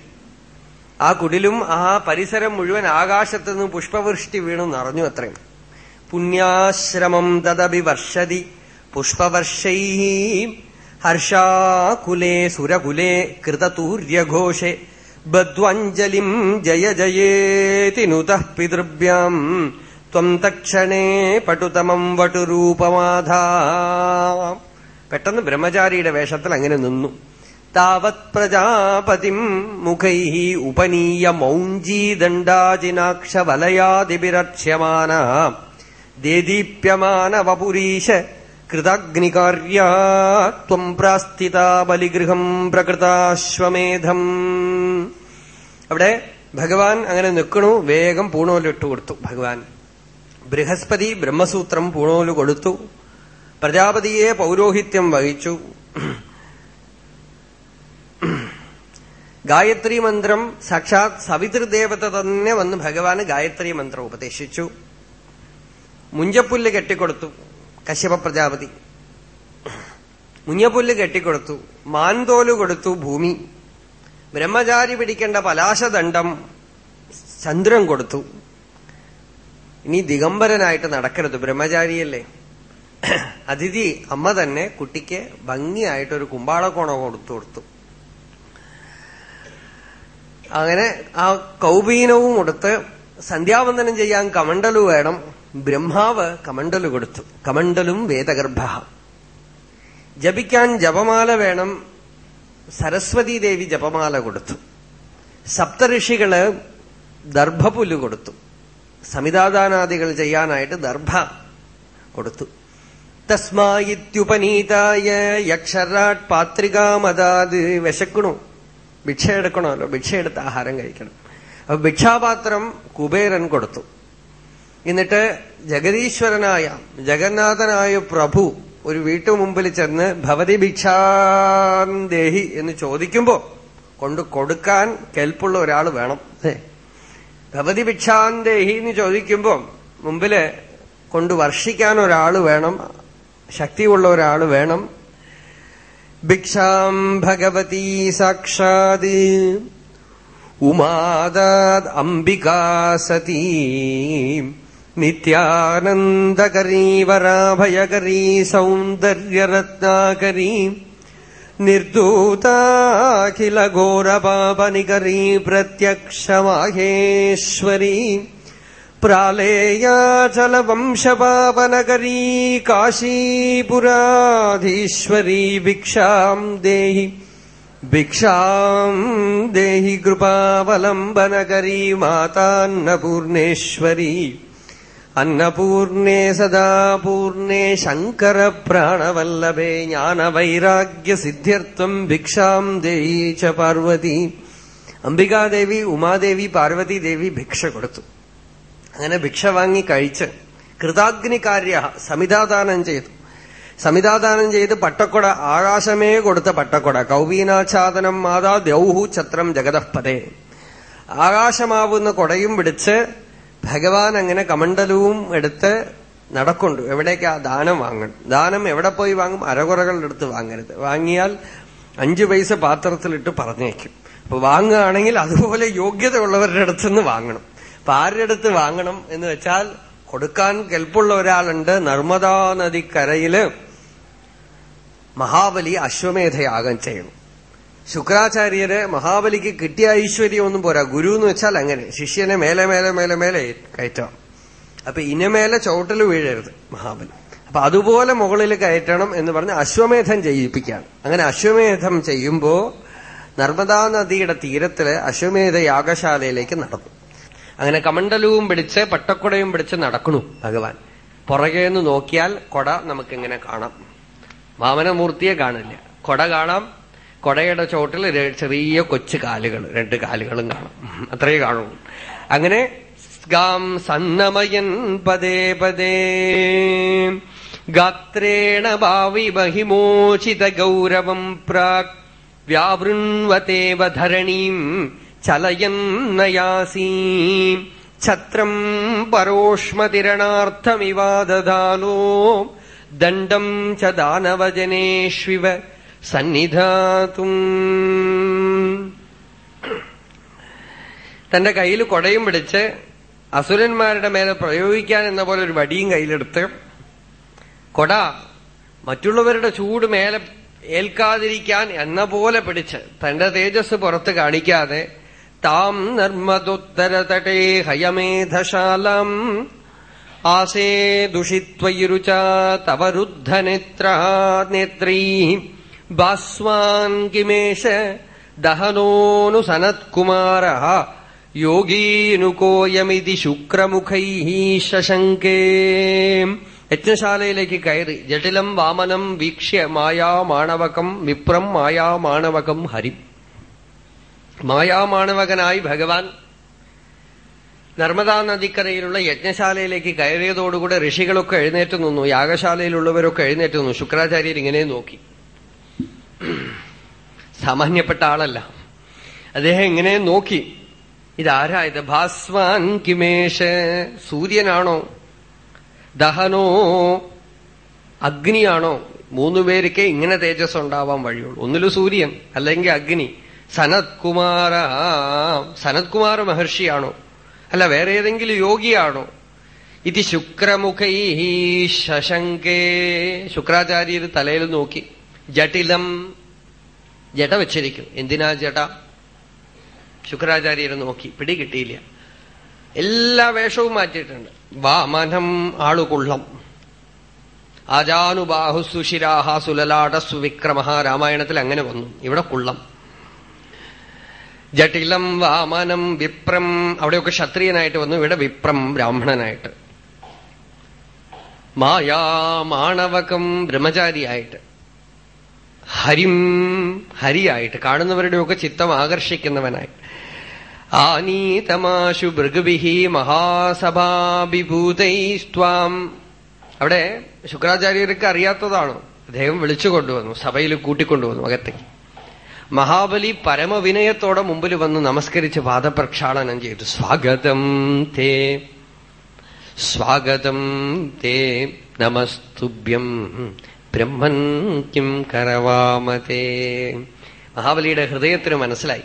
ആ കുടിലും ആ പരിസരം മുഴുവൻ ആകാശത്തുനിന്ന് പുഷ്പവൃഷ്ടി വീണു നിറഞ്ഞു അത്രയും. പുണ്യാശ്രമം തദഭിവർഷതി. പുഷ്പവർഷൈ ഹർഷാകുലേ സുരകുലേ കൃതതൂര്യഘോഷേ ബദ്വാഞ്ജലി ജയ ജയേതി നുതഃ പിതൃഭ്യം ത്വം തക്ഷണേ പടുതമം വടുരൂപമാധ. പെട്ടെന്ന് ബ്രഹ്മചാരിയുടെ വേഷത്തിൽ അങ്ങനെ നിന്നു. താവത് പ്രജാപതിം മുഖൈ ഉപനീയ മൗഞ്ചീദണ്ഡാജിനാക്ഷ വലയാതിപിരക്ഷ്യമാന വപുരീശ കൃതഗ്നികാര്യാ പ്രാസ്ഥിത ബലിഗൃഹം പ്രകൃതാശ്വമേധം അവിടെ ഭഗവാൻ അങ്ങനെ നിൽക്കണു വേഗം പൂണോലിട്ട് കൊടുത്തു ഭഗവാൻ. ബൃഹസ്പതി ബ്രഹ്മസൂത്രം പൂണോൽ കൊടുത്തു. പ്രജാപതിയെ പൗരോഹിത്യം വഹിച്ചു. ഗായത്രി മന്ത്രം സാക്ഷാത് സവിതൃദേവത തന്നെ വന്ന് ഭഗവാന് ഗായത്രി മന്ത്രം ഉപദേശിച്ചു. മുഞ്ചപ്പുല്ല് കെട്ടിക്കൊടുത്തു. കശ്യപ പ്രജാപതി. മുഞ്ഞപ്പുല്ല് കെട്ടിക്കൊടുത്തു മാൻതോൽ കൊടുത്തു ഭൂമി. ബ്രഹ്മചാരി പിടിക്കേണ്ട പലാശദണ്ഡം ചന്ദ്രൻ കൊടുത്തു. ഇനി ദിഗംബരനായിട്ട് നടക്കരുത് ബ്രഹ്മചാരിയല്ലേ? അതിഥി അമ്മ തന്നെ കുട്ടിക്ക് ഭംഗിയായിട്ടൊരു കുമ്പാളക്കോണ കൊടുത്തു കൊടുത്തു. അങ്ങനെ ആ കൗപീനവും കൊടുത്ത് സന്ധ്യാവന്ദനം ചെയ്യാൻ കമണ്ടലു വേണം. ബ്രഹ്മാവ് കമണ്ടൽ കൊടുത്തു. കമണ്ടലും വേദഗർഭ. ജപിക്കാൻ ജപമാല വേണം. സരസ്വതീദേവി ജപമാല കൊടുത്തു. സപ്തഋഷികൾ ദർഭപുല്ല് കൊടുത്തു. സമിതാദാനാദികൾ ചെയ്യാനായിട്ട് ദർഭ കൊടുത്തു. തസ്മായിത്യുപനീതായ യക്ഷരാട് പാത്രികാമതാത് വിശക്കണു. ഭിക്ഷ എടുക്കണമല്ലോ ഭിക്ഷ എടുത്ത് ആഹാരം കഴിക്കണം. അപ്പൊ ഭിക്ഷാപാത്രം കുബേരൻ കൊടുത്തു. എന്നിട്ട് ജഗദീശ്വരനായ ജഗന്നാഥനായ പ്രഭു ഒരു വീട്ടു മുമ്പിൽ ചെന്ന് ഭവതി ഭിക്ഷാന്തേഹി എന്ന് ചോദിക്കുമ്പോ കൊണ്ട് കൊടുക്കാൻ കെൽപ്പുള്ള ഒരാൾ വേണം. ഭവതി ഭിക്ഷാന്തേഹി എന്ന് ചോദിക്കുമ്പോ മുമ്പിൽ കൊണ്ട് വർഷിക്കാൻ ഒരാൾ വേണം ശക്തിയുള്ള ഒരാൾ വേണം. ഭിക്ഷാം ഭഗവതി സാക്ഷാത് ഉമാദാദ് അംബികാ സതീ. നിത്യാനന്ദകരീ വരാഭയകരീ സൗന്ദര്യരത്നാകരീ നിർദൂതാഖില ഘോരപാപനികരീ പ്രത്യക്ഷമാഹേശ്വരീ काशीपुराधीश्वरी ഭിക്ഷാം ദേഹി ഭിക്ഷാം ദേഹി കൃപാവലംബനകരീ മാതാന്നപൂർണേശ്വരീ. അന്നപൂർണേ സദാ പൂർണേ ശങ്കരപ്രാണവല്ലഭേ ജ്ഞാനവൈരാഗ്യസിദ്ധ്യർത്ഥം ഭിക്ഷാം ച പാർവതി. അംബികാദേവി ഉമാദേവി പാർവതി ദേവി ഭിക്ഷ കൊടുത്തു. അങ്ങനെ ഭിക്ഷ വാങ്ങി കഴിച്ച് കൃതാഗ്നികാര്യ സമിതാദാനം ചെയ്തു. സമിതാദാനം ചെയ്ത് പട്ടക്കൊട ആകാശമേ കൊടുത്ത പട്ടക്കൊട. കൗവീനാച്ഛാദനം മാതാ ദ്യൗഹു ഛത്രം ജഗതപതേ ആകാശമാവുന്ന കൊടയും പിടിച്ച് ഭഗവാൻ അങ്ങനെ കമണ്ഡലവും എടുത്ത് നടക്കൊണ്ടു എവിടേക്കാ ദാനം വാങ്ങണം? ദാനം എവിടെ പോയി വാങ്ങും? അരകുറകളുടെ അടുത്ത് വാങ്ങരുത്. വാങ്ങിയാൽ അഞ്ചു പൈസ പാത്രത്തിലിട്ട് പറഞ്ഞേക്കും. അപ്പൊ വാങ്ങുകയാണെങ്കിൽ അതുപോലെ യോഗ്യതയുള്ളവരുടെ അടുത്തുനിന്ന് വാങ്ങണം. അപ്പൊ ആരുടെ അടുത്ത് വാങ്ങണം എന്ന് വെച്ചാൽ കൊടുക്കാൻ കെൽപ്പുള്ള ഒരാളുണ്ട്. നർമ്മദാ നദിക്കരയിൽ മഹാബലി അശ്വമേധയാഗം ചെയ്യണം ശുക്രാചാര്യര് മഹാബലിക്ക് കിട്ടിയ ഐശ്വര്യം ഒന്നും പോരാ. ഗുരു എന്ന് വെച്ചാൽ അങ്ങനെ. ശിഷ്യനെ മേലെ മേലെ മേലെ മേലെ കയറ്റാം. അപ്പൊ ഇനമേലെ ചോട്ടിൽ വീഴരുത് മഹാബലി. അപ്പൊ അതുപോലെ മുകളിൽ കയറ്റണം എന്ന് പറഞ്ഞ് അശ്വമേധം ചെയ്യിപ്പിക്കുകയാണ് അങ്ങനെ അശ്വമേധം ചെയ്യുമ്പോ നർമ്മദാ നദിയുടെ തീരത്തിൽ അശ്വമേധ യാഗശാലയിലേക്ക് നടന്നു അങ്ങനെ കമണ്ഡലവും പിടിച്ച് പട്ടക്കുടയും പിടിച്ച് നടക്കണു ഭഗവാൻ. പുറകേന്ന് നോക്കിയാൽ കൊട നമുക്കിങ്ങനെ കാണാം. വാമനമൂർത്തിയെ കാണില്ല. കൊട കാണാം കൊടയുടെ ചോട്ടിൽ ചെറിയ കൊച്ചു കാലുകൾ രണ്ട് കാലുകളും കാണും. അത്രയേ കാണൂ അങ്ങനെ ഗാം സന്നമയൻ പദേ പദേ ഗാത്രേണ ഭാവി ബഹിമോചിത ഗൗരവം പ്രാക്. വ്യാവൃൺവതേവ ധരണീം ചലയൻ നയാസീ. ഛത്രം പരോഷ്മതിരണാർത്ഥമിവാദാനോ ദണ്ഡം ച ദാനവജനേഷ്വിവ സന്നിധാതും. തന്റെ കയ്യിൽ കൊടയും പിടിച്ച് അസുരന്മാരുടെ മേലെ പ്രയോഗിക്കാൻ എന്ന പോലെ ഒരു വടിയും കയ്യിലെടുത്ത് കൊട മറ്റുള്ളവരുടെ ചൂട് മേലെ ഏൽക്കാതിരിക്കാൻ എന്ന പോലെ പിടിച്ച് തന്റെ തേജസ് പുറത്ത് കാണിക്കാതെ താം നർമ്മദുത്തരതടേ ഹയമേധശാലം ആസേ ദുഷിത്വയിരുച തവരുദ്ധനേത്ര നേത്രൈ ബാസ്വാൻ കിമേഷ ദഹനോനു സനത്കുമാര യോഗീനുകോയമിതി ശുക്രമുഖൈ ശശങ്കേ യജ്ഞശാലയിലേക്ക് കയറി. ജട്ടിലം വാമനം വീക്ഷ്യ മായാമാണവകം വിപ്രം മായാമാണവകം ഹരി. മായാമാണവകനായി ഭഗവാൻ നർമ്മദാ നദിക്കരയിലുള്ള യജ്ഞശാലയിലേക്ക് കയറിയതോടുകൂടെ ഋഷികളൊക്കെ എഴുന്നേറ്റ് നിന്നു യാഗശാലയിലുള്ളവരൊക്കെ എഴുന്നേറ്റ് നിന്നു. ശുക്രാചാര്യർ ഇങ്ങനെ നോക്കി. സാമാന്യപ്പെട്ട ആളല്ല. അദ്ദേഹം ഇങ്ങനെ നോക്കി. ഇതാരാ ഇത് ഭാസ്വാൻ കിമേഷ്. സൂര്യനാണോ? ദഹനോ? അഗ്നിയാണോ? മൂന്നു പേർക്ക് ഇങ്ങനെ തേജസ് ഉണ്ടാവാൻ വഴിയുള്ളൂ. ഒന്നിൽ സൂര്യൻ അല്ലെങ്കിൽ അഗ്നി. സനത് കുമാര സനത്കുമാര സനത്കുമാര മഹർഷിയാണോ? അല്ല വേറെ ഏതെങ്കിലും യോഗിയാണോ? ഇത് ശുക്രമുഖൈ ശശങ്കേ. ശുക്രാചാര്യർ തലയിൽ നോക്കി. ജട്ടിലം ജട വെച്ചിരിക്കും. എന്തിനാ ജട? ശുക്രാചാര്യർ നോക്കി. പിടി കിട്ടിയില്ല എല്ലാ വേഷവും മാറ്റിയിട്ടുണ്ട്. വാമനം ആളുകൊള്ളം. ആജാനുബാഹു സുശിരാഹ സുലലാട സുവിക്രമ രാമായണത്തിൽ അങ്ങനെ വന്നു. ഇവിടെ കുള്ളം. ജട്ടിലം വാമനം വിപ്രം അവിടെയൊക്കെ ക്ഷത്രിയനായിട്ട് വന്നു. ഇവിടെ വിപ്രം ബ്രാഹ്മണനായിട്ട്. മായാ മായാമാണവകം ബ്രഹ്മചാരിയായിട്ട്. ഹരിം ഹരിയായിട്ട് കാണുന്നവരുടെയൊക്കെ ചിത്തം ആകർഷിക്കുന്നവനായി. ആനീതമാശു ഭൃഗുവിഹി മഹാസഭാഭിഭൂതൈസ്വാം അവിടെ ശുക്രാചാര്യർക്ക് അറിയാത്തതാണോ? അദ്ദേഹം വിളിച്ചു കൊണ്ടുവന്നു സഭയിൽ കൂട്ടിക്കൊണ്ടുവന്നു അകത്തേക്ക്. മഹാബലി പരമവിനയത്തോടെ മുമ്പിൽ വന്ന് നമസ്കരിച്ച് വാദപ്രക്ഷാളനം ചെയ്തു. സ്വാഗതം തേ സ്വാഗതം തേ നമസ്തുഭ്യം. ബ്രഹ്മൻ കിം കരവാമതേ. മഹാബലിയുടെ ഹൃദയത്തിന് മനസ്സിലായി.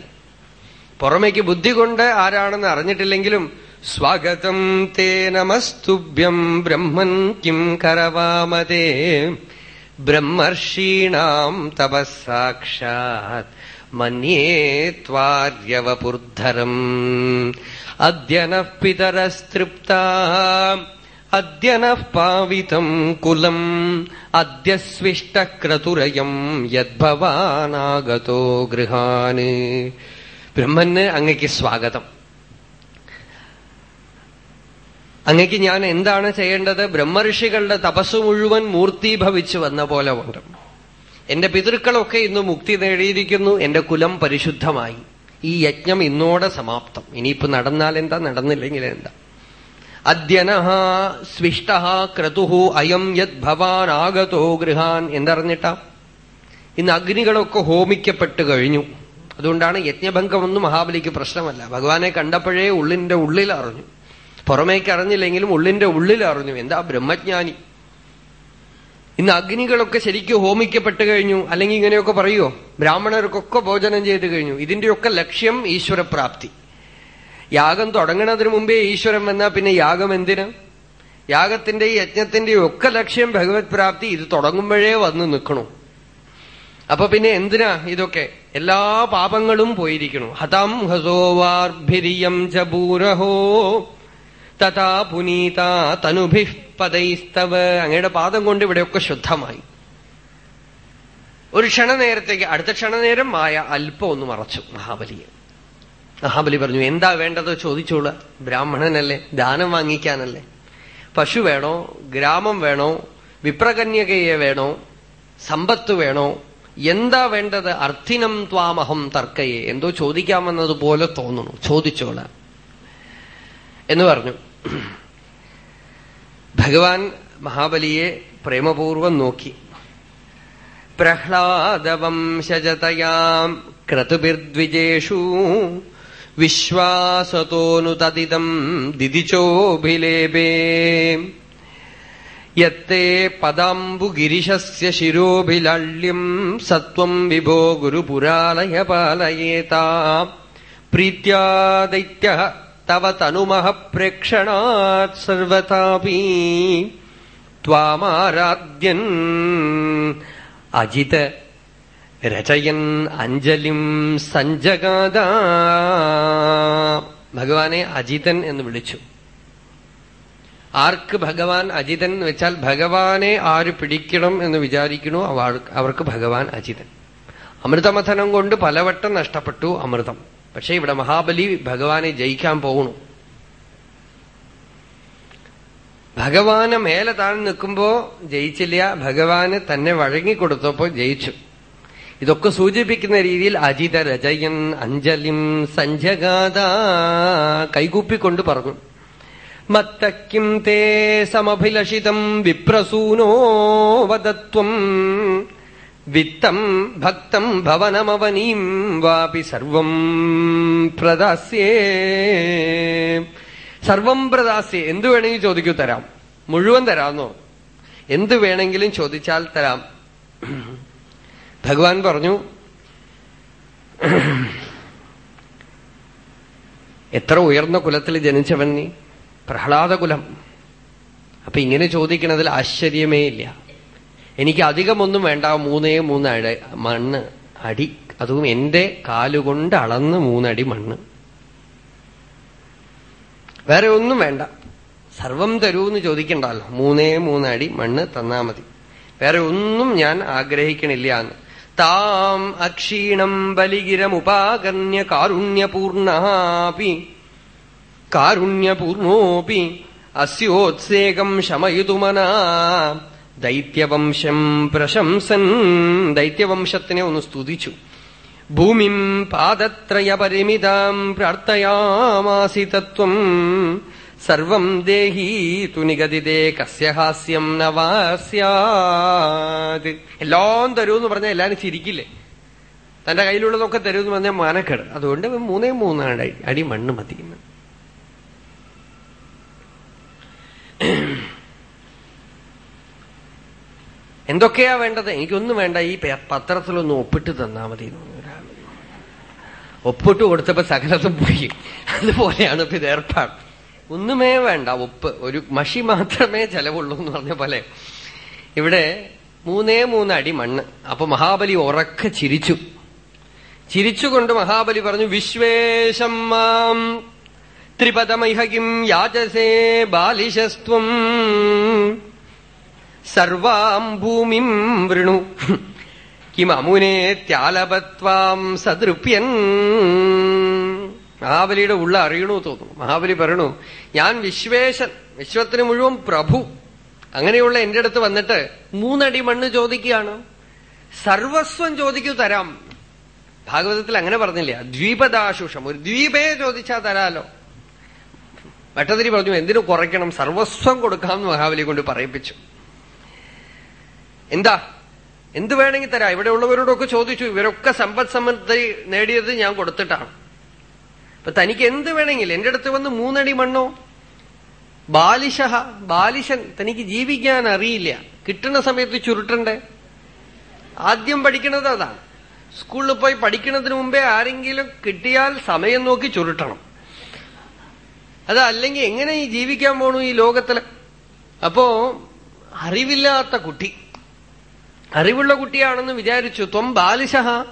പുറമേക്ക് ബുദ്ധി കൊണ്ട് ആരാണെന്ന് അറിഞ്ഞിട്ടില്ലെങ്കിലും സ്വാഗതം തേ നമസ്തുഭ്യം ബ്രഹ്മൻ കിം കരവാമതേ. ബ്രഹ്മർഷീണാം തപസാക്ഷാത് മന്യേ ത്വാര്യവപുർധരം അദ്യനഃ അദ്യ നഃ പാവിതം കുലം അദ്യ സ്വിഷ്ടക്രതുരയം യദ്ഭവാനാഗതോ ഗൃഹാന് ബ്രഹ്മന് അങ്ങയ്ക്ക് സ്വാഗതം. അങ്ങയ്ക്ക് ഞാൻ എന്താണ് ചെയ്യേണ്ടത്? ബ്രഹ്മഋഷികളുടെ തപസ് മുഴുവൻ മൂർത്തീഭവിച്ചു വന്ന പോലെ ഉണ്ട്. എന്റെ പിതൃക്കളൊക്കെ ഇന്ന് മുക്തി നേടിയിരിക്കുന്നു. എന്റെ കുലം പരിശുദ്ധമായി. ഈ യജ്ഞം ഇന്നോടെ സമാപ്തം. ഇനിയിപ്പോ നടന്നാൽ എന്താ? നടന്നില്ലെങ്കിൽ എന്താ? അദ്യനഃ സ്വിഷ്ട ക്രതു അയം യത് ഭവാൻ ആഗതോ ഗൃഹാൻ എന്നറിഞ്ഞിട്ട ഇന്ന് അഗ്നികളൊക്കെ ഹോമിക്കപ്പെട്ട് കഴിഞ്ഞു. അതുകൊണ്ടാണ് യജ്ഞഭംഗമൊന്നും മഹാബലിക്ക് പ്രശ്നമല്ല. ഭഗവാനെ കണ്ടപ്പോഴേ ഉള്ളിന്റെ ഉള്ളിൽ അറിഞ്ഞു. പുറമേക്ക് അറിഞ്ഞില്ലെങ്കിലും ഉള്ളിന്റെ ഉള്ളിൽ അറിഞ്ഞു. എന്താ ബ്രഹ്മജ്ഞാനി? ഇന്ന് അഗ്നികളൊക്കെ ശരിക്കും ഹോമിക്കപ്പെട്ട് കഴിഞ്ഞു. അല്ലെങ്കിൽ ഇങ്ങനെയൊക്കെ പറയുമോ ബ്രാഹ്മണർക്കൊക്കെ ഭോജനം ചെയ്ത് കഴിഞ്ഞു. ഇതിന്റെയൊക്കെ ലക്ഷ്യം ഈശ്വരപ്രാപ്തി. യാഗം തുടങ്ങുന്നതിന് മുമ്പേ ഈശ്വരൻ വന്നാൽ പിന്നെ യാഗം എന്തിന്? യാഗത്തിന്റെ യജ്ഞത്തിന്റെ ഒക്കെ ലക്ഷ്യം ഭഗവത് പ്രാപ്തി ഇത് തുടങ്ങുമ്പോഴേ വന്ന് നിൽക്കണു. അപ്പൊ പിന്നെ എന്തിനാ ഇതൊക്കെ? എല്ലാ പാപങ്ങളും പോയിരിക്കണു. ഹതം ഹസോവാർഭിരിയം ചൂരഹോ തഥാ പുനീത തനുഭി പദൈസ്തവ അങ്ങയുടെ പാദം കൊണ്ട് ഇവിടെയൊക്കെ ശുദ്ധമായി. ഒരു ക്ഷണനേരത്തേക്ക് അടുത്ത ക്ഷണനേരം മായ അല്പം ഒന്ന് മറച്ചു മഹാബലിയെ. മഹാബലി പറഞ്ഞു എന്താ വേണ്ടത് ചോദിച്ചോളൂ. ബ്രാഹ്മണനല്ലേ ദാനം വാങ്ങിക്കാനല്ലേ. പശു വേണോ ഗ്രാമം വേണോ വിപ്രകന്യകയെ വേണോ സമ്പത്ത് വേണോ എന്താ വേണ്ടത് അർത്ഥിനം ത്വാമഹം തർക്കയെ. എന്തോ ചോദിക്കാമെന്നതുപോലെ തോന്നുന്നു. ചോദിച്ചോള. എന്ന് പറഞ്ഞു. ഭഗവാൻ മഹാബലിയെ പ്രേമപൂർവം നോക്കി. പ്രഹ്ലാദവംശജതയാം ക്രതുബിർദ്വിജേഷു വിശ്വാസത്തോനു തദിതം ദിദിച്ചോഭിലേപേ യത്തേ പദാംബുഗിരിശസ്യ ശിരോഭിലള്യം സത്വം വിഭോ ഗുരുപുരാലയ പാലയേതാ പ്രീത്യാ ദൈത്യ തവ തനുമഹ പ്രേക്ഷണാത് സർവതാപി. ത്വാമാരാധ്യൻ അജിത രചയൻ അഞ്ജലിം സഞ്ജഗാദ. ഭഗവാനെ അജിതൻ എന്ന് വിളിച്ചു. ആർക്ക് ഭഗവാൻ അജിതൻ എന്ന് വെച്ചാൽ ഭഗവാനെ ആര് പിടിക്കണം എന്ന് വിചാരിക്കണോ അവർക്ക് ഭഗവാൻ അജിതൻ. അമൃതമഥനം കൊണ്ട് പലവട്ടം നഷ്ടപ്പെട്ടു അമൃതം. പക്ഷെ ഇവിടെ മഹാബലി ഭഗവാനെ ജയിക്കാൻ പോകണു ഭഗവാന് മേലെ താഴ്ന്നു നിൽക്കുമ്പോ ജയിച്ചില്ല ഭഗവാന് തന്നെ വഴങ്ങിക്കൊടുത്തപ്പോ ജയിച്ചു. ഇതൊക്കെ സൂചിപ്പിക്കുന്ന രീതിയിൽ അജിത രജയൻ അഞ്ജലിം സഞ്ജഗാത കൈകൂപ്പിക്കൊണ്ട് പറഞ്ഞു. മത്തക്കിം തേ സമഭിലഷിതം വിപ്രസൂനോ വദത്വം. വിത്തം ഭക്തം ഭവനമവനീം വാപി സർവം പ്രദാസ്യേ. സർവം പ്രദാസ്യേ. എന്തു വേണമെങ്കിൽ ചോദിക്കൂ തരാം. മുഴുവൻ തരാമെന്നോ എന്ത് വേണമെങ്കിലും ചോദിച്ചാൽ തരാം. ഭഗവാൻ പറഞ്ഞു എത്ര ഉയർന്ന കുലത്തിൽ ജനിച്ചവൻ നീ? പ്രഹ്ലാദകുലം. അപ്പൊ ഇങ്ങനെ ചോദിക്കണതിൽ ആശ്ചര്യമേ ഇല്ല. എനിക്ക് അധികമൊന്നും വേണ്ട മൂന്നേ മൂന്നടി മണ്ണ് അടി അതും എന്റെ കാലുകൊണ്ട് അളന്ന് മൂന്നടി മണ്ണ്. വേറെ ഒന്നും വേണ്ട. സർവം തരൂ എന്ന് ചോദിക്കണ്ടല്ലോ. മൂന്നേ മൂന്നടി മണ്ണ് തന്നാ മതി. വേറെ ഒന്നും ഞാൻ ആഗ്രഹിക്കണില്ല എന്ന്. താം അക്ഷീണം ബലിഗിരമുപാകന്യ കാരുണ്യപൂർണി കാരുണ്യപൂർണോപി അസ്യോത്സേകം ശമയുതുമനാ ദൈത്യവംശം പ്രശംസൻ ദൈത്യവംശത്തിനെ ഒന്ന് സ്തുതിച്ചു. ഭൂമിം പാദത്രയപരിമിതം പ്രാർത്ഥയാമാസി തത്വം സർവം ദേഹി തു നിഗതിതേ കസ്യ ഹാസ്യം നവാസ്യാത് എല്ലാം തരൂന്ന് പറഞ്ഞാൽ എല്ലാവരും ചിരിക്കില്ലേ? തന്റെ കയ്യിലുള്ളതൊക്കെ തരൂന്ന് പറഞ്ഞാൽ മാനക്കേട്. അതുകൊണ്ട് മൂന്നേ മൂന്നാണ് അടി മണ്ണ് മതിക്കുന്നത് എന്തൊക്കെയാ വേണ്ടത്? എനിക്കൊന്നും വേണ്ട. ഈ പത്രത്തിലൊന്ന് ഒപ്പിട്ട് തന്നാ മതി ഒപ്പിട്ട് കൊടുത്തപ്പോ സകലത്തും പോയി. അതുപോലെയാണ് ഇപ്പൊ ഇത് ഏർപ്പാട്. ഒന്നുമേ വേണ്ട ഉപ്പ്. ഒരു മഷി മാത്രമേ ചെലവുള്ളൂ എന്ന് പറഞ്ഞ പോലെ. ഇവിടെ മൂന്നേ മൂന്നടി മണ്ണ്. അപ്പൊ മഹാബലി ഉറക്ക ചിരിച്ചു. ചിരിച്ചുകൊണ്ട് മഹാബലി പറഞ്ഞു വിശ്വേശം മാം. ത്രിപദമൈഹകിം യാചസേ ബാലിശസ്ത്വം. സർവാം ഭൂമിം വൃണു. കിമമുനെ ത്യാലപത്വാം സദൃപ്യൻ. മഹാബലിയുടെ ഉള്ള അറിയണു തോന്നുന്നു. മഹാബലി പറയണു ഞാൻ വിശ്വേശൻ വിശ്വത്തിന് മുഴുവൻ പ്രഭു. അങ്ങനെയുള്ള എന്റെ അടുത്ത് വന്നിട്ട് മൂന്നടി മണ്ണ് ചോദിക്കുകയാണ്. സർവസ്വം ചോദിക്കൂ തരാം. ഭാഗവതത്തിൽ അങ്ങനെ പറഞ്ഞില്ല ദ്വീപദാശുഷം. ഒരു ദ്വീപേ ചോദിച്ചാ തരാലോ. ഭട്ടതിരി പറഞ്ഞു എന്തിനു കുറയ്ക്കണം? സർവസ്വം കൊടുക്കാമെന്ന് മഹാബലി കൊണ്ട് പറയിപ്പിച്ചു. എന്താ? എന്ത് വേണമെങ്കിൽ തരാം? ഇവിടെ ഉള്ളവരോടൊക്കെ ചോദിച്ചു. ഇവരൊക്കെ സമ്പദ് സമൃദ്ധി നേടിയത് ഞാൻ കൊടുത്തിട്ടാണ്. അപ്പൊ തനിക്ക് എന്ത് വേണമെങ്കിൽ എന്റെ അടുത്ത് വന്ന് മൂന്നടി മണ്ണോ? ബാലിശ ബാലിശൻ തനിക്ക് ജീവിക്കാൻ അറിയില്ല. കിട്ടുന്ന സമയത്ത് ചുരുട്ടണ്ടേ? ആദ്യം പഠിക്കുന്നത് അതാണ്. സ്കൂളിൽ പോയി പഠിക്കുന്നതിന് മുമ്പേ ആരെങ്കിലും കിട്ടിയാൽ സമയം നോക്കി ചുരുട്ടണം. അതല്ലെങ്കിൽ എങ്ങനെ ഈ ജീവിക്കാൻ പോണു ഈ ലോകത്തിൽ? അപ്പോ അറിവില്ലാത്ത കുട്ടി. അറിവുള്ള കുട്ടിയാണെന്ന് വിചാരിച്ചു. ത്വം ബാലിശഹ.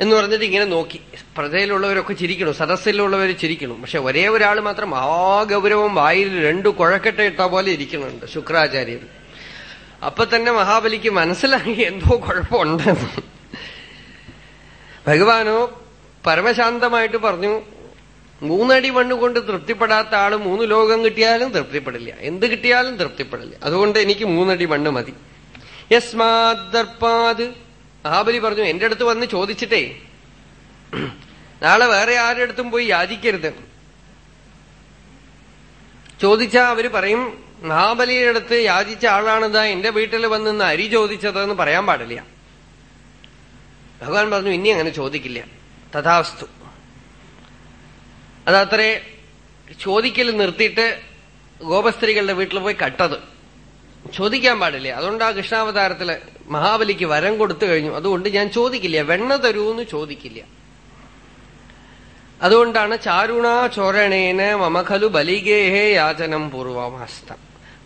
എന്ന് പറഞ്ഞിട്ട് ഇങ്ങനെ നോക്കി. പ്രജയിലുള്ളവരൊക്കെ ചിരിക്കണു സദസ്സിലുള്ളവർ ചിരിക്കണു. പക്ഷെ ഒരേ ഒരാൾ മാത്രം മഹാഗൗരവം വായിൽ രണ്ടു കുഴക്കെട്ട ഇട്ട പോലെ ഇരിക്കുന്നുണ്ട് ശുക്രാചാര്യർ. അപ്പൊ തന്നെ മഹാബലിക്ക് മനസ്സിലായി എന്തോ കുഴപ്പമുണ്ടെന്ന് ഭഗവാനോ പരമശാന്തമായിട്ട് പറഞ്ഞു മൂന്നടി മണ്ണ് കൊണ്ട് തൃപ്തിപ്പെടാത്ത ആൾ മൂന്ന് ലോകം കിട്ടിയാലും തൃപ്തിപ്പെടില്ല. എന്ത് കിട്ടിയാലും തൃപ്തിപ്പെടില്ല. അതുകൊണ്ട് എനിക്ക് മൂന്നടി മണ്ണ് മതി. യസ്മാദർപ്പാത് മഹാബലി പറഞ്ഞു എന്റെ അടുത്ത് വന്ന് ചോദിച്ചിട്ടേ നാളെ വേറെ ആരുടെ അടുത്തും പോയി യാചിക്കരുത്. ചോദിച്ചാ അവർ പറയും മഹാബലിയുടെ അടുത്ത് യാചിച്ച ആളാണിതാ എന്റെ വീട്ടിൽ വന്ന് അരി ചോദിച്ചതെന്ന് പറയാൻ പാടില്ല. ഭഗവാൻ പറഞ്ഞു ഇനി അങ്ങനെ ചോദിക്കില്ല. തഥാസ്തു അതത്രേ ചോദിക്കൽ നിർത്തിയിട്ട് ഗോപസ്ത്രീകളുടെ വീട്ടിൽ പോയി കട്ടത്. ചോദിക്കാൻ പാടില്ല? അതുകൊണ്ട് ആ കൃഷ്ണാവതാരത്തിൽ മഹാബലിക്ക് വരം കൊടുത്തു കഴിഞ്ഞു. അതുകൊണ്ട് ഞാൻ ചോദിക്കില്ല. വെണ്ണ തരൂന്ന് ചോദിക്കില്ല. അതുകൊണ്ടാണ് ചാരുണാ ചോരണേന മമഖലു ബലിഗേഹേ യാചനം പൂർവമാസ്തം.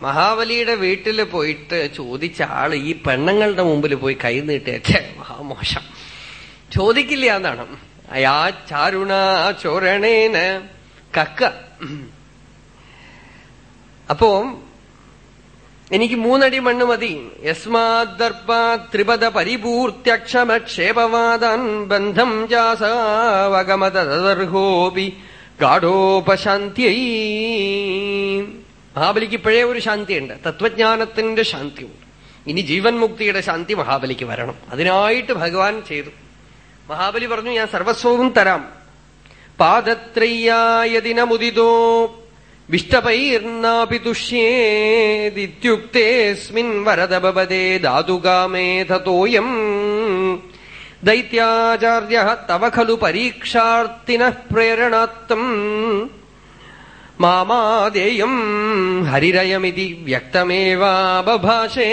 മഹാബലിയുടെ വീട്ടിൽ പോയിട്ട് ചോദിച്ച ആൾ ഈ പെണ്ണുങ്ങളുടെ മുമ്പിൽ പോയി കൈ നീട്ടിയേ മഹാമോശം. ചോദിക്കില്ല എന്നാണ്. അയാ ചാരുണാ ചോരണേന കക്ക. അപ്പോ എനിക്ക് മൂന്നടി മണ്ണ് മതി. യസ്മാദർപ്പ ത്രിപദ പരിപൂർത്യക്ഷമക്ഷേപവാദാൻ ബന്ധം ജാസാവഗമതർഹോപി ഗാഠോപശാന്തിയൈ മഹാബലിക്ക് ഇപ്പോഴേ ഒരു ശാന്തിയുണ്ട്. തത്വജ്ഞാനത്തിന്റെ ശാന്തിയുണ്ട്. ഇനി ജീവൻ മുക്തിയുടെ ശാന്തി മഹാബലിക്ക് വരണം. അതിനായിട്ട് ഭഗവാൻ ചെയ്തു. മഹാബലി പറഞ്ഞു ഞാൻ സർവസ്വവും തരാം. പാദത്രയ്യായതിനമുദിതോ വരദപദേ ദാതുകാമേ തതോയം ദൈത്യാചാര്യ തവ ഖലു പരീക്ഷാർത്തിന പ്രേരണാത്തം മാമാദേയം ഹരിരയമിതി വ്യക്തമേവാഭാഷേ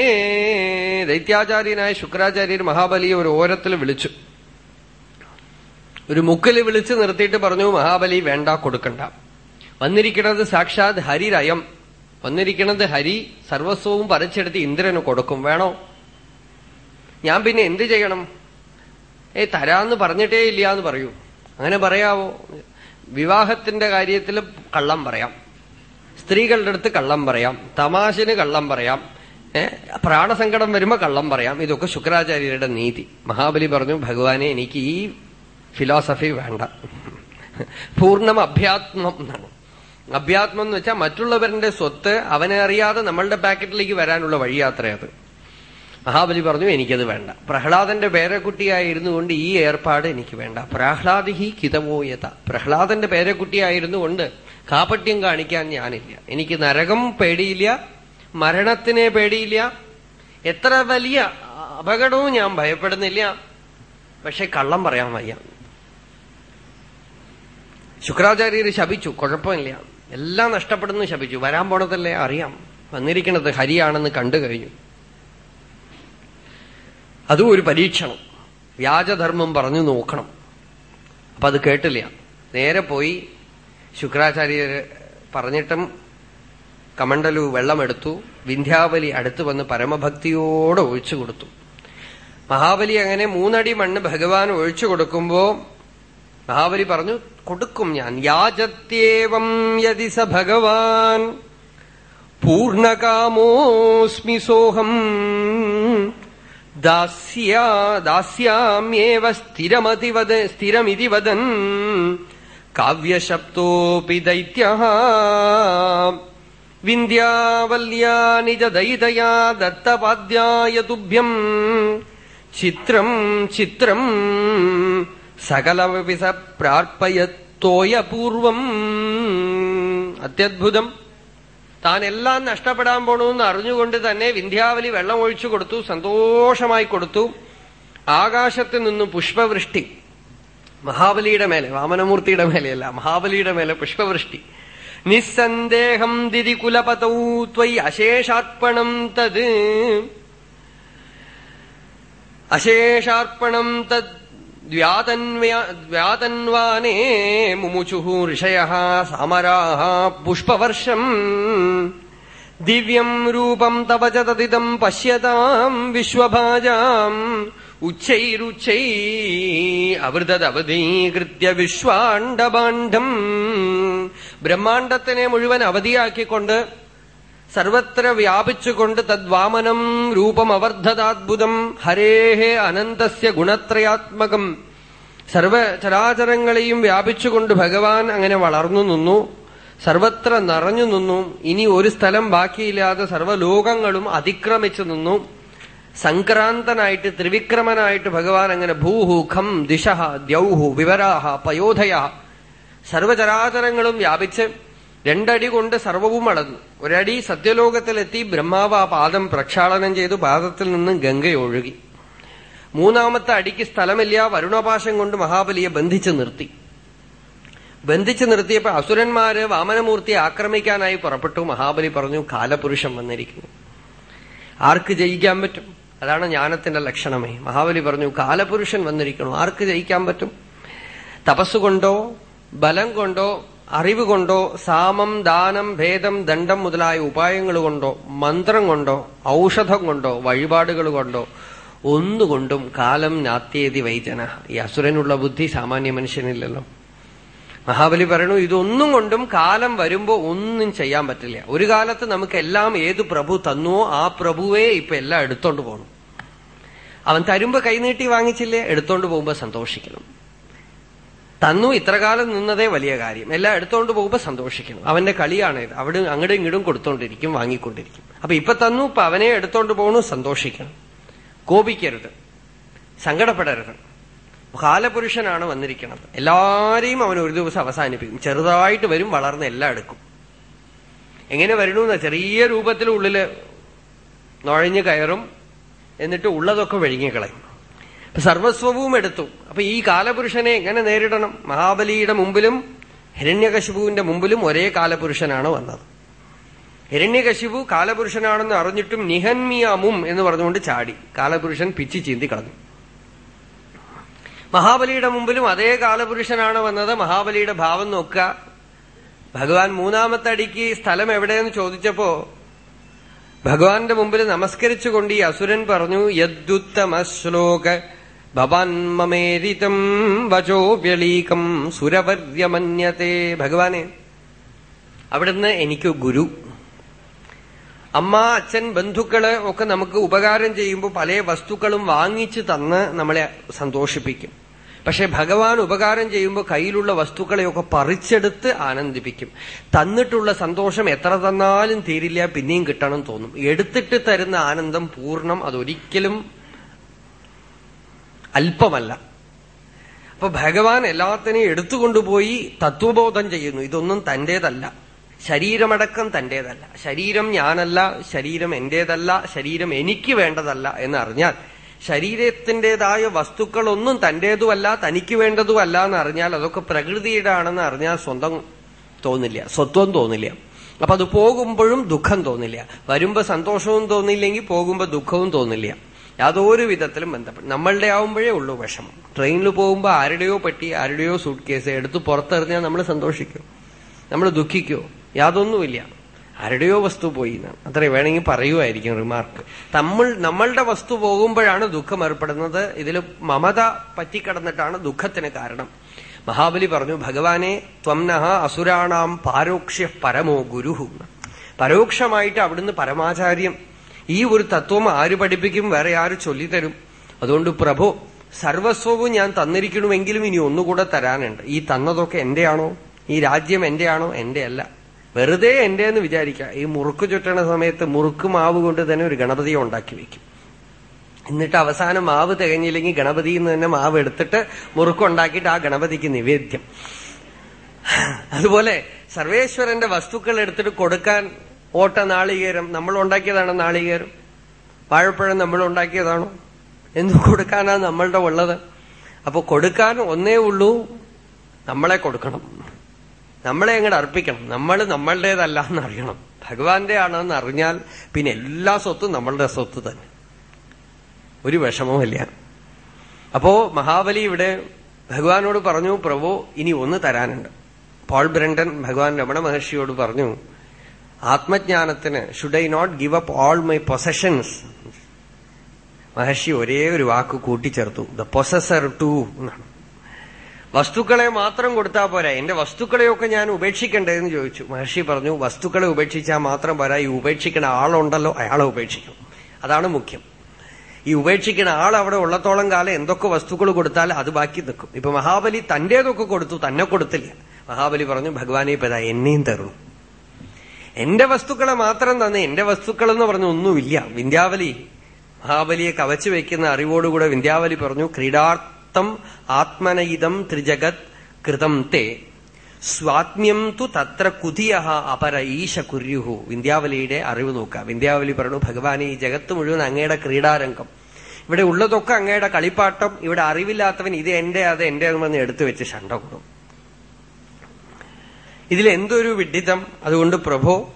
ദൈത്യാചാര്യനായ ശുക്രാചാര്യർ മഹാബലിയെ ഒരു ഓരത്തിൽ വിളിച്ചു. ഒരു മുക്കിൽ വിളിച്ചു നിർത്തിയിട്ട് പറഞ്ഞു മഹാബലി വേണ്ട കൊടുക്കണ്ട. വന്നിരിക്കുന്നത് സാക്ഷാത് ഹരിരയം. വന്നിരിക്കുന്നത് ഹരി സർവസ്വവും പറിച്ചെടുത്ത് ഇന്ദ്രന് കൊടുക്കും. വേണോ? ഞാൻ പിന്നെ എന്ത് ചെയ്യണം? ഏ തരാന്ന് പറഞ്ഞിട്ടേ ഇല്ല എന്ന് പറയൂ. അങ്ങനെ പറയാവോ? വിവാഹത്തിന്റെ കാര്യത്തിൽ കള്ളം പറയാം. സ്ത്രീകളുടെ അടുത്ത് കള്ളം പറയാം. തമാശന് കള്ളം പറയാം. പ്രാണസങ്കടം വരുമ്പോ കള്ളം പറയാം. ഇതൊക്കെ ശുക്രാചാര്യരുടെ നീതി. മഹാബലി പറഞ്ഞു ഭഗവാനെ എനിക്ക് ഈ ഫിലോസഫി വേണ്ട. പൂർണം അഭ്യാത്മം എന്നാണ്. അഭ്യാത്മം എന്ന് വെച്ചാൽ മറ്റുള്ളവരുടെ സ്വത്ത് അവനെ അറിയാതെ നമ്മളുടെ പാക്കറ്റിലേക്ക് വരാനുള്ള വഴിയാത്രയത് മഹാബലി പറഞ്ഞു എനിക്കത് വേണ്ട. പ്രഹ്ലാദന്റെ പേരക്കുട്ടിയായിരുന്നു കൊണ്ട് ഈ ഏർപ്പാട് എനിക്ക് വേണ്ട. പ്രഹ്ലാദിഹി കിതമോയത പ്രഹ്ലാദന്റെ പേരക്കുട്ടിയായിരുന്നു കൊണ്ട് കാപട്യം കാണിക്കാൻ ഞാനില്ല. എനിക്ക് നരകം പേടിയില്ല മരണത്തിനെ പേടിയില്ല. എത്ര വലിയ അപകടവും ഞാൻ ഭയപ്പെടുന്നില്ല. പക്ഷെ കള്ളം പറയാൻ വയ്യ. ശുക്രാചാര്യർ ശപിച്ചു കുഴപ്പമില്ല. എല്ലാം നഷ്ടപ്പെടുന്നു ശപിച്ചു. വരാൻ പോണതല്ലേ അറിയാം. വന്നിരിക്കുന്നത് ഹരിയാണെന്ന് കണ്ടു കഴിഞ്ഞു. അതും ഒരു പരീക്ഷണം. വ്യാജധർമ്മം പറഞ്ഞു നോക്കണം. അപ്പൊ അത് കേട്ടില്ല. നേരെ പോയി ശുക്രാചാര്യർ പറഞ്ഞിട്ടും കമണ്ടലു വെള്ളമെടുത്തു. വിന്ധ്യാവലി അടുത്തു വന്ന് പരമഭക്തിയോടെ ഒഴിച്ചു കൊടുത്തു. മഹാബലി അങ്ങനെ മൂന്നടി മണ്ണ് ഭഗവാൻ ഒഴിച്ചു കൊടുക്കുമ്പോ മഹാബലി പറഞ്ഞു കൊടുക്കും ഞാൻ. യാചത്യേവം യതി സ ഭഗവാൻ. പൂർണകാമോസ്മി സോഹം. ദാസ്യാ ദാസ്യാമ്യേവ സ്ഥിരമതിവദ സ്ഥിരമിതി വദൻ. കാവ്യശബ്ദോപി ദൈത്യ. വിന്ധ്യാവല്യാ നിജദയിതയാ ദത്തപാദ്യായ തുഭ്യം. ചിത്രം ചിത്രം. സകലവിസ പ്രാർപ്പയത്തോയപൂർവം അത്യദ്ഭുതം. താൻ എല്ലാം നഷ്ടപ്പെടാൻ പോണമെന്ന് അറിഞ്ഞുകൊണ്ട് തന്നെ വിന്ധ്യാവലി വെള്ളം ഒഴിച്ചു കൊടുത്തു സന്തോഷമായി കൊടുത്തു. ആകാശത്ത് നിന്ന് പുഷ്പവൃഷ്ടി. മഹാബലിയുടെ മേലെ വാമനമൂർത്തിയുടെ മേലെയല്ല മഹാബലിയുടെ മേലെ പുഷ്പവൃഷ്ടി. നിസ്സന്ദേഹം ദിതി കുലപതൗ അശേഷാർപ്പണം തത്. അശേഷാർപ്പണം തദ് വ്യാതന്വാനേ മുമുചു ഋഷയ സാമരാ പുഷ്പവർഷം. ദിവ്യം രൂപം തവ ചതതിദം പശ്യതാം വിശ്വഭാജാം. ഉച്ചൈരുച്ചൈ അവൃതദവധീകൃത്യ വിശ്വാണ്ടപാണ്ഡം ബ്രഹ്മാണ്ടത്തിനെ മുഴുവൻ അവധിയാക്കിക്കൊണ്ട് സർവത്ര വ്യാപിച്ചുകൊണ്ട് തദ്വാമനം രൂപം അവർദ്ധതാത്ഭുതം ഹരേഹേ അനന്തസ്യ ഗുണത്രയാത്മകം. സർവചരാചരങ്ങളെയും വ്യാപിച്ചുകൊണ്ട് ഭഗവാൻ അങ്ങനെ വളർന്നു നിന്നു. സർവത്ര നിറഞ്ഞു നിന്നു. ഇനി ഒരു സ്ഥലം ബാക്കിയില്ലാതെ സർവലോകങ്ങളും അതിക്രമിച്ചു നിന്നു. സംക്രാന്തനായിട്ട് ത്രിവിക്രമനായിട്ട് ഭഗവാൻ അങ്ങനെ ഭൂഹു ഖം ദിശ ദ്യൗഹു വിവരാഹ പയോധയ സർവചരാചരങ്ങളും വ്യാപിച്ച് രണ്ടടി കൊണ്ട് സർവവും അളന്നു. ഒരടി സത്യലോകത്തിലെത്തി ബ്രഹ്മാവ് ആ പാദം പ്രക്ഷാളനം ചെയ്തു പാദത്തിൽ നിന്ന് ഗംഗ ഒഴുകി മൂന്നാമത്തെ അടിക്ക് സ്ഥലമില്ല വരുണപാശം കൊണ്ട് മഹാബലിയെ ബന്ധിച്ചു നിർത്തി. ബന്ധിച്ചു നിർത്തിയപ്പോൾ അസുരന്മാര് വാമനമൂർത്തിയെ ആക്രമിക്കാനായി പുറപ്പെട്ടു. മഹാബലി പറഞ്ഞു കാലപുരുഷൻ വന്നിരിക്കുന്നു. ആർക്ക് ജയിക്കാൻ പറ്റും? അതാണ് ജ്ഞാനത്തിന്റെ ലക്ഷണമേ. മഹാബലി പറഞ്ഞു കാലപുരുഷൻ വന്നിരിക്കുന്നു. ആർക്ക് ജയിക്കാൻ പറ്റും? തപസ്സുകൊണ്ടോ ബലം കൊണ്ടോ അറിവ് കൊണ്ടോ സാമം ദാനം ഭേദം ദണ്ഡം മുതലായ ഉപായങ്ങൾ കൊണ്ടോ മന്ത്രം കൊണ്ടോ ഔഷധം കൊണ്ടോ വഴിപാടുകൾ കൊണ്ടോ ഒന്നുകൊണ്ടും കാലം നാത്യേതി വൈജന. ഈ അസുരനുള്ള ബുദ്ധി സാമാന്യ മനുഷ്യനില്ലല്ലോ. മഹാബലി പറയണു ഇതൊന്നും കൊണ്ടും കാലം വരുമ്പോ ഒന്നും ചെയ്യാൻ പറ്റില്ല. ഒരു കാലത്ത് നമുക്കെല്ലാം ഏത് പ്രഭു തന്നുവോ ആ പ്രഭുവേ ഇപ്പൊ എല്ലാം എടുത്തോണ്ട് പോകണം അവൻ തരുമ്പോ കൈനീട്ടി വാങ്ങിച്ചില്ലേ എടുത്തോണ്ട് പോകുമ്പോ സന്തോഷിക്കണം. തന്നു ഇത്രകാലം നിന്നതേ വലിയ കാര്യം. എല്ലാം എടുത്തോണ്ട് പോകുമ്പോ സന്തോഷിക്കണം അവന്റെ കളിയാണ് ഇത്. അവിടെ അങ്ങടും ഇങ്ങടും കൊടുത്തോണ്ടിരിക്കും വാങ്ങിക്കൊണ്ടിരിക്കും. അപ്പൊ ഇപ്പൊ തന്നു ഇപ്പൊ അവനെ എടുത്തോണ്ട് പോകണു സന്തോഷിക്കണം. കോപിക്കരുത്. സങ്കടപ്പെടരുത്. കാലപുരുഷനാണ് വന്നിരിക്കുന്നത് എല്ലാരെയും അവൻ ഒരു ദിവസം അവസാനിപ്പിക്കും. ചെറുതായിട്ട് വരും വളർന്ന് എല്ലാം എടുക്കും. എങ്ങനെ വരണമെന്ന? ചെറിയ രൂപത്തിൽ ഉള്ളിൽ നുഴഞ്ഞു കയറും എന്നിട്ട് ഉള്ളതൊക്കെ വിഴുങ്ങിക്കളയും സർവസ്വവും എടുത്തു. അപ്പൊ ഈ കാലപുരുഷനെ എങ്ങനെ നേരിടണം? മഹാബലിയുടെ മുമ്പിലും ഹിരണ്യകശിപുവിന്റെ മുമ്പിലും ഒരേ കാലപുരുഷനാണ് വന്നത്. ഹിരണ്യകശിപു കാലപുരുഷനാണെന്ന് അറിഞ്ഞിട്ടും നിഹന്മിയാമും എന്ന് പറഞ്ഞുകൊണ്ട് ചാടി. കാലപുരുഷൻ പിച്ചി ചീന്തി കളഞ്ഞു. മഹാബലിയുടെ മുമ്പിലും അതേ കാലപുരുഷനാണ് വന്നത്. മഹാബലിയുടെ ഭാവം നോക്കുക. ഭഗവാൻ മൂന്നാമത്തെ അടിക്ക് സ്ഥലം എവിടെയെന്ന് ചോദിച്ചപ്പോ ഭഗവാന്റെ മുമ്പിൽ നമസ്കരിച്ചുകൊണ്ട് ഈ അസുരൻ പറഞ്ഞു യദ്ദുത്തമ ശ്ലോക ഭവാൻമമേരിതം വചോ വ്യളീകം സുരവർയമന്യത്തെ. ഭഗവാനെ അവിടുന്ന് എനിക്ക് ഗുരു. അമ്മ അച്ഛൻ ബന്ധുക്കൾ ഒക്കെ നമുക്ക് ഉപകാരം ചെയ്യുമ്പോൾ പല വസ്തുക്കളും വാങ്ങിച്ചു തന്ന് നമ്മളെ സന്തോഷിപ്പിക്കും. പക്ഷെ ഭഗവാൻ ഉപകാരം ചെയ്യുമ്പോൾ കയ്യിലുള്ള വസ്തുക്കളെയൊക്കെ പറിച്ചെടുത്ത് ആനന്ദിപ്പിക്കും. തന്നിട്ടുള്ള സന്തോഷം എത്ര തന്നാലും തീരില്ല പിന്നെയും കിട്ടണം തോന്നും. എടുത്തിട്ട് തരുന്ന ആനന്ദം പൂർണം അതൊരിക്കലും അല്പമല്ല. അപ്പൊ ഭഗവാൻ എല്ലാത്തിനെയും എടുത്തുകൊണ്ടുപോയി തത്വബോധം ചെയ്യുന്നു. ഇതൊന്നും തന്റേതല്ല. ശരീരമടക്കം തന്റേതല്ല. ശരീരം ഞാനല്ല ശരീരം എന്റേതല്ല ശരീരം എനിക്ക് വേണ്ടതല്ല എന്ന് അറിഞ്ഞാൽ ശരീരത്തിന്റെതായ വസ്തുക്കളൊന്നും തന്റേതുമല്ല തനിക്ക് വേണ്ടതുമല്ല എന്ന് അറിഞ്ഞാൽ അതൊക്കെ പ്രകൃതിയുടെ ആണെന്ന് അറിഞ്ഞാൽ സ്വന്തം തോന്നില്ല. സ്വത്വം തോന്നില്ല. അപ്പൊ അത് പോകുമ്പോഴും ദുഃഖം തോന്നില്ല. വരുമ്പോ സന്തോഷവും തോന്നില്ലെങ്കിൽ പോകുമ്പോ ദുഃഖവും തോന്നില്ല. യാതൊരു വിധത്തിലും ബന്ധപ്പെട്ട് നമ്മളുടെ ആവുമ്പോഴേ ഉള്ളൂ വിഷമം. ട്രെയിനിൽ പോകുമ്പോൾ ആരുടെയോ പെട്ടി ആരുടെയോ സൂട്ട് കേസ് എടുത്ത് പുറത്തെറിഞ്ഞാൽ നമ്മൾ സന്തോഷിക്കും. നമ്മൾ ദുഃഖിക്കോ? യാതൊന്നുമില്ല. ആരുടെയോ വസ്തു പോയി എന്നാണ് അത്രേ വേണമെങ്കിൽ പറയുമായിരിക്കും റിമാർക്ക് നമ്മൾ നമ്മളുടെ വസ്തു പോകുമ്പോഴാണ് ദുഃഖം ഏർപ്പെടുന്നത്. ഇതിൽ മമത പറ്റിക്കടന്നിട്ടാണ് ദുഃഖത്തിന് കാരണം. മഹാബലി പറഞ്ഞു ഭഗവാനെ ത്വംനഹ അസുരാണാം പാരോക്ഷ്യ പരമോ ഗുരുഹു. പരോക്ഷമായിട്ട് അവിടുന്ന് പരമാചാര്യം ഈ ഒരു തത്വം ആര് പഠിപ്പിക്കും വേറെ ആര് ചൊല്ലിത്തരും? അതുകൊണ്ട് പ്രഭു സർവസ്വവും ഞാൻ തന്നിരിക്കണമെങ്കിലും ഇനി ഒന്നുകൂടെ തരാനുണ്ട്. ഈ തന്നതൊക്കെ എന്റെയാണോ? ഈ രാജ്യം എന്റെയാണോ? എന്റെ അല്ല വെറുതെ എന്റെ എന്ന് വിചാരിക്കുക. ഈ മുറുക്ക് ചുറ്റണ സമയത്ത് മുറുക്ക് മാവ് കൊണ്ട് തന്നെ ഒരു ഗണപതിയെ ഉണ്ടാക്കി വെക്കും. എന്നിട്ട് അവസാനം മാവ് തികഞ്ഞില്ലെങ്കിൽ ഗണപതിയിൽ നിന്ന് തന്നെ മാവ് എടുത്തിട്ട് മുറുക്കുണ്ടാക്കിയിട്ട് ആ ഗണപതിക്ക് നിവേദ്യം. അതുപോലെ സർവേശ്വരന്റെ വസ്തുക്കൾ എടുത്തിട്ട് കൊടുക്കാൻ ഓട്ട നാളികേരം നമ്മൾ ഉണ്ടാക്കിയതാണോ നാളികേരം? വാഴപ്പഴം നമ്മൾ ഉണ്ടാക്കിയതാണോ? എന്ത് കൊടുക്കാനാ നമ്മളുടെ ഉള്ളത്? അപ്പൊ കൊടുക്കാൻ ഒന്നേ ഉള്ളൂ നമ്മളെ കൊടുക്കണം. നമ്മളെ അങ്ങോട്ട് അർപ്പിക്കണം. നമ്മൾ നമ്മളുടേതല്ല എന്നറിയണം. ഭഗവാന്റെ ആണെന്ന് അറിഞ്ഞാൽ പിന്നെ എല്ലാ സ്വത്തും നമ്മളുടെ സ്വത്ത് തന്നെ. ഒരു വിഷമവുമില്ല. അപ്പോ മഹാബലി ഇവിടെ ഭഗവാനോട് പറഞ്ഞു പ്രഭു ഇനി ഒന്ന് തരാനുണ്ട്. പോൾ ബ്രണ്ടൻ ഭഗവാൻ രമണ മഹർഷിയോട് പറഞ്ഞു ആത്മജ്ഞാനത്തിന് should I not give up all my possessions Maharshi ഒരേ ഒരു വാക്ക് കൂട്ടിച്ചേർത്തു. ദ പൊസസർ ടു എന്നാണ്. വസ്തുക്കളെ മാത്രം കൊടുത്താൽ പോരാ. എന്റെ വസ്തുക്കളെയൊക്കെ ഞാൻ ഉപേക്ഷിക്കണ്ടേ എന്ന് ചോദിച്ചു. മഹർഷി പറഞ്ഞു വസ്തുക്കളെ ഉപേക്ഷിച്ചാൽ മാത്രം പോരാ. ഈ ഉപേക്ഷിക്കുന്ന ആളുണ്ടല്ലോ അയാളെ ഉപേക്ഷിക്കും. അതാണ് മുഖ്യം. ഈ ഉപേക്ഷിക്കുന്ന ആൾ അവിടെ ഉള്ളത്തോളം കാലം എന്തൊക്കെ വസ്തുക്കൾ കൊടുത്താൽ അത് ബാക്കി നിൽക്കും. ഇപ്പൊ മഹാബലി തന്റേതൊക്കെ കൊടുത്തു തന്നെ കൊടുത്തില്ല. മഹാബലി പറഞ്ഞു ഭഗവാനെ ഇപ്പൊ ഇതാ എന്നെയും തരുന്നു. എന്റെ വസ്തുക്കളെ മാത്രം തന്നെ എന്റെ വസ്തുക്കൾ എന്ന് പറഞ്ഞു ഒന്നുമില്ല. വിന്ധ്യാവലി മഹാബലിയെ കവച്ചു വെക്കുന്ന അറിവോടുകൂടെ വിന്ധ്യാവലി പറഞ്ഞു ക്രീഡാർത്ഥം ആത്മനയിതം ത്രിജഗത് കൃതം തേ. സ്വാത്മ്യം തു തത്ര കുതിയ അപര ഈശ കുര്യുഹു. വിന്ധ്യാവലിയുടെ അറിവ് നോക്കുക. വിന്ധ്യാവലി പറഞ്ഞു ഭഗവാനെ ഈ ജഗത്ത് മുഴുവൻ അങ്ങയുടെ ക്രീഡാരംഗം. ഇവിടെ ഉള്ളതൊക്കെ അങ്ങയുടെ കളിപ്പാട്ടം. ഇവിടെ അറിവില്ലാത്തവൻ ഇത് എന്റെ അത് എന്റെ എന്ന് പറഞ്ഞ് എടുത്തു വെച്ച് ശണ്ട കൂടും. ഇതിൽ എന്തൊരു വിഡിതം? അതുകൊണ്ട് പ്രഭോ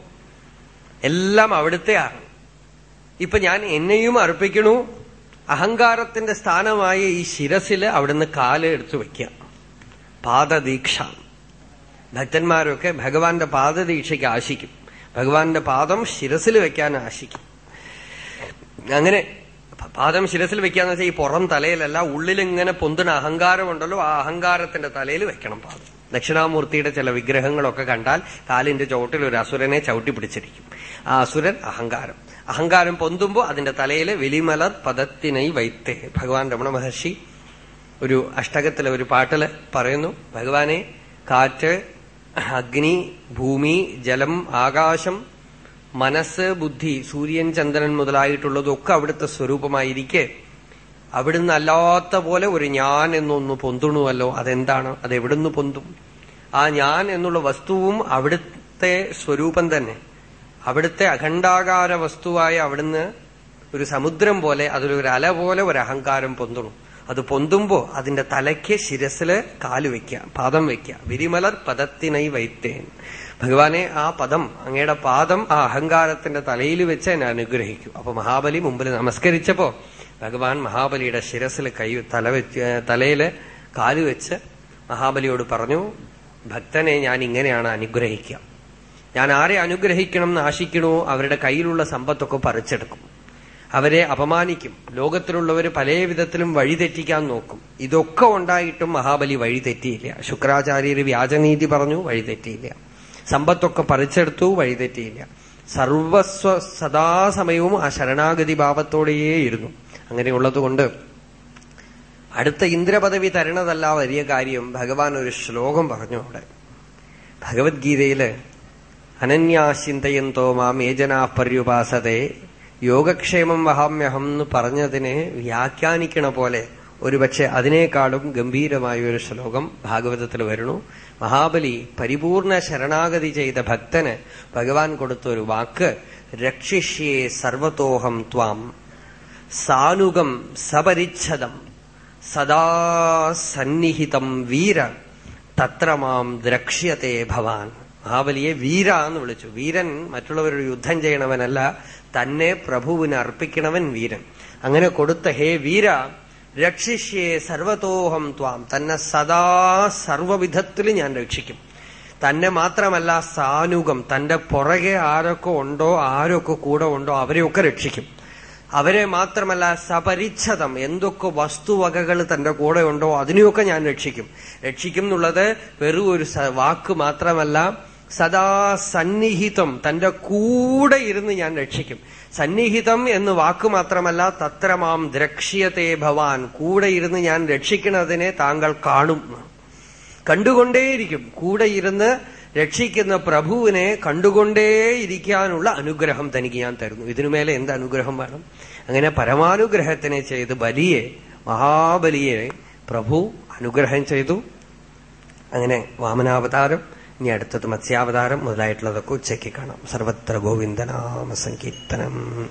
എല്ലാം അവിടുത്തെയാണ് ഇപ്പൊ ഞാൻ എന്നെയും അർപ്പിക്കണു. അഹങ്കാരത്തിന്റെ സ്ഥാനമായ ഈ ശിരസിൽ അവിടുന്ന് കാൽ എടുത്തു വയ്ക്കുക. പാദദീക്ഷ. ഭക്തന്മാരൊക്കെ ഭഗവാന്റെ പാദദീക്ഷയ്ക്ക് ആശിക്കും. ഭഗവാന്റെ പാദം ശിരസിൽ വെക്കാൻ ആശിക്കും. അങ്ങനെ പാദം ശിരസിൽ വെക്കാന്ന് വെച്ചാൽ ഈ പുറം തലയിലല്ല ഉള്ളിലിങ്ങനെ പൊന്തുന്ന അഹങ്കാരമുണ്ടല്ലോ ആ അഹങ്കാരത്തിന്റെ തലയിൽ വെക്കണം പാദം. ദക്ഷിണാമൂർത്തിയുടെ ചില വിഗ്രഹങ്ങളൊക്കെ കണ്ടാൽ കാലിന്റെ ചോട്ടിൽ ഒരു അസുരനെ ചവിട്ടി പിടിച്ചിരിക്കും. ആ അസുരൻ അഹങ്കാരം. അഹങ്കാരം പൊന്തുമ്പോൾ അതിന്റെ തലയിൽ വെലിമലർ പദത്തിനൈ വൈത്തേ. ഭഗവാൻ രമണ മഹർഷി ഒരു അഷ്ടകത്തിലെ ഒരു പാട്ടിൽ പറയുന്നു ഭഗവാനെ കാറ്റ് അഗ്നി ഭൂമി ജലം ആകാശം മനസ്സ് ബുദ്ധി സൂര്യൻ ചന്ദ്രൻ മുതലായിട്ടുള്ളതൊക്കെ അവിടുത്തെ സ്വരൂപമായിരിക്കെ. അവിടുന്ന് അല്ലാത്ത പോലെ ഒരു ഞാൻ എന്നൊന്ന് പൊന്തുണുവല്ലോ. അതെന്താണ്? അത് എവിടുന്ന് പൊന്തും? ആ ഞാൻ എന്നുള്ള വസ്തുവും അവിടുത്തെ സ്വരൂപം തന്നെ. അവിടുത്തെ അഖണ്ഡാകാര വസ്തുവായ അവിടുന്ന് ഒരു സമുദ്രം പോലെ അതിലൊരു അല പോലെ ഒരു അഹങ്കാരം പൊന്തുണു. അത് പൊന്തുമ്പോ അതിന്റെ തലയ്ക്ക് ശിരസിൽ കാൽ വെക്കുക പാദം വെക്കുക വിരിമലർ പദത്തിനൈ വൈത്തേൻ. ഭഗവാനെ ആ പദം അങ്ങയുടെ പാദം ആ അഹങ്കാരത്തിന്റെ തലയിൽ വെച്ച് എന്നെ അനുഗ്രഹിക്കൂ. അപ്പൊ മഹാബലി മുമ്പിൽ നമസ്കരിച്ചപ്പോ ഭഗവാൻ മഹാബലിയുടെ ശിരസിൽ കൈ തല വെച്ച് തലയിൽ കാൽ വെച്ച് മഹാബലിയോട് പറഞ്ഞു ഭക്തനെ ഞാൻ ഇങ്ങനെയാണ് അനുഗ്രഹിക്കുക. ഞാൻ ആരെ അനുഗ്രഹിക്കണം എന്ന് ആശിക്കണോ? അവരുടെ കയ്യിലുള്ള സമ്പത്തൊക്കെ പറിച്ചെടുക്കും. അവരെ അപമാനിക്കും. ലോകത്തിലുള്ളവർ പല വിധത്തിലും വഴിതെറ്റിക്കാൻ നോക്കും. ഇതൊക്കെ ഉണ്ടായിട്ടും മഹാബലി വഴിതെറ്റിയില്ല ശുക്രാചാര്യർ വ്യാജനീതി പറഞ്ഞു വഴിതെറ്റിയില്ല സമ്പത്തൊക്കെ പറിച്ചെടുത്തു വഴിതെറ്റിയില്ല സർവസ്വ സദാസമയവും ആ ശരണാഗതി ഭാവത്തോടെയേ ഇരുന്നു. അങ്ങനെയുള്ളതുകൊണ്ട് അടുത്ത ഇന്ദ്രപദവി തരണതല്ല വലിയ കാര്യം. ഭഗവാൻ ഒരു ശ്ലോകം പറഞ്ഞു അവിടെ. ഭഗവത്ഗീതയിൽ അനന്യാശിന്തയന്തോ മാം ഏജനാ പര്യുപാസതേ യോഗക്ഷേമം വഹാമ്യഹം എന്ന് പറഞ്ഞതിനെ വ്യാഖ്യാനിക്കണ പോലെ ഒരുപക്ഷെ അതിനേക്കാളും ഗംഭീരമായ ഒരു ശ്ലോകം ഭാഗവതത്തിൽ വരുന്നു. മഹാബലി പരിപൂർണ ശരണാഗതി ചെയ്ത ഭക്തന് ഭഗവാൻ കൊടുത്ത ഒരു വാക്ക് രക്ഷിഷ്യേ സർവത്തോഹം ത്വാം സാനുഗം സപരിച്ഛദം. സദാ സന്നിഹിതം വീര. തത്ര മാം ദ്രക്ഷ്യത്തെ ഭവാൻ. മഹാബലിയെ വീര എന്ന് വിളിച്ചു. വീരൻ മറ്റുള്ളവരൊരു യുദ്ധം ചെയ്യണവനല്ല തന്നെ പ്രഭുവിന് അർപ്പിക്കണവൻ വീരൻ. അങ്ങനെ കൊടുത്ത ഹേ വീര രക്ഷിഷ്യേ സർവതോഹം ത്വാം. തന്നെ സദാ സർവവിധത്തിൽ ഞാൻ രക്ഷിക്കും. തന്നെ മാത്രമല്ല സാനുകം തന്റെ പുറകെ ആരൊക്കെ ഉണ്ടോ ആരൊക്കെ കൂടെ ഉണ്ടോ അവരെയൊക്കെ രക്ഷിക്കും. അവരെ മാത്രമല്ല സപരിച്ഛതം. എന്തൊക്കെ വസ്തുവകകൾ തന്റെ കൂടെ ഉണ്ടോ അതിനെയൊക്കെ ഞാൻ രക്ഷിക്കും. രക്ഷിക്കും എന്നുള്ളത് വെറും ഒരു വാക്ക് മാത്രമല്ല സദാ സന്നിഹിതം തന്റെ കൂടെ ഇരുന്ന് ഞാൻ രക്ഷിക്കും. സന്നിഹിതം എന്ന് വാക്ക് മാത്രമല്ല തത്രമാം ദ്രക്ഷ്യത്തെ ഭവാൻ. കൂടെ ഇരുന്ന് ഞാൻ രക്ഷിക്കുന്നതിനെ താങ്കൾ കാണും. കണ്ടുകൊണ്ടേയിരിക്കും. കൂടെ ഇരുന്ന് രക്ഷിക്കുന്ന പ്രഭുവിനെ കണ്ടുകൊണ്ടേയിരിക്കാനുള്ള അനുഗ്രഹം തനിക്ക് ഞാൻ തരുന്നു. ഇതിനുമേലെ എന്ത് അനുഗ്രഹം വേണം? അങ്ങനെ പരമാനുഗ്രഹത്തിനെ ചെയ്ത് ബലിയെ മഹാബലിയെ പ്രഭു അനുഗ്രഹം ചെയ്തു. അങ്ങനെ വാമനാവതാരം ഇനി അടുത്തത് മത്സ്യാവതാരം മുതലായിട്ടുള്ളതൊക്കെ ഉച്ചയ്ക്ക് കാണാം. സർവത്ര ഗോവിന്ദനാമ സങ്കീർത്തനം.